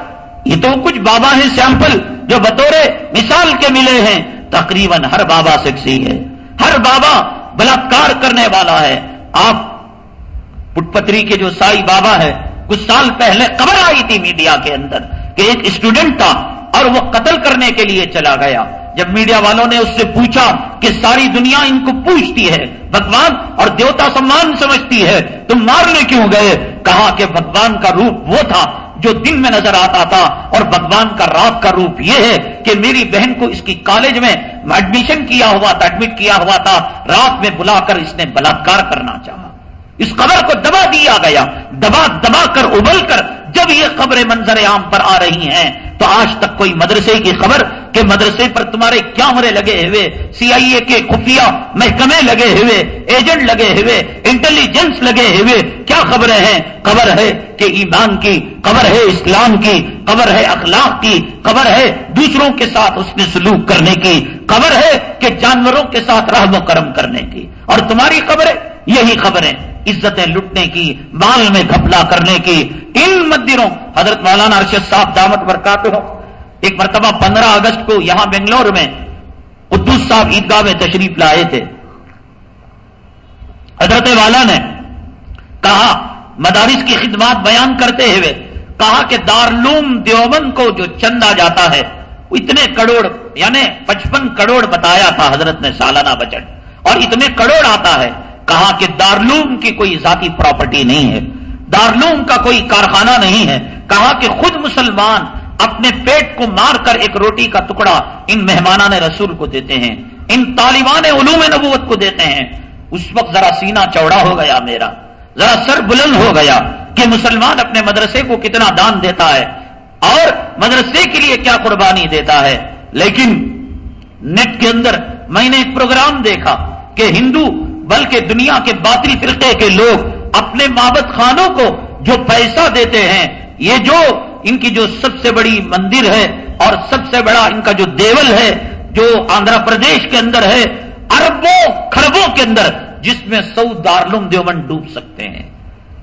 یہ تو کچھ بابا ہیں، سیمپل جو بطور مثال کے ملے ہیں۔ تقریباً ہر بابا سیکسی ہے۔ ہر بابا بلاکار کرنے والا ہے۔ آپ پٹ پتری کے جو سائی بابا ہے، کچھ سال پہلے خبر آئی تھی میڈیا کے اندر کہ ایک اسٹوڈنٹ تھا اور وہ قتل کرنے کے لیے چلا گیا۔ جب میڈیا والوں نے اس سے پوچھا کہ ساری دنیا ان کو پوچھتی ہے، بھگوان اور دیوتا سمان سمجھتی ہے، تم مارنے کیوں گئے؟ کہا کہ بھگوان کا روپ وہ تھا جو دن میں نظر آتا تھا اور بھگوان کا رات کا روپ یہ ہے کہ میری بہن کو اس کی کالج میں ایڈمیشن کیا ہوا تھا ایڈمٹ کیا ہوا تھا، رات میں بلا کر اس نے بلاکار کرنا چاہا۔ اس قبر کو دبا دیا گیا، دبا دبا کر ابل کر جب یہ خبریں منظر عام پر آ رہی ہیں، تو آج تک کوئی مدرسے کی خبر کہ مدرسے پر تمہارے کیا مرے لگے ہوئے سی آئی اے کے خفیہ محکمے لگے ہوئے، ایجنٹ لگے ہوئے، انٹیلیجنس لگے ہوئے، کیا خبریں ہیں؟ خبر ہے کہ ایمان کی، خبر ہے اسلام کی، خبر ہے اخلاق کی، خبر ہے دوسروں کے ساتھ اس نے سلوک کرنے کی، خبر ہے کہ جانوروں کے ساتھ رحم و کرم کرنے کی۔ اور تمہاری خبریں؟ یہی خبریں عزتیں لٹنے کی مال میں گھپلا کرنے کی۔ ان مندروں، حضرت مولانا ارشد صاحب دامت برکات ہو ایک مرتبہ پندرہ اگست کو یہاں بنگلور میں قدوس صاحب عیدگاہ میں تشریف لائے تھے۔ حضرت والا نے کہا، مدارس کی خدمات بیان کرتے ہوئے کہا کہ دارلوم دیوبند کو جو چندہ جاتا ہے اتنے کروڑ یعنی پچپن کروڑ بتایا تھا حضرت نے سالانہ بجٹ۔ اور اتنے کروڑ آتا ہے کہا کہ دارلوم کی کوئی ذاتی پراپرٹی نہیں ہے، دارلوم کا کوئی کارخانہ نہیں ہے۔ کہا کہ خود مسلمان اپنے پیٹ کو مار کر ایک روٹی کا ٹکڑا ان مہمانان رسول کو دیتے ہیں، ان طالبان علوم نبوت کو دیتے ہیں۔ اس وقت ذرا سینا چوڑا ہو گیا میرا، ذرا سر بلند ہو گیا کہ مسلمان اپنے مدرسے کو کتنا دان دیتا ہے اور مدرسے کے لیے کیا قربانی دیتا ہے۔ لیکن نیٹ کے اندر میں نے ایک پروگرام دیکھا کہ ہندو بلکہ دنیا کے باطری فرقے کے لوگ اپنے مابت خانوں کو جو پیسہ دیتے ہیں، یہ جو ان کی جو سب سے بڑی مندر ہے اور سب سے بڑا ان کا جو دیول ہے، جو آندھرا پردیش کے اندر ہے، اربوں خربوں کے اندر، جس میں سو دارلوم دیوبند ڈوب سکتے ہیں۔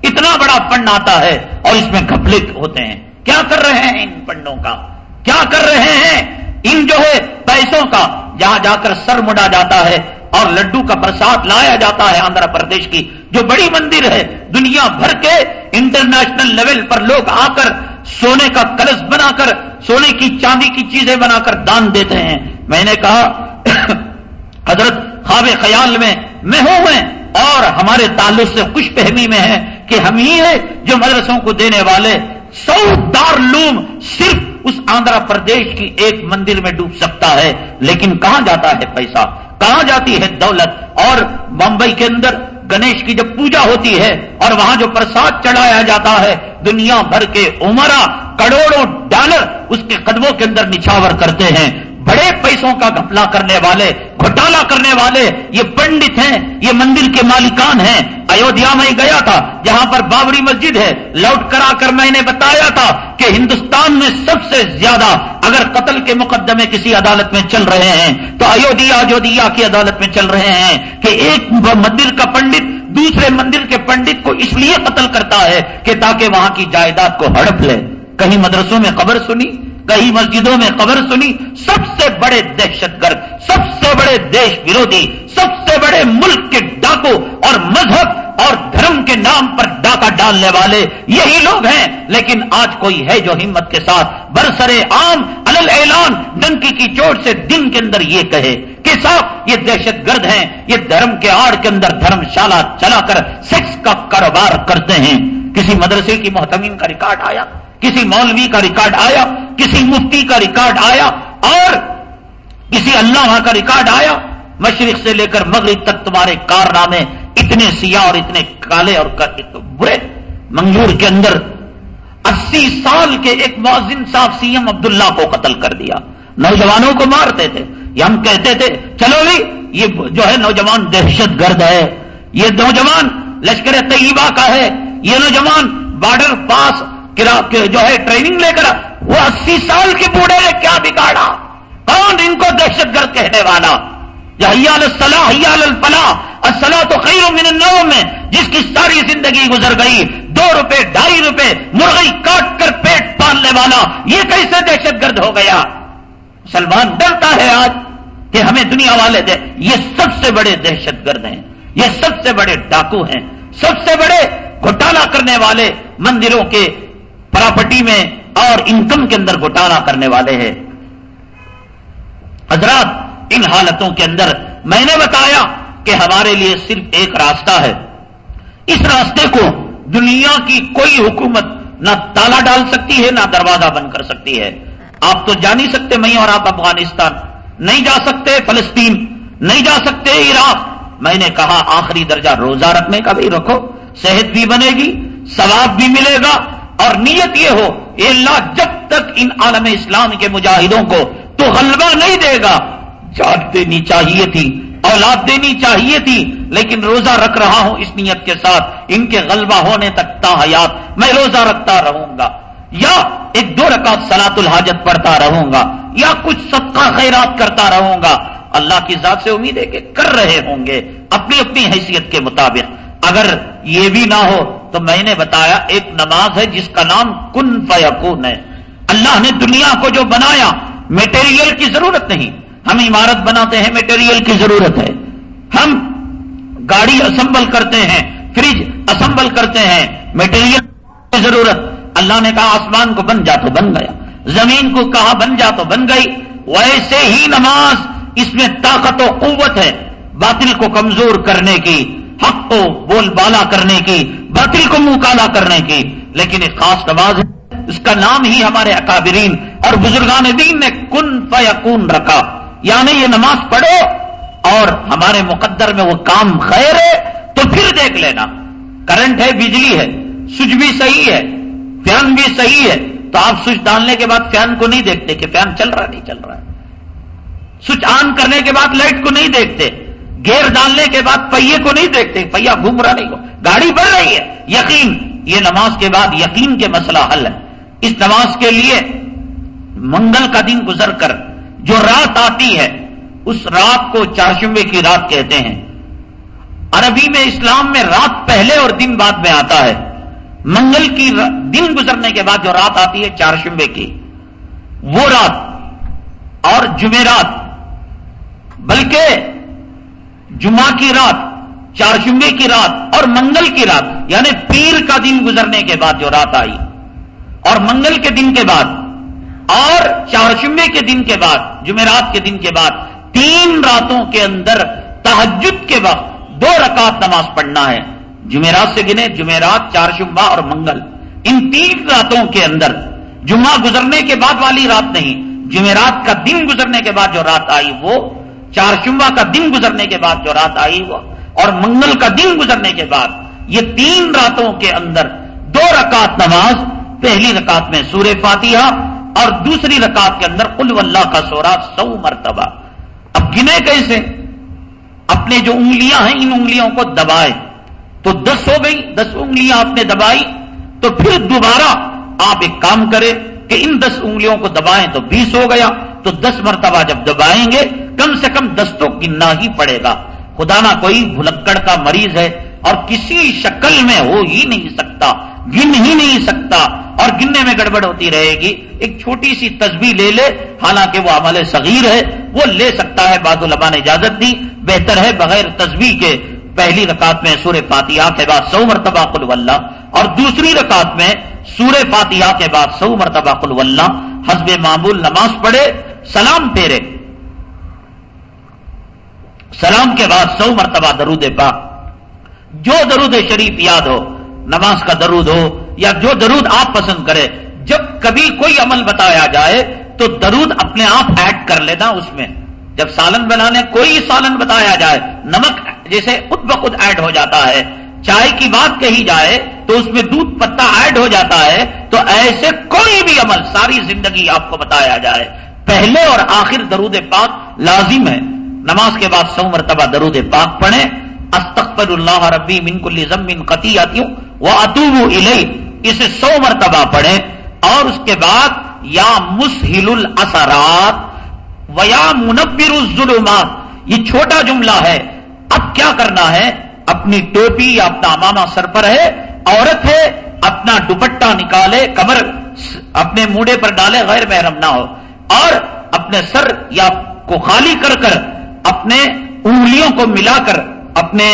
اتنا بڑا فنڈ آتا ہے اور اس میں گھپلت ہوتے ہیں۔ کیا کر رہے ہیں ان فنڈوں کا؟ کیا کر رہے ہیں ان جو ہے پیسوں کا؟ جہاں جا کر سر مڈا جاتا ہے اور لڈو کا پرساد لایا جاتا ہے آندھرا پردیش کی، جو بڑی مندر ہے، دنیا بھر کے انٹرنیشنل لیول پر لوگ آ کر سونے کا کلش بنا کر، سونے کی چاندی کی چیزیں بنا کر دان دیتے ہیں۔ میں نے کہا، [COUGHS] حضرت خواب خیال میں میں ہوں میں، اور ہمارے تعلق سے خوش فہمی میں ہے کہ ہم ہی ہیں جو مدرسوں کو دینے والے سو دار لوم صرف اس آندھرا پردیش کی ایک مندر میں ڈوب سکتا ہے۔ لیکن کہاں جاتا ہے پیسہ کہاں جاتی ہے دولت؟ اور بمبئی کے اندر گنیش کی جب پوجا ہوتی ہے اور وہاں جو پرساد چڑھایا جاتا ہے، دنیا بھر کے عمرہ کروڑوں ڈالر اس کے قدموں کے اندر نچھاور کرتے ہیں۔ بڑے پیسوں کا گھپلا کرنے والے گھوٹالا کرنے والے، یہ پنڈت ہیں، یہ مندر کے مالکان ہیں۔ ایودھیا میں گیا تھا، جہاں پر بابری مسجد ہے۔ لوٹ کرا کر میں نے بتایا تھا کہ ہندوستان میں سب سے زیادہ اگر قتل کے مقدمے کسی عدالت میں چل رہے ہیں، تو ایودھیا اجودھیا کی عدالت میں چل رہے ہیں کہ ایک مندر کا پنڈت دوسرے مندر کے پنڈت کو اس لیے قتل کرتا ہے کہ تاکہ وہاں کی جائیداد کو ہڑپ لے۔ کہیں مدرسوں میں خبر سنی؟ کئی مسجدوں میں خبر سنی، سب سے بڑے دہشت گرد، سب سے بڑے دیش ورودھی سب سے بڑے ملک کے ڈاکو اور مذہب اور دھرم کے نام پر ڈاکہ ڈالنے والے یہی لوگ ہیں۔ لیکن آج کوئی ہے جو ہمت کے ساتھ برسرے عام الل اعلان، ڈنکی کی چوٹ سے دن کے اندر یہ کہے کہ صاحب، یہ دہشت گرد ہیں، یہ دھرم کے آڑ کے اندر دھرم شالہ چلا کر سیکس کا کاروبار کرتے ہیں۔ کسی مدرسے کی محتمین کا ریکارڈ آیا۔ کسی مولوی کا ریکارڈ آیا، کسی مفتی کا ریکارڈ آیا اور کسی اللہ کا ریکارڈ آیا۔ مشرق سے لے کر مغرب تک تمہارے کارنامے اتنے سیاہ اور اتنے کالے اور برے۔ منگور کے اندر اسی سال کے ایک موزن صاحب سی ایم عبداللہ کو قتل کر دیا۔ نوجوانوں کو مارتے تھے۔ یہ ہم کہتے تھے، چلو بھی، یہ جو ہے نوجوان دہشت گرد ہے۔ یہ نوجوان لشکر طیبہ کا ہے۔ یہ نوجوان بارڈر پاس جو ہے ٹریننگ لے کر وہ اسی سال کے بوڑھے نے کیا بگاڑا؟ کون ان کو دہشت گرد کہنے والا؟ حیال الصلاح حیال الفلاح الصلاح تو خیر من النوم میں جس کی ساری زندگی گزر گئی، دو روپے، ڈھائی روپے، مرغی کاٹ کر پیٹ پالنے والا، یہ کیسے دہشت گرد ہو گیا؟ سلمان ڈرتا ہے آج کہ ہمیں دنیا والے دے، یہ سب سے بڑے دہشت گرد ہیں، یہ سب سے بڑے ڈاکو ہیں، سب سے بڑے گھوٹالا کرنے والے مندروں کے پراپرٹی میں اور انکم کے اندر گھوٹالا کرنے والے ہیں۔ حضرات، ان حالتوں کے اندر میں نے بتایا کہ ہمارے لیے صرف ایک راستہ ہے۔ اس راستے کو دنیا کی کوئی حکومت نہ تالا ڈال سکتی ہے، نہ دروازہ بند کر سکتی ہے۔ آپ تو جا نہیں سکتے میں اور آپ افغانستان۔ نہیں جا سکتے فلسطین۔ نہیں جا سکتے عراق۔ میں نے کہا آخری درجہ روزہ رکھنے کا بھی رکھو۔ صحت بھی بنے گی، ثواب بھی ملے گا۔ اور نیت یہ ہو اے اللہ جب تک ان عالم اسلام کے مجاہدوں کو تو غلبہ نہیں دے گا۔ جان دینی چاہیے تھی، اولاد دینی چاہیے تھی، لیکن روزہ رکھ رہا ہوں اس نیت کے ساتھ۔ ان کے غلبہ ہونے تک تا حیات میں روزہ رکھتا رہوں گا۔ یا ایک دو رکعت سلاط الحاجت پڑھتا رہوں گا۔ یا کچھ صدقہ خیرات کرتا رہوں گا۔ اللہ کی ذات سے امید ہے کہ کر رہے ہوں گے اپنی اپنی حیثیت کے مطابق۔ اگر یہ بھی نہ ہو تو میں نے بتایا ایک نماز ہے جس کا نام کن فیکون ہے۔ اللہ نے دنیا کو جو بنایا میٹیریل کی ضرورت نہیں۔ ہم عمارت بناتے ہیں میٹیریل کی ضرورت ہے۔ ہم گاڑی اسمبل کرتے ہیں فریج اسمبل کرتے ہیں میٹیریل کی ضرورت۔ اللہ نے کہا آسمان کو بن جا تو بن گیا، زمین کو کہا بن جا تو بن گئی۔ ویسے ہی نماز اس میں طاقت و قوت ہے، باطل کو کمزور کرنے کی۔ حق کو بول بالا کرنے کی باطل کو منہ کالا کرنے کی۔ لیکن ایک خاص نماز ہے، اس کا نام ہی ہمارے اکابرین اور بزرگان دین نے کن فیکون رکھا۔ یعنی یہ نماز پڑھو اور ہمارے مقدر میں وہ کام خیر ہے تو پھر دیکھ لینا۔ کرنٹ ہے، بجلی ہے سوچ بھی صحیح ہے، فین بھی صحیح ہے۔ تو آپ سوئچ ڈالنے کے بعد فین کو نہیں دیکھتے کہ فین چل رہا نہیں چل رہا سوئچ آن کرنے کے بعد لائٹ کو نہیں دیکھتے۔ گیئر ڈالنے کے بعد پہیے کو نہیں دیکھتے پہیا گھوم رہا نہیں۔ گاڑی بڑھ رہی ہے۔ یقین، یہ نماز کے بعد یقین کے مسئلہ حل ہے۔ اس نماز کے لیے منگل کا دن گزر کر جو رات آتی ہے، اس رات کو چارشمبے کی رات کہتے ہیں۔ عربی میں اسلام میں رات پہلے اور دن بعد میں آتا ہے۔ منگل کی دن گزرنے کے بعد جو رات آتی ہے چار شمبے کی۔ وہ رات اور جمعرات۔ بلکہ جمعہ کی رات، چار شمبے کی رات اور منگل کی رات یعنی پیر کا دن گزرنے کے بعد جو رات آئی۔ اور منگل کے دن کے بعد اور چار شمبے کے دن کے بعد، جمعرات کے دن کے بعد، تین راتوں کے اندر تحجد کے وقت دو رکعت نماز پڑھنا ہے۔ جمعرات سے گنے، جمعرات چارشمبہ اور منگل۔ ان تین راتوں کے اندر جمعہ گزرنے کے بعد والی رات نہیں، جمعرات کا دن گزرنے کے بعد جو رات آئی وہ چار شمبہ کا دن گزرنے کے بعد جو رات آئی وہ، اور منگل کا دن گزرنے کے بعد یہ تین راتوں کے اندر دو رکعت نماز، پہلی رکعت میں سورہ فاتحہ اور دوسری رکعت کے اندر کل اللہ کا سورا سو مرتبہ۔ اب گنے کیسے؟ اپنے جو انگلیاں ہیں، ان انگلیوں کو دبائے۔ تو دس ہو گئی، دس انگلیاں آپ نے دبائی۔ تو پھر دوبارہ آپ ایک کام کریں کہ ان دس انگلیوں کو دبائیں تو بیس ہو گیا۔ تو دس مرتبہ جب دبائیں گے کم سے کم دس تو گننا ہی پڑے گا۔ خدا نہ کوئی بھلکڑ کا مریض ہے اور کسی شکل میں ہو ہی نہیں سکتا، گن ہی نہیں سکتا اور گننے میں گڑبڑ ہوتی رہے گی۔ ایک چھوٹی سی تصویر لے لے، حالانکہ وہ عمل صغیر ہے، وہ لے سکتا ہے باد البا نے اجازت دی۔ بہتر ہے بغیر تصویر کے پہلی رکعت میں سورہ فاتحہ کے بعد سو مرتبہ قل واللہ اور دوسری رکعت میں سورہ فاتحہ کے بعد سو مرتبہ قل واللہ حسب معمول نماز پڑھے، سلام پھیرے۔ سلام کے بعد سو مرتبہ درود پاک۔ جو درود شریف یاد ہو، نماز کا درود ہو، یا جو درود آپ پسند کرے جب کبھی کوئی عمل بتایا جائے، تو درود اپنے آپ ایڈ کر لینا اس میں۔ جب سالن بنانے کوئی سالن بتایا جائے، نمک جیسے خود بخود ایڈ ہو جاتا ہے، چائے کی بات کہی جائے، تو اس میں دودھ پتا ایڈ ہو جاتا ہے، تو ایسے کوئی بھی عمل ساری زندگی آپ کو بتایا جائے۔ پہلے اور آخر درود پاک لازم ہے۔ نماز کے بعد سو مرتبہ درود پاک پڑھیں۔ استقبر اللہ ربی من کل زمین قطی آتی ہوں وہ اسے سو مرتبہ پڑھے اور اس کے بعد یا مسہل الاثرات و یا منبر الظلمات۔ یہ چھوٹا جملہ ہے۔ اب کیا کرنا ہے؟ اپنی ٹوپی یا اپنا امامہ سر پر ہے۔ عورت ہے، اپنا دوپٹہ نکالے، کمر اپنے موڈے پر ڈالے، غیر محرم نہ ہو۔ اور اپنے سر یا کو خالی کر کر اپنے انگلیوں کو ملا کر اپنے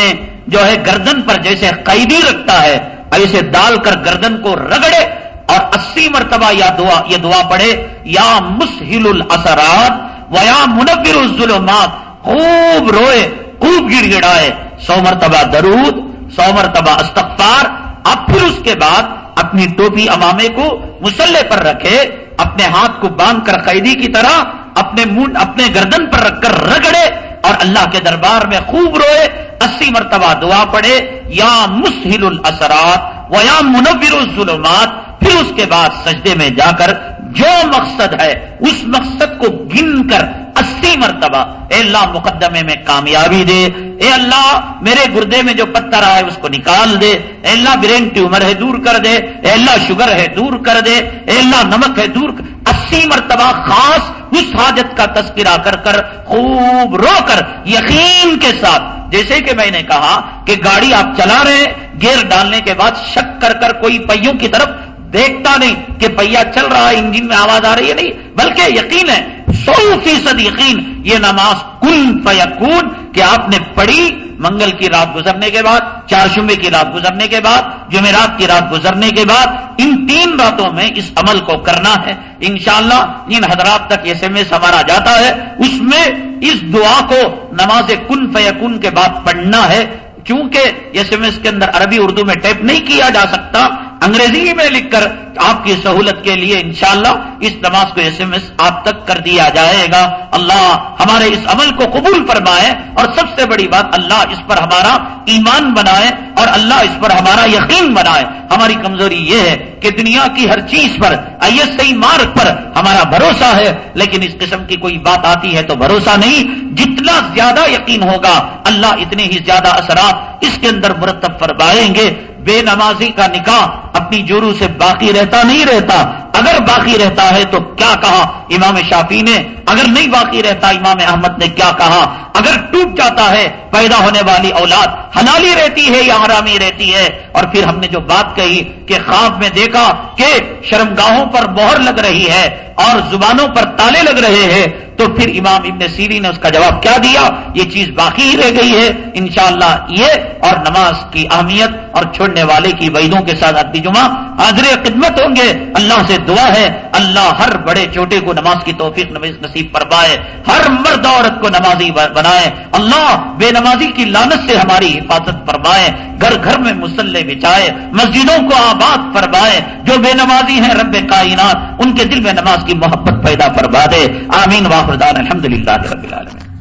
جو ہے گردن پر جیسے قیدی رکھتا ہے ایسے ڈال کر گردن کو رگڑے اور اسی مرتبہ یا دعا، یہ دعا پڑھے، یا مسہل الاثرات و یا منور الظلمات، خوب روئے، خوب گڑ گڑائے، سو مرتبہ درود، سو مرتبہ استغفار اب پھر اس کے بعد اپنی ٹوپی امامے کو مسلح پر رکھے، اپنے ہاتھ کو باندھ کر قیدی کی طرح، اپنے منہ، اپنے گردن پر رکھ کر رگڑے اور اللہ کے دربار میں خوب روئے، اسی مرتبہ دعا پڑے یا مسہل الاثرات و یا منور الظلمات، پھر اس کے بعد سجدے میں جا کر جو مقصد ہے، اس مقصد کو گن کر اسی مرتبہ، اے اللہ مقدمے میں کامیابی دے، اے اللہ میرے گردے میں جو پتھر آئے اس کو نکال دے، اے اللہ برین ٹیومر ہے دور کر دے، اے اللہ شوگر ہے دور کر دے، اے اللہ نمک ہے دور اسی مرتبہ خاص اس حاجت کا تذکرہ کر کر خوب رو کر یقین کے ساتھ، جیسے کہ میں نے کہا کہ گاڑی آپ چلا رہے گیئر ڈالنے کے بعد شک کر کر کوئی پہیوں کی طرف دیکھتا نہیں کہ پہیا چل رہا ہے، انجن میں آواز آ رہی ہے، نہیں، بلکہ یقین ہے، سو فیصد یقین یہ نماز کن فیکون کہ آپ نے پڑھی منگل کی رات گزرنے کے بعد، چار شمبے کی رات گزرنے کے بعد، جمعرات کی رات گزرنے کے بعد، ان تین راتوں میں اس عمل کو کرنا ہے۔ انشاءاللہ ان حضرات تک یہ ایس ہمارا جاتا ہے، اس میں اس دعا کو نماز کن فیکون کے بعد پڑھنا ہے۔ چونکہ ایس ایم ایس کے اندر عربی، اردو میں ٹائپ نہیں کیا جا سکتا انگریزی میں لکھ کر آپ کی سہولت کے لیے انشاءاللہ اس نماز کو ایس ایم ایس آپ تک کر دیا جائے گا۔ اللہ ہمارے اس عمل کو قبول فرمائے اور سب سے بڑی بات اللہ اس پر ہمارا ایمان بنائے اور اللہ اس پر ہمارا یقین بنائے۔ ہماری کمزوری یہ ہے کہ دنیا کی ہر چیز پر آئی ایس آئی مارک پر ہمارا بھروسہ ہے، لیکن اس قسم کی کوئی بات آتی ہے تو بھروسہ نہیں۔ جتنا زیادہ یقین ہوگا، اللہ اتنے ہی زیادہ اثرات اس کے اندر مرتب فرمائیں گے۔ بے نمازی کا نکاح اپنی جورو سے باقی رہتا نہیں رہتا۔ اگر باقی رہتا ہے تو کیا کہا؟ امام شافی نے۔ اگر نہیں باقی رہتا، امام احمد نے کیا کہا؟ اگر ٹوٹ جاتا ہے، پیدا ہونے والی اولاد حلالی رہتی ہے یا حرامی رہتی ہے؟ اور پھر ہم نے جو بات کہی کہ خواب میں دیکھا کہ شرمگاہوں پر مہر لگ رہی ہے اور زبانوں پر تالے لگ رہے ہیں تو پھر امام ابن سیری نے اس کا جواب کیا دیا؟ یہ چیز باقی ہی رہ گئی ہے، انشاءاللہ یہ اور نماز کی اہمیت اور چھوڑنے والے کی وعیدوں کے ساتھ عدی جمعہ حاضر خدمت ہوں گے۔ اللہ سے دعا ہے۔ اللہ ہر بڑے چھوٹے کو نماز کی توفیق نصیب فرمائے، ہر مرد عورت کو نمازی بنائے۔ اللہ بے نمازی کی لانت سے ہماری حفاظت فرمائے، گھر گھر میں مسلح بچائے مسجدوں کو آباد فرمائے۔ جو بے نمازی ہیں رب کائنات، ان کے دل میں نماز کی محبت پیدا فرما دے۔ آمین واخردان الحمد للہ رب العالمین۔